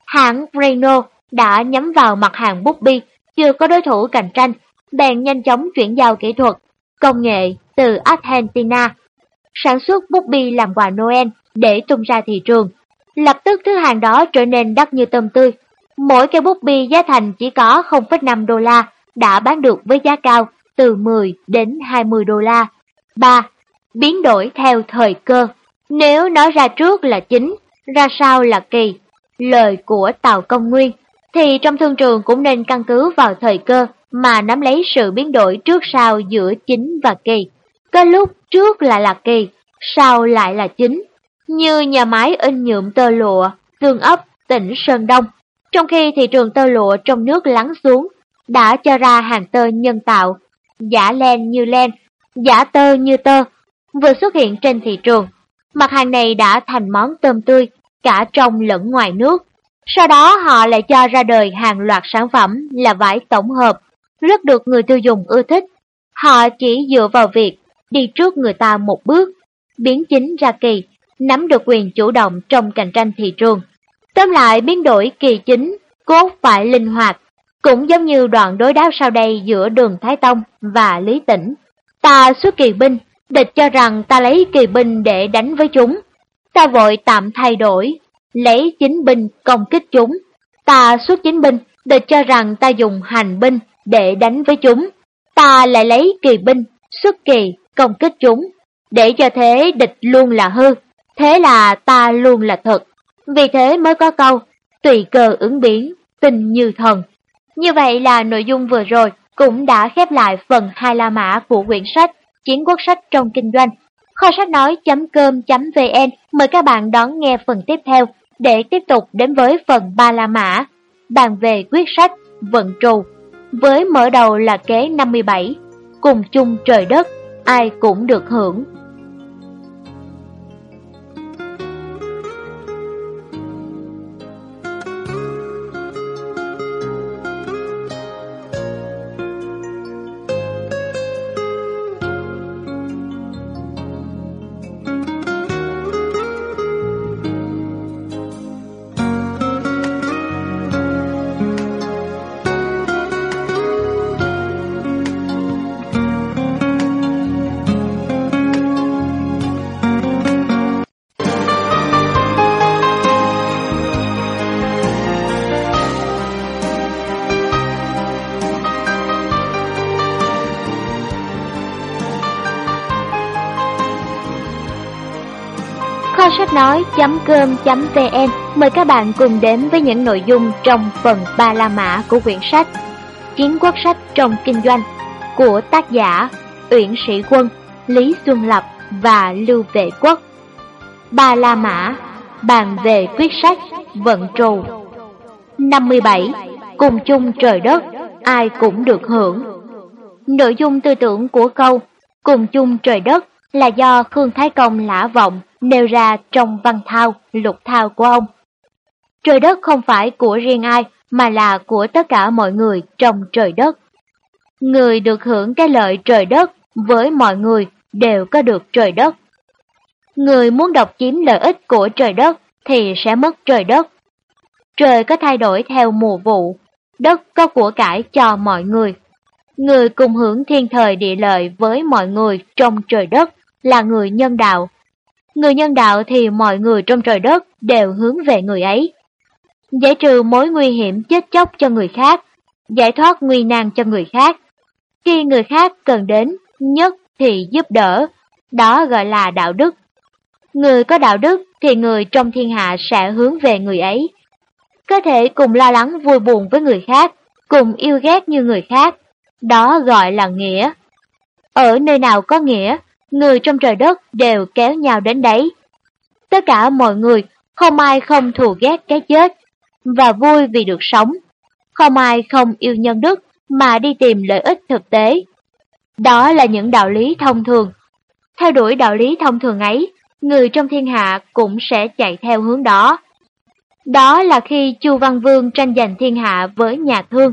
Hãng Renault đã nhắm vào mặt hàng bút bi, chưa có đối thủ cạnh tranh, bèn nhanh chóng chuyển giao kỹ thuật, công nghệ từ Argentina, sản xuất bút bi làm quà Noel để tung ra thị trường. Lập tức thứ hàng đó trở nên đắt như tôm tươi. Mỗi cây bút bi giá thành chỉ có 0,5 đô la, đã bán được với giá cao từ 10 đến 20 đô la. 3. Biến đổi theo thời cơ. Nếu nói ra trước là chính, ra sau là kỳ, lời của Tào Công Nguyên, thì trong thương trường cũng nên căn cứ vào thời cơ mà nắm lấy sự biến đổi trước sau giữa chính và kỳ. Có lúc trước là là kỳ, sau lại là chính. Như nhà máy in nhuộm tơ lụa, tương ấp, tỉnh Sơn Đông. Trong khi thị trường tơ lụa trong nước lắng xuống, đã cho ra hàng tơ nhân tạo, giả len như len, giả tơ như tơ, vừa xuất hiện trên thị trường. Mặt hàng này đã thành món tôm tươi, cả trong lẫn ngoài nước. Sau đó họ lại cho ra đời hàng loạt sản phẩm là vải tổng hợp, rất được người tiêu dùng ưa thích. Họ chỉ dựa vào việc đi trước người ta một bước, biến chính ra kỳ, nắm được quyền chủ động trong cạnh tranh thị trường. Tóm lại biến đổi kỳ chính, cốt phải linh hoạt, cũng giống như đoạn đối đáp sau đây giữa đường Thái Tông và Lý Tĩnh. Ta xuất kỳ binh, địch cho rằng ta lấy kỳ binh để đánh với chúng. Ta vội tạm thay đổi, lấy chính binh công kích chúng. Ta xuất chính binh, địch cho rằng ta dùng hành binh để đánh với chúng. Ta lại lấy kỳ binh, xuất kỳ, công kích chúng. Để cho thế địch luôn là hư, thế là ta luôn là thật. Vì thế mới có câu, tùy cơ ứng biến, tình như thần. Như vậy là nội dung vừa rồi cũng đã khép lại phần hai La Mã của quyển sách Chiến quốc sách trong kinh doanh. Kho sách nói.com.vn mời các bạn đón nghe phần tiếp theo để tiếp tục đến với phần ba La Mã, bàn về quyết sách vận trù. Với mở đầu là kế 57, cùng chung trời đất, ai cũng được hưởng. nói.com.vn mời các bạn cùng đến với những nội dung trong phần ba la mã của quyển sách Chiến quốc sách trong kinh doanh của tác giả Uyển Sĩ Quân, Lý Xuân Lập và Lưu Vệ Quốc. Ba La Mã, bàn về quyết sách, vận trù. 57. Cùng chung trời đất, ai cũng được hưởng. Nội dung tư tưởng của câu Cùng chung trời đất là do Khương Thái Công lã vọng nêu ra trong văn thao, lục thao của ông. Trời đất không phải của riêng ai, mà là của tất cả mọi người trong trời đất. Người được hưởng cái lợi trời đất với mọi người đều có được trời đất. Người muốn độc chiếm lợi ích của trời đất thì sẽ mất trời đất. Trời có thay đổi theo mùa vụ, đất có của cải cho mọi người. Người cùng hưởng thiên thời địa lợi với mọi người trong trời đất là người nhân đạo. Người nhân đạo thì mọi người trong trời đất đều hướng về người ấy. Giải trừ mối nguy hiểm chết chóc cho người khác, giải thoát nguy nan cho người khác. Khi người khác cần đến, nhất thì giúp đỡ, đó gọi là đạo đức. Người có đạo đức thì người trong thiên hạ sẽ hướng về người ấy. Có thể cùng lo lắng vui buồn với người khác, cùng yêu ghét như người khác, đó gọi là nghĩa. Ở nơi nào có nghĩa, người trong trời đất đều kéo nhau đến đấy. Tất cả mọi người, không ai không thù ghét cái chết, và vui vì được sống. Không ai không yêu nhân đức mà đi tìm lợi ích thực tế. Đó là những đạo lý thông thường. Theo đuổi đạo lý thông thường ấy, người trong thiên hạ cũng sẽ chạy theo hướng đó. Đó là khi Chu Văn Vương tranh giành thiên hạ với nhà thương.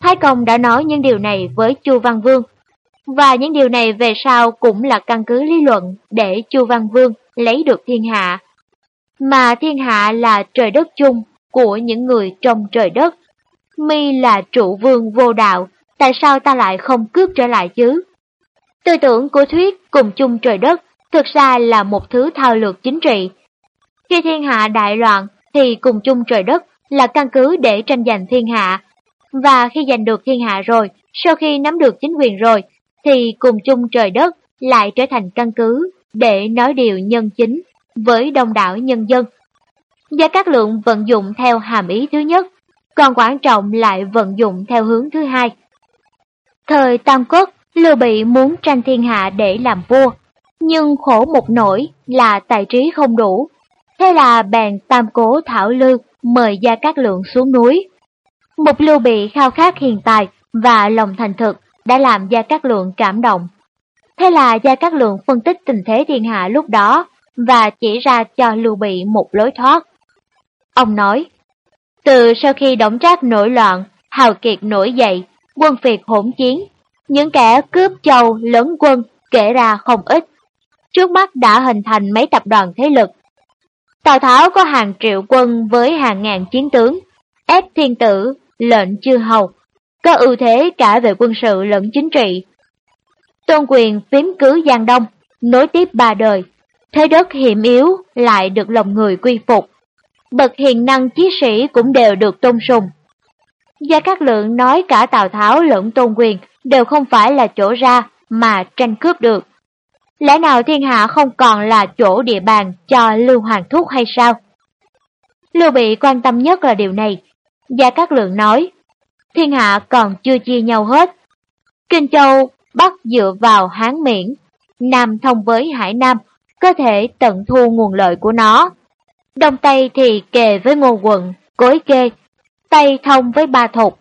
Thái Công đã nói những điều này với Chu Văn Vương, và những điều này về sau cũng là căn cứ lý luận để Chu Văn Vương lấy được thiên hạ. Mà thiên hạ là trời đất chung của những người trong trời đất. Mi là trụ vương vô đạo, tại sao ta lại không cướp trở lại chứ? Tư tưởng của thuyết cùng chung trời đất thực ra là một thứ thao lược chính trị. Khi thiên hạ đại loạn thì cùng chung trời đất là căn cứ để tranh giành thiên hạ. Và khi giành được thiên hạ rồi, sau khi nắm được chính quyền rồi, thì cùng chung trời đất lại trở thành căn cứ để nói điều nhân chính với đông đảo nhân dân. Gia Cát Lượng vận dụng theo hàm ý thứ nhất, còn Quảng Trọng lại vận dụng theo hướng thứ hai. Thời Tam Quốc, Lưu Bị muốn tranh thiên hạ để làm vua, nhưng khổ một nỗi là tài trí không đủ. Thế là bèn tam cố thảo lư mời Gia Cát Lượng xuống núi. Một Lưu Bị khao khát hiền tài và lòng thành thực đã làm Gia Cát Lượng cảm động. Thế là Gia Cát Lượng phân tích tình thế thiên hạ lúc đó và chỉ ra cho Lưu Bị một lối thoát. Ông nói, từ sau khi Đổng Trác nổi loạn, Hào Kiệt nổi dậy, quân Việt hỗn chiến, những kẻ cướp châu lớn quân kể ra không ít. Trước mắt đã hình thành mấy tập đoàn thế lực. Tào Tháo có hàng triệu quân với hàng ngàn chiến tướng, ép thiên tử, lệnh chư hầu, có ưu thế cả về quân sự lẫn chính trị. Tôn quyền phím cứ Giang Đông, nối tiếp ba đời, thế đất hiểm yếu lại được lòng người quy phục bậc hiền năng chí sĩ cũng đều được tôn sùng. Gia Cát Lượng nói cả Tào Tháo lẫn Tôn Quyền đều không phải là chỗ ra mà tranh cướp được. Lẽ nào thiên hạ không còn là chỗ địa bàn cho Lưu Hoàng Thúc hay sao? Lưu Bị quan tâm nhất là điều này. Gia Cát Lượng nói, thiên hạ còn chưa chia nhau hết. Kinh Châu Bắc dựa vào Hán Miễn, Nam thông với Hải Nam, có thể tận thu nguồn lợi của nó. Đông Tây thì kề với Ngô Quận, Cối Kê, Tây thông với Ba Thục.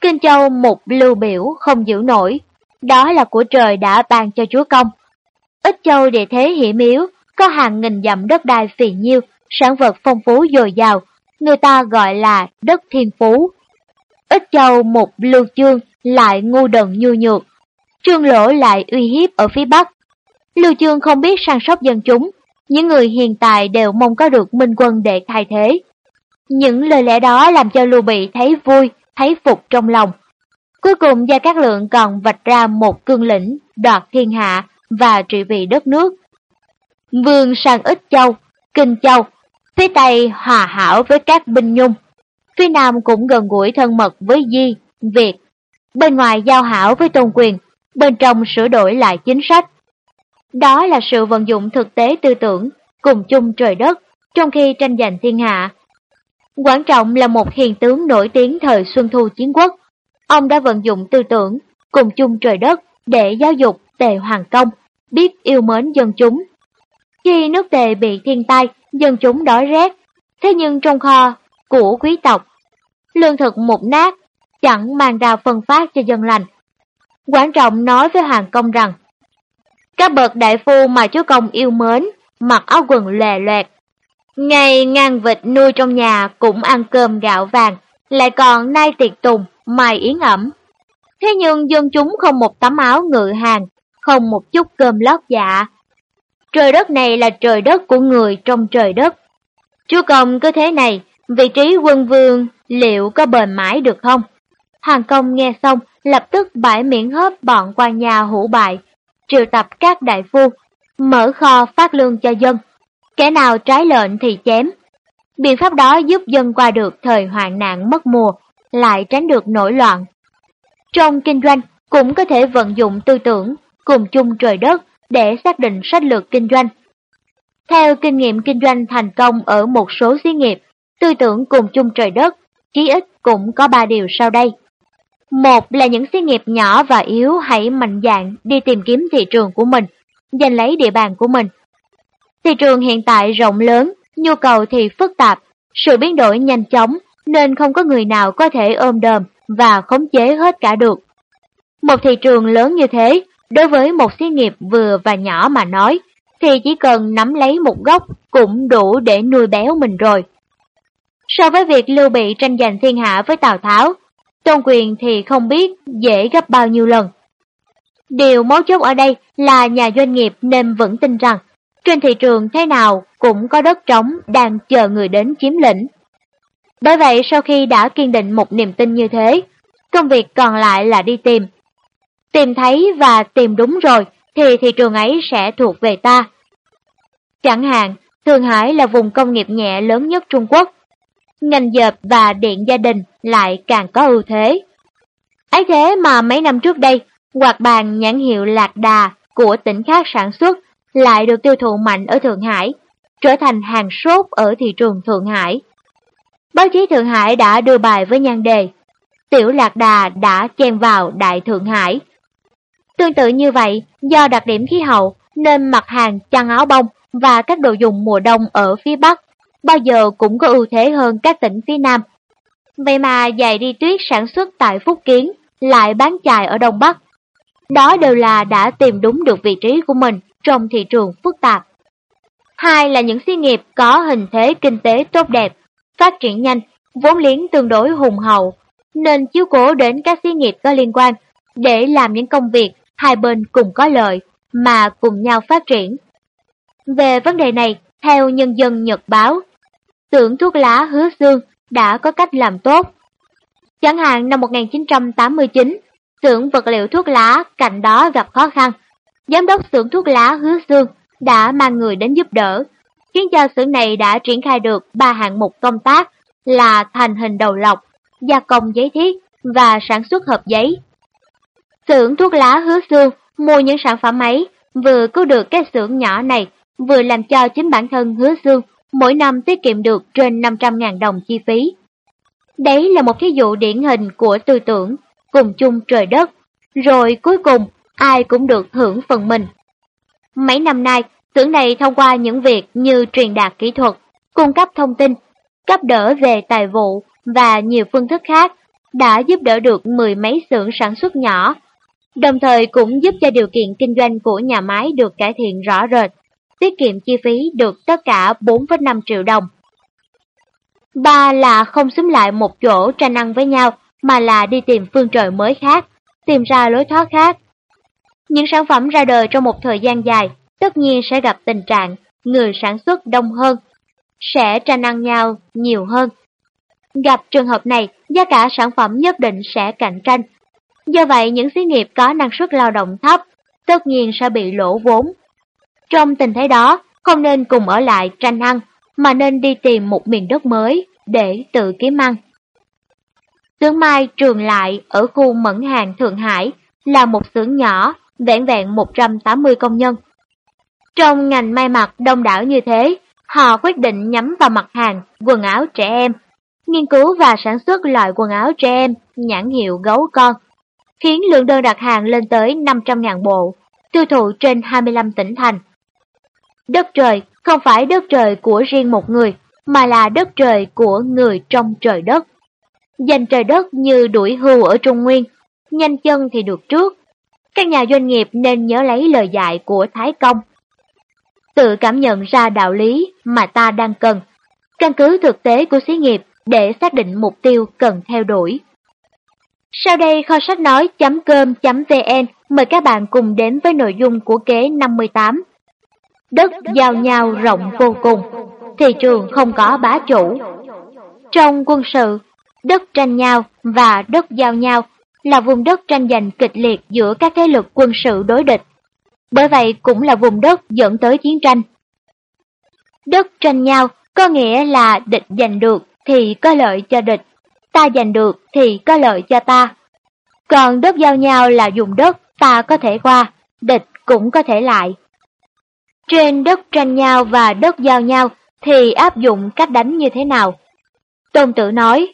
Kinh Châu một lưu biểu không giữ nổi, đó là của trời đã ban cho chúa công. Ít châu địa thế hiểm yếu, có hàng nghìn dặm đất đai phì nhiêu, sản vật phong phú dồi dào, người ta gọi là đất thiên phú. Ít châu một lưu chương lại ngu đần nhu nhược, trương lỗ lại uy hiếp ở phía bắc. Lưu chương không biết săn sóc dân chúng, những người hiện tại đều mong có được minh quân để thay thế. Những lời lẽ đó làm cho Lưu Bị thấy vui, thấy phục trong lòng. Cuối cùng Gia Cát Lượng còn vạch ra một cương lĩnh, đoạt thiên hạ và trị vì đất nước. Vương sang ít châu, kinh châu, phía Tây hòa hảo với các binh nhung, phía Nam cũng gần gũi thân mật với Di, Việt, bên ngoài giao hảo với tôn quyền, bên trong sửa đổi lại chính sách, đó là sự vận dụng thực tế tư tưởng, cùng chung trời đất, trong khi tranh giành thiên hạ. Quảng Trọng là một hiền tướng nổi tiếng thời Xuân Thu Chiến Quốc. Ông đã vận dụng tư tưởng, cùng chung trời đất để giáo dục tề hoàng công, biết yêu mến dân chúng. Khi nước tề bị thiên tai, dân chúng đói rét, thế nhưng trong kho của quý tộc, lương thực mục nát, chẳng mang ra phân phát cho dân lành. Quảng Trọng nói với Hoàng Công rằng, các bậc đại phu mà chúa công yêu mến, mặc áo quần lè loẹt. Ngày ngang vịt nuôi trong nhà cũng ăn cơm gạo vàng, lại còn nay tiệc tùng, mai yến ẩm. Thế nhưng dân chúng không một tấm áo ngự hàng, không một chút cơm lót dạ. Trời đất này là trời đất của người trong trời đất. Chúa công cứ thế này, vị trí quân vương liệu có bền mãi được không? Hàng công nghe xong, lập tức bãi miệng hớp bọn quan nhà hủ bại, triệu tập các đại phu, mở kho phát lương cho dân. Kẻ nào trái lệnh thì chém. Biện pháp đó giúp dân qua được thời hoạn nạn mất mùa, lại tránh được nổi loạn. Trong kinh doanh cũng có thể vận dụng tư tưởng cùng chung trời đất để xác định sách lược kinh doanh. Theo kinh nghiệm kinh doanh thành công ở một số xí nghiệp, tư tưởng cùng chung trời đất, chí ít cũng có ba điều sau đây. Một là những xí nghiệp nhỏ và yếu hãy mạnh dạn đi tìm kiếm thị trường của mình, giành lấy địa bàn của mình. Thị trường hiện tại rộng lớn, nhu cầu thì phức tạp, sự biến đổi nhanh chóng nên không có người nào có thể ôm đờm và khống chế hết cả được. Một thị trường lớn như thế, đối với một xí nghiệp vừa và nhỏ mà nói, thì chỉ cần nắm lấy một góc cũng đủ để nuôi béo mình rồi. So với việc Lưu Bị tranh giành thiên hạ với Tào Tháo, Tôn Quyền thì không biết dễ gấp bao nhiêu lần. Điều mấu chốt ở đây là nhà doanh nghiệp nên vẫn tin rằng trên thị trường thế nào cũng có đất trống đang chờ người đến chiếm lĩnh. Bởi vậy sau khi đã kiên định một niềm tin như thế, công việc còn lại là đi tìm. Tìm thấy và tìm đúng rồi thì thị trường ấy sẽ thuộc về ta. Chẳng hạn, Thượng Hải là vùng công nghiệp nhẹ lớn nhất Trung Quốc. Ngành dợp và điện gia đình lại càng có ưu thế. ấy thế mà mấy năm trước đây, quạt bàn nhãn hiệu lạc đà của tỉnh khác sản xuất lại được tiêu thụ mạnh ở Thượng Hải, trở thành hàng sốt ở thị trường Thượng Hải. Báo chí Thượng Hải đã đưa bài với nhan đề Tiểu Lạc Đà đã chen vào Đại Thượng Hải. Tương tự như vậy, do đặc điểm khí hậu nên mặt hàng chăn áo bông và các đồ dùng mùa đông ở phía Bắc bao giờ cũng có ưu thế hơn các tỉnh phía Nam. Vậy mà giày đi tuyết sản xuất tại Phúc Kiến lại bán chài ở Đông Bắc. Đó đều là đã tìm đúng được vị trí của mình trong thị trường phức tạp. Hai là những xí nghiệp có hình thế kinh tế tốt đẹp, phát triển nhanh, vốn liếng tương đối hùng hậu, nên chiếu cố đến các xí nghiệp có liên quan để làm những công việc hai bên cùng có lợi mà cùng nhau phát triển. Về vấn đề này, theo Nhân dân Nhật Báo, xưởng thuốc lá hứa xương đã có cách làm tốt. Chẳng hạn năm 1989, xưởng vật liệu thuốc lá cạnh đó gặp khó khăn. Giám đốc xưởng thuốc lá hứa xương đã mang người đến giúp đỡ, khiến cho xưởng này đã triển khai được ba hạng mục công tác là thành hình đầu lọc, gia công giấy thiết và sản xuất hộp giấy. Xưởng thuốc lá hứa xương mua những sản phẩm ấy vừa cứu được cái xưởng nhỏ này, vừa làm cho chính bản thân hứa xương mỗi năm tiết kiệm được trên 500.000 đồng chi phí. Đấy là một thí dụ điển hình của tư tưởng, cùng chung trời đất, rồi cuối cùng ai cũng được hưởng phần mình. Mấy năm nay, tưởng này thông qua những việc như truyền đạt kỹ thuật, cung cấp thông tin, cấp đỡ về tài vụ và nhiều phương thức khác, đã giúp đỡ được mười mấy xưởng sản xuất nhỏ, đồng thời cũng giúp cho điều kiện kinh doanh của nhà máy được cải thiện rõ rệt tiết kiệm chi phí được tất cả 4,5 triệu đồng. Ba là không xúm lại một chỗ tranh ăn với nhau, mà là đi tìm phương trời mới khác, tìm ra lối thoát khác. Những sản phẩm ra đời trong một thời gian dài, tất nhiên sẽ gặp tình trạng người sản xuất đông hơn, sẽ tranh ăn nhau nhiều hơn. Gặp trường hợp này, giá cả sản phẩm nhất định sẽ cạnh tranh. Do vậy, những xí nghiệp có năng suất lao động thấp, tất nhiên sẽ bị lỗ vốn trong tình thế đó, không nên cùng ở lại tranh ăn, mà nên đi tìm một miền đất mới để tự kiếm ăn. Tướng Mai trường lại ở khu Mẫn Hàng Thượng Hải là một xưởng nhỏ, vẹn vẹn 180 công nhân. Trong ngành may mặc đông đảo như thế, họ quyết định nhắm vào mặt hàng quần áo trẻ em, nghiên cứu và sản xuất loại quần áo trẻ em nhãn hiệu gấu con, khiến lượng đơn đặt hàng lên tới 500.000 bộ, tiêu thụ trên 25 tỉnh thành. Đất trời không phải đất trời của riêng một người, mà là đất trời của người trong trời đất. Giành trời đất như đuổi hưu ở Trung Nguyên, nhanh chân thì được trước. Các nhà doanh nghiệp nên nhớ lấy lời dạy của Thái Công. Tự cảm nhận ra đạo lý mà ta đang cần, căn cứ thực tế của xí nghiệp để xác định mục tiêu cần theo đuổi. Sau đây kho sách nói.com.vn mời các bạn cùng đến với nội dung của kế 58. Đất giao nhau rộng vô cùng, thị trường không có bá chủ. Trong quân sự, đất tranh nhau và đất giao nhau là vùng đất tranh giành kịch liệt giữa các thế lực quân sự đối địch. Bởi vậy cũng là vùng đất dẫn tới chiến tranh. Đất tranh nhau có nghĩa là địch giành được thì có lợi cho địch, ta giành được thì có lợi cho ta. Còn đất giao nhau là dùng đất ta có thể qua, địch cũng có thể lại. Trên đất tranh nhau và đất giao nhau thì áp dụng cách đánh như thế nào? Tôn tử nói,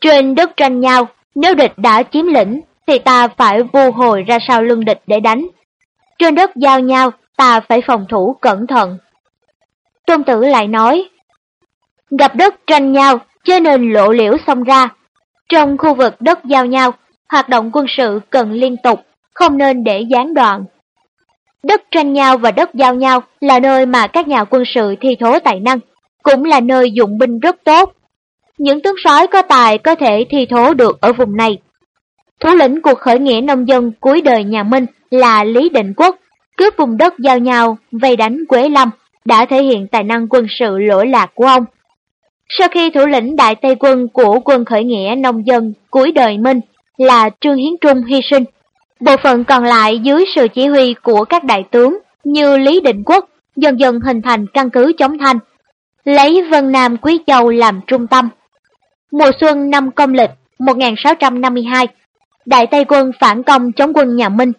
trên đất tranh nhau, nếu địch đã chiếm lĩnh, thì ta phải vô hồi ra sau lưng địch để đánh. Trên đất giao nhau, ta phải phòng thủ cẩn thận. Tôn tử lại nói, gặp đất tranh nhau, cho nên lộ liễu xông ra. Trong khu vực đất giao nhau, hoạt động quân sự cần liên tục, không nên để gián đoạn. Đất tranh nhau và đất giao nhau là nơi mà các nhà quân sự thi thố tài năng, cũng là nơi dụng binh rất tốt. Những tướng sói có tài có thể thi thố được ở vùng này. Thủ lĩnh cuộc khởi nghĩa nông dân cuối đời nhà Minh là Lý Định Quốc, cướp vùng đất giao nhau, vây đánh Quế Lâm, đã thể hiện tài năng quân sự lỗi lạc của ông. Sau khi thủ lĩnh đại Tây quân của quân khởi nghĩa nông dân cuối đời Minh là Trương Hiến Trung hy sinh, bộ phận còn lại dưới sự chỉ huy của các đại tướng như Lý Định Quốc dần dần hình thành căn cứ chống thanh, lấy Vân Nam Quý Châu làm trung tâm. Mùa xuân năm công lịch 1652, Đại Tây quân phản công chống quân nhà Minh.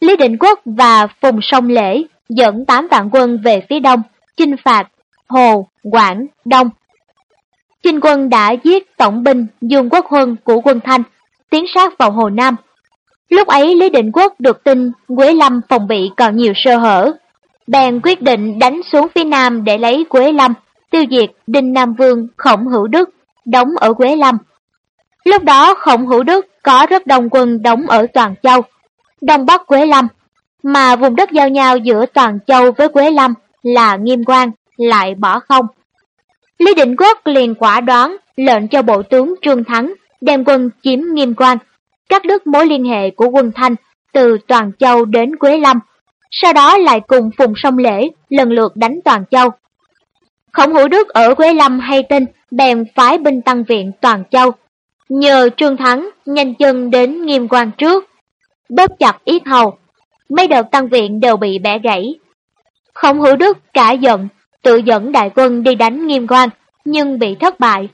Lý Định Quốc và Phùng Sông Lễ dẫn 8 vạn quân về phía đông, chinh phạt Hồ, Quảng, Đông. Chinh quân đã giết tổng binh Dương Quốc Huân của quân Thanh, tiến sát vào Hồ Nam. Lúc ấy Lý Định Quốc được tin Quế Lâm phòng bị còn nhiều sơ hở. Bèn quyết định đánh xuống phía Nam để lấy Quế Lâm, tiêu diệt Đinh Nam Vương Khổng Hữu Đức, đóng ở Quế Lâm. Lúc đó Khổng Hữu Đức có rất đông quân đóng ở Toàn Châu, Đông Bắc Quế Lâm, mà vùng đất giao nhau giữa Toàn Châu với Quế Lâm là Nghiêm Quan, lại bỏ không. Lý Định Quốc liền quả đoán lệnh cho bộ tướng Trương Thắng đem quân chiếm Nghiêm Quan, cắt đứt mối liên hệ của quân Thanh từ Toàn Châu đến Quế Lâm, sau đó lại cùng Phùng Sông Lễ lần lượt đánh Toàn Châu. Khổng Hữu Đức ở Quế Lâm hay tin bèn phái binh tăng viện Toàn Châu, nhờ Trương Thắng nhanh chân đến Nghiêm Quan trước, bóp chặt yết hầu, mấy đợt tăng viện đều bị bẻ gãy. Khổng Hữu Đức cả giận, tự dẫn đại quân đi đánh Nghiêm Quan, nhưng bị thất bại.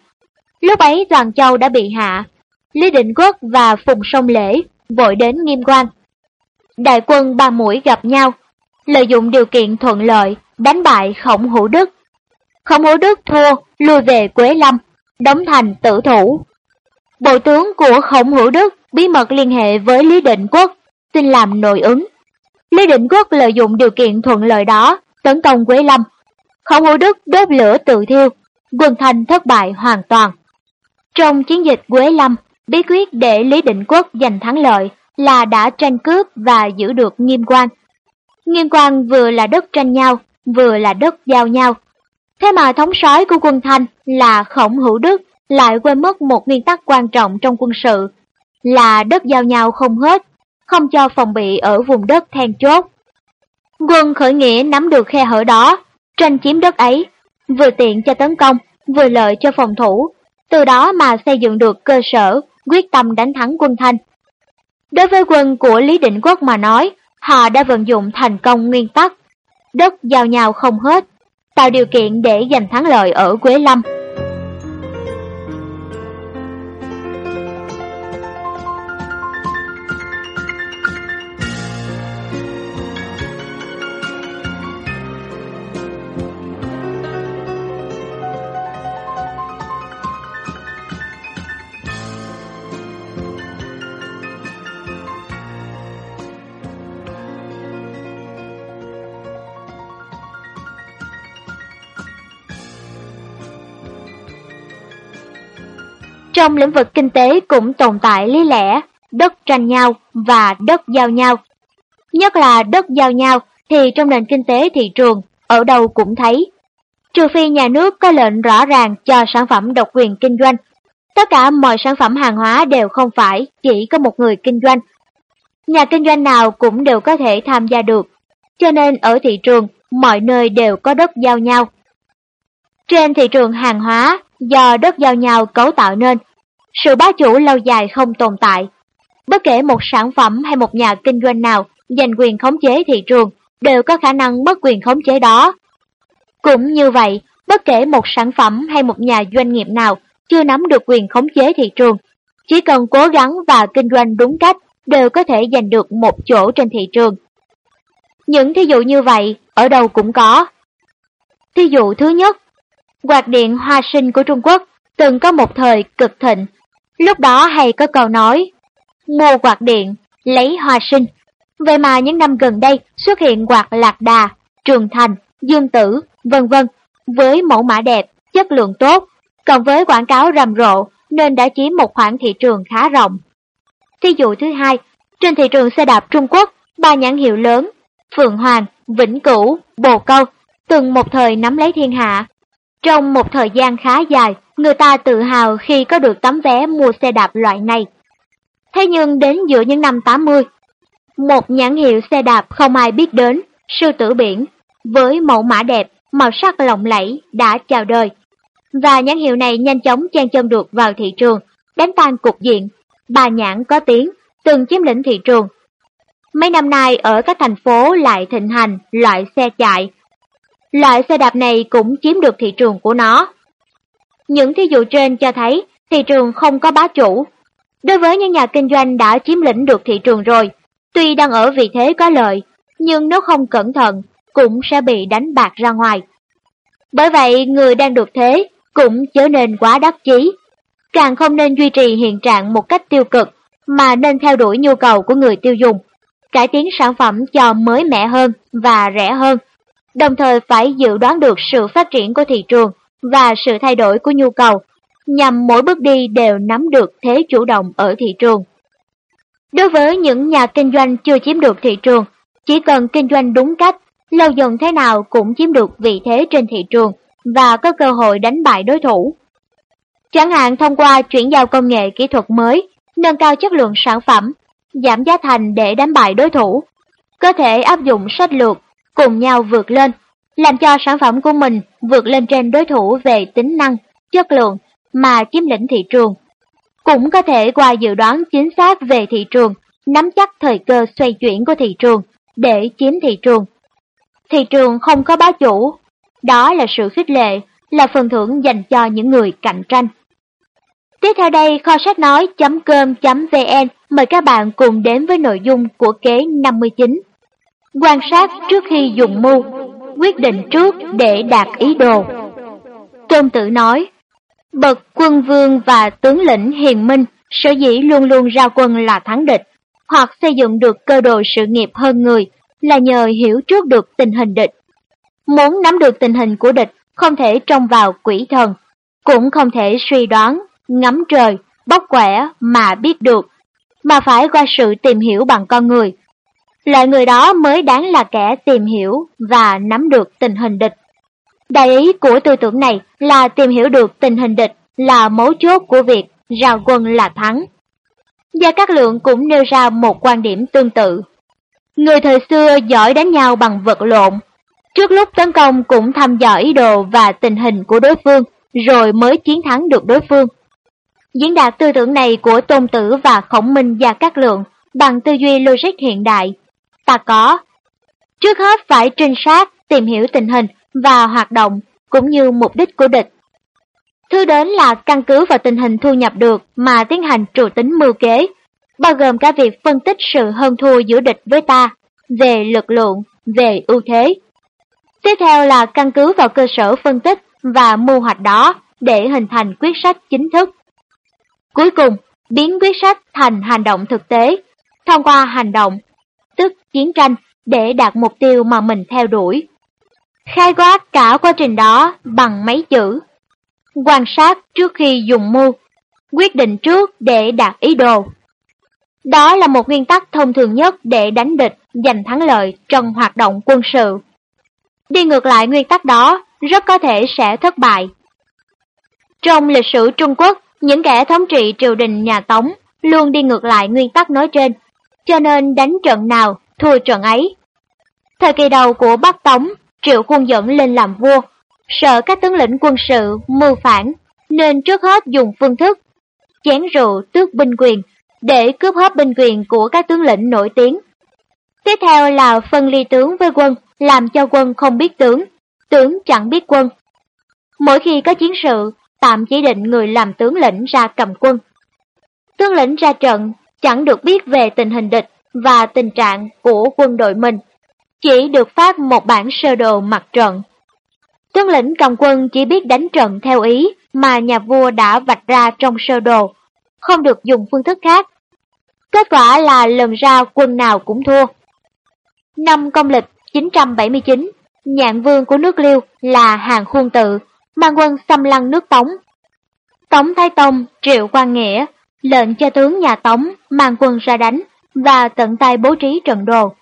Lúc ấy Toàn Châu đã bị hạ, Lý Định Quốc và Phùng Sông Lễ vội đến Nghiêm Quan. Đại quân ba mũi gặp nhau, lợi dụng điều kiện thuận lợi, đánh bại Khổng Hữu Đức. Khổng Hữu Đức thua, lui về Quế Lâm, đóng thành tử thủ. Bộ tướng của Khổng Hữu Đức bí mật liên hệ với Lý Định Quốc, xin làm nội ứng. Lý Định Quốc lợi dụng điều kiện thuận lợi đó, tấn công Quế Lâm. Khổng Hữu Đức đốt lửa tự thiêu, quân thành thất bại hoàn toàn. Trong chiến dịch Quế Lâm, bí quyết để Lý Định Quốc giành thắng lợi là đã tranh cướp và giữ được nghiêm quan. Nghiêm quan vừa là đất tranh nhau, vừa là đất giao nhau. Thế mà thống soái của quân Thanh là Khổng Hữu Đức lại quên mất một nguyên tắc quan trọng trong quân sự, là đất giao nhau không hết, không cho phòng bị ở vùng đất then chốt. Quân khởi nghĩa nắm được khe hở đó, tranh chiếm đất ấy, vừa tiện cho tấn công, vừa lợi cho phòng thủ, từ đó mà xây dựng được cơ sở, quyết tâm đánh thắng quân Thanh. Đối với quân của Lý Định Quốc mà nói, họ đã vận dụng thành công nguyên tắc, đất giao nhau không hết, tạo điều kiện để giành thắng lợi ở Quế Lâm. Trong lĩnh vực kinh tế cũng tồn tại lý lẽ, đất tranh nhau và đất giao nhau. Nhất là đất giao nhau thì trong nền kinh tế thị trường, ở đâu cũng thấy. Trừ phi nhà nước có lệnh rõ ràng cho sản phẩm độc quyền kinh doanh, tất cả mọi sản phẩm hàng hóa đều không phải chỉ có một người kinh doanh. Nhà kinh doanh nào cũng đều có thể tham gia được, cho nên ở thị trường mọi nơi đều có đất giao nhau. Trên thị trường hàng hóa, do đất giao nhau cấu tạo nên, sự bá chủ lâu dài không tồn tại. Bất kể một sản phẩm hay một nhà kinh doanh nào giành quyền khống chế thị trường, đều có khả năng mất quyền khống chế đó. Cũng như vậy, bất kể một sản phẩm hay một nhà doanh nghiệp nào chưa nắm được quyền khống chế thị trường, chỉ cần cố gắng và kinh doanh đúng cách đều có thể giành được một chỗ trên thị trường. Những thí dụ như vậy ở đâu cũng có. Thí dụ thứ nhất, quạt điện hoa sinh của Trung Quốc từng có một thời cực thịnh. Lúc đó hay có câu nói, mua quạt điện, lấy hoa sinh. Vậy mà những năm gần đây xuất hiện quạt lạc đà, trường thành, dương tử, vân vân với mẫu mã đẹp, chất lượng tốt, còn với quảng cáo rầm rộ nên đã chiếm một khoảng thị trường khá rộng. Thí dụ thứ hai, trên thị trường xe đạp Trung Quốc, ba nhãn hiệu lớn, Phượng Hoàng, Vĩnh Cửu, Bồ Câu, từng một thời nắm lấy thiên hạ. Trong một thời gian khá dài, người ta tự hào khi có được tấm vé mua xe đạp loại này. Thế nhưng đến giữa những năm 80, một nhãn hiệu xe đạp không ai biết đến, sư tử biển, với mẫu mã đẹp, màu sắc lộng lẫy đã chào đời. Và nhãn hiệu này nhanh chóng chen chân được vào thị trường, đánh tan cục diện. Bà nhãn có tiếng, từng chiếm lĩnh thị trường. Mấy năm nay ở các thành phố lại thịnh hành loại xe chạy. Loại xe đạp này cũng chiếm được thị trường của nó. Những thí dụ trên cho thấy thị trường không có bá chủ. Đối với những nhà kinh doanh đã chiếm lĩnh được thị trường rồi, tuy đang ở vị thế có lợi, nhưng nếu không cẩn thận cũng sẽ bị đánh bạc ra ngoài. Bởi vậy, người đang được thế cũng trở nên quá đắc chí, càng không nên duy trì hiện trạng một cách tiêu cực, mà nên theo đuổi nhu cầu của người tiêu dùng, cải tiến sản phẩm cho mới mẻ hơn và rẻ hơn, đồng thời phải dự đoán được sự phát triển của thị trường và sự thay đổi của nhu cầu, nhằm mỗi bước đi đều nắm được thế chủ động ở thị trường. Đối với những nhà kinh doanh chưa chiếm được thị trường, chỉ cần kinh doanh đúng cách, lâu dần thế nào cũng chiếm được vị thế trên thị trường và có cơ hội đánh bại đối thủ. Chẳng hạn thông qua chuyển giao công nghệ kỹ thuật mới, nâng cao chất lượng sản phẩm, giảm giá thành để đánh bại đối thủ, có thể áp dụng sách lược, cùng nhau vượt lên, làm cho sản phẩm của mình vượt lên trên đối thủ về tính năng, chất lượng mà chiếm lĩnh thị trường. Cũng có thể qua dự đoán chính xác về thị trường, nắm chắc thời cơ xoay chuyển của thị trường để chiếm thị trường. Thị trường không có bá chủ, đó là sự khích lệ, là phần thưởng dành cho những người cạnh tranh. Tiếp theo đây, kho sách nói.com.vn mời các bạn cùng đến với nội dung của kế 59. Quan sát trước khi dùng mưu, quyết định trước để đạt ý đồ. Tôn Tử nói, bậc quân vương và tướng lĩnh hiền minh sở dĩ luôn luôn ra quân là thắng địch, hoặc xây dựng được cơ đồ sự nghiệp hơn người là nhờ hiểu trước được tình hình địch. Muốn nắm được tình hình của địch, không thể trông vào quỷ thần, cũng không thể suy đoán, ngắm trời, bóc quẻ mà biết được, mà phải qua sự tìm hiểu bằng con người. Loại người đó mới đáng là kẻ tìm hiểu và nắm được tình hình địch. Đại ý của tư tưởng này là tìm hiểu được tình hình địch là mấu chốt của việc ra quân là thắng. Gia Cát Lượng cũng nêu ra một quan điểm tương tự. Người thời xưa giỏi đánh nhau bằng vật lộn, trước lúc tấn công cũng thăm dò ý đồ và tình hình của đối phương, rồi mới chiến thắng được đối phương. Diễn đạt tư tưởng này của Tôn Tử và Khổng Minh gia Cát Lượng bằng tư duy logic hiện đại. Ta có. Trước hết phải trinh sát, tìm hiểu tình hình và hoạt động cũng như mục đích của địch. Thứ đến là căn cứ vào tình hình thu nhập được mà tiến hành trụ tính mưu kế, bao gồm cả việc phân tích sự hơn thua giữa địch với ta, về lực lượng, về ưu thế. Tiếp theo là căn cứ vào cơ sở phân tích và mưu hoạch đó để hình thành quyết sách chính thức. Cuối cùng, biến quyết sách thành hành động thực tế, thông qua hành động, tức chiến tranh, để đạt mục tiêu mà mình theo đuổi. Khai quát cả quá trình đó bằng mấy chữ. Quan sát trước khi dùng mưu, quyết định trước để đạt ý đồ. Đó là một nguyên tắc thông thường nhất để đánh địch giành thắng lợi trong hoạt động quân sự. Đi ngược lại nguyên tắc đó rất có thể sẽ thất bại. Trong lịch sử Trung Quốc, những kẻ thống trị triều đình nhà Tống luôn đi ngược lại nguyên tắc nói trên, cho nên đánh trận nào thua trận ấy. Thời kỳ đầu của Bắc Tống, Triệu Khuôn dẫn lên làm vua, sợ các tướng lĩnh quân sự mưu phản, nên trước hết dùng phương thức chén rượu tước binh quyền để cướp hết binh quyền của các tướng lĩnh nổi tiếng. Tiếp theo là phân ly tướng với quân, làm cho quân không biết tướng, tướng chẳng biết quân. Mỗi khi có chiến sự, tạm chỉ định người làm tướng lĩnh ra cầm quân. Tướng lĩnh ra trận chẳng được biết về tình hình địch và tình trạng của quân đội mình, chỉ được phát một bản sơ đồ mặt trận. Tướng lĩnh cầm quân chỉ biết đánh trận theo ý mà nhà vua đã vạch ra trong sơ đồ, không được dùng phương thức khác. Kết quả là lần ra quân nào cũng thua. Năm công lịch 979, nhạn vương của nước Liêu là Hàng Khuôn Tự, mang quân xâm lăng nước Tống. Tống Thái Tông Triệu Quang Nghĩa lệnh cho tướng nhà Tống mang quân ra đánh và tận tay bố trí trận đồ.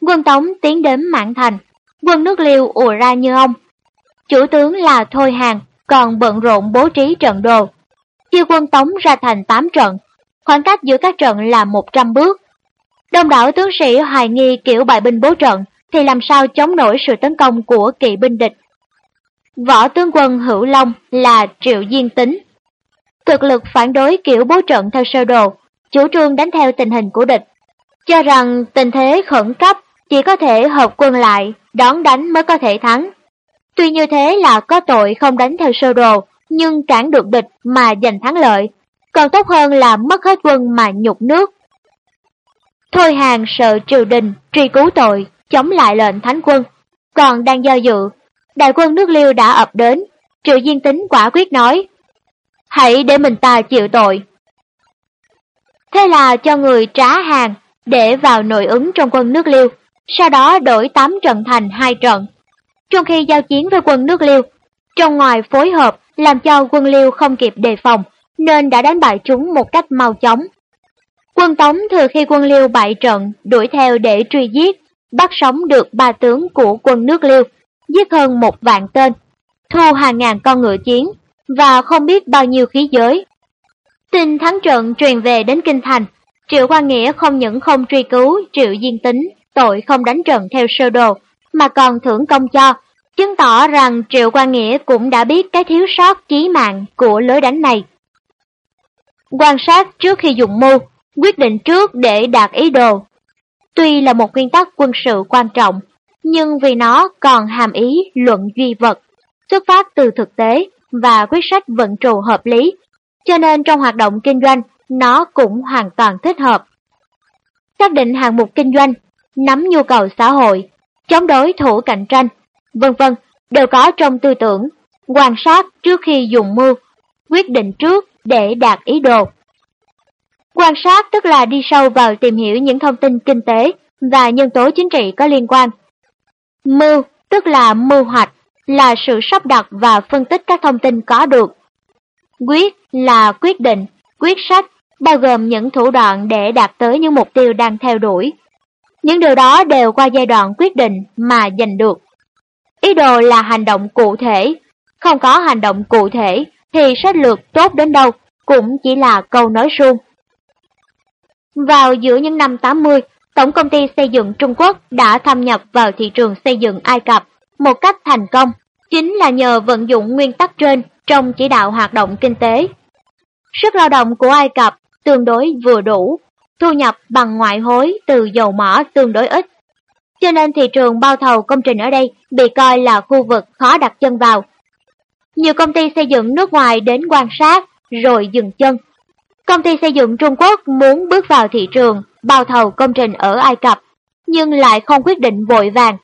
Quân Tống tiến đến Mãn Thành, quân nước Liêu ùa ra như ông. Chủ tướng là Thôi Hàng, còn bận rộn bố trí trận đồ. Chia quân Tống ra thành 8 trận, khoảng cách giữa các trận là 100 bước. Đông đảo tướng sĩ hoài nghi kiểu bại binh bố trận thì làm sao chống nổi sự tấn công của kỵ binh địch. Võ tướng quân Hữu Long là Triệu Diên Tính. Cực lực phản đối kiểu bố trận theo sơ đồ, chủ trương đánh theo tình hình của địch, cho rằng tình thế khẩn cấp chỉ có thể hợp quân lại, đón đánh mới có thể thắng. Tuy như thế là có tội không đánh theo sơ đồ, nhưng cản được địch mà giành thắng lợi, còn tốt hơn là mất hết quân mà nhục nước. Thôi hàng sợ triều đình, truy cứu tội, chống lại lệnh thánh quân, còn đang do dự. Đại quân nước liêu đã ập đến, triệu diên tính quả quyết nói, hãy để mình ta chịu tội. Thế là cho người trá hàng để vào nội ứng trong quân nước liêu, sau đó đổi 8 trận thành hai trận. Trong khi giao chiến với quân nước liêu, trong ngoài phối hợp làm cho quân liêu không kịp đề phòng, nên đã đánh bại chúng một cách mau chóng. Quân Tống thừa khi quân liêu bại trận, đuổi theo để truy giết, bắt sống được ba tướng của quân nước liêu, giết hơn một vạn tên, thu hàng ngàn con ngựa chiến, và không biết bao nhiêu khí giới. Tin thắng trận truyền về đến Kinh Thành, Triệu Quang Nghĩa không những không truy cứu Triệu Diên Tính tội không đánh trận theo sơ đồ, mà còn thưởng công cho, chứng tỏ rằng Triệu Quang Nghĩa cũng đã biết cái thiếu sót chí mạng của lối đánh này. Quan sát trước khi dùng mưu, quyết định trước để đạt ý đồ. Tuy là một nguyên tắc quân sự quan trọng, nhưng vì nó còn hàm ý luận duy vật, xuất phát từ thực tế và quyết sách vận trụ hợp lý, cho nên trong hoạt động kinh doanh, nó cũng hoàn toàn thích hợp. Xác định hạng mục kinh doanh, nắm nhu cầu xã hội, chống đối thủ cạnh tranh, vân vân đều có trong tư tưởng, quan sát trước khi dùng mưu, quyết định trước để đạt ý đồ. Quan sát tức là đi sâu vào tìm hiểu những thông tin kinh tế và nhân tố chính trị có liên quan. Mưu tức là mưu hoạch, là sự sắp đặt và phân tích các thông tin có được. Quyết là quyết định, quyết sách, bao gồm những thủ đoạn để đạt tới những mục tiêu đang theo đuổi. Những điều đó đều qua giai đoạn quyết định mà giành được. Ý đồ là hành động cụ thể, không có hành động cụ thể thì sách lược tốt đến đâu cũng chỉ là câu nói suông. Vào giữa những năm 80, Tổng công ty xây dựng Trung Quốc đã thâm nhập vào thị trường xây dựng Ai Cập một cách thành công, chính là nhờ vận dụng nguyên tắc trên trong chỉ đạo hoạt động kinh tế. Sức lao động của Ai Cập tương đối vừa đủ, thu nhập bằng ngoại hối từ dầu mỏ tương đối ít. Cho nên thị trường bao thầu công trình ở đây bị coi là khu vực khó đặt chân vào. Nhiều công ty xây dựng nước ngoài đến quan sát rồi dừng chân Công ty xây dựng Trung Quốc muốn bước vào thị trường bao thầu công trình ở Ai Cập, nhưng lại không quyết định vội vàng.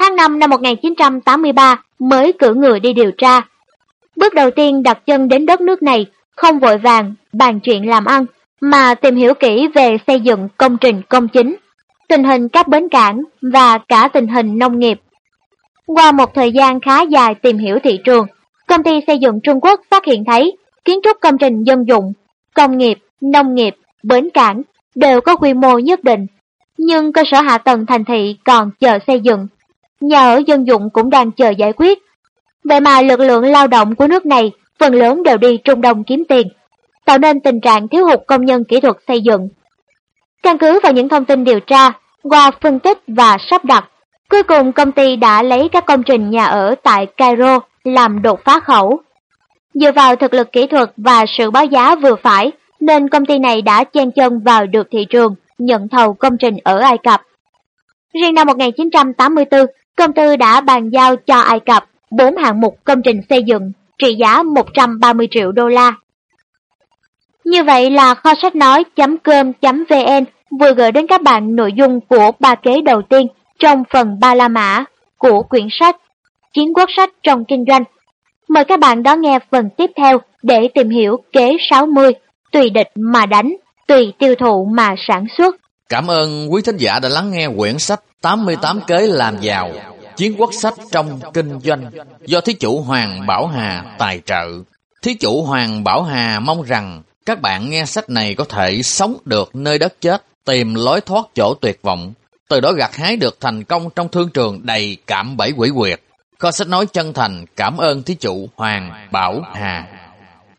Tháng 5 năm 1983 mới cử người đi điều tra. Bước đầu tiên đặt chân đến đất nước này không vội vàng bàn chuyện làm ăn, mà tìm hiểu kỹ về xây dựng công trình công chính, tình hình các bến cảng và cả tình hình nông nghiệp. Qua một thời gian khá dài tìm hiểu thị trường, công ty xây dựng Trung Quốc phát hiện thấy kiến trúc công trình dân dụng, công nghiệp, nông nghiệp, bến cảng đều có quy mô nhất định, nhưng cơ sở hạ tầng thành thị còn chờ xây dựng. Nhà ở dân dụng cũng đang chờ giải quyết. Vậy mà lực lượng lao động của nước này phần lớn đều đi Trung Đông kiếm tiền, tạo nên tình trạng thiếu hụt công nhân kỹ thuật xây dựng. Căn cứ vào những thông tin điều tra, qua phân tích và sắp đặt, cuối cùng công ty đã lấy các công trình nhà ở tại Cairo làm đột phá khẩu. Dựa vào thực lực kỹ thuật và sự báo giá vừa phải, nên công ty này đã chen chân vào được thị trường, nhận thầu công trình ở Ai Cập. Riêng năm 1984, công ty đã bàn giao cho Ai Cập 4 hạng mục công trình xây dựng trị giá 130 triệu đô la. Như vậy là kho sách nói.com.vn vừa gửi đến các bạn nội dung của ba kế đầu tiên trong phần ba la mã của quyển sách Chiến quốc sách trong kinh doanh. Mời các bạn đón nghe phần tiếp theo để tìm hiểu kế 60, tùy địch mà đánh, tùy tiêu thụ mà sản xuất. Cảm ơn quý thính giả đã lắng nghe quyển sách 88 kế làm giàu, chiến quốc sách trong kinh doanh do thí chủ Hoàng Bảo Hà tài trợ. Thí chủ Hoàng Bảo Hà mong rằng các bạn nghe sách này có thể sống được nơi đất chết, tìm lối thoát chỗ tuyệt vọng, từ đó gặt hái được thành công trong thương trường đầy cảm bẫy quỷ quyệt. Kho sách nói chân thành cảm ơn thí chủ Hoàng Bảo Hà.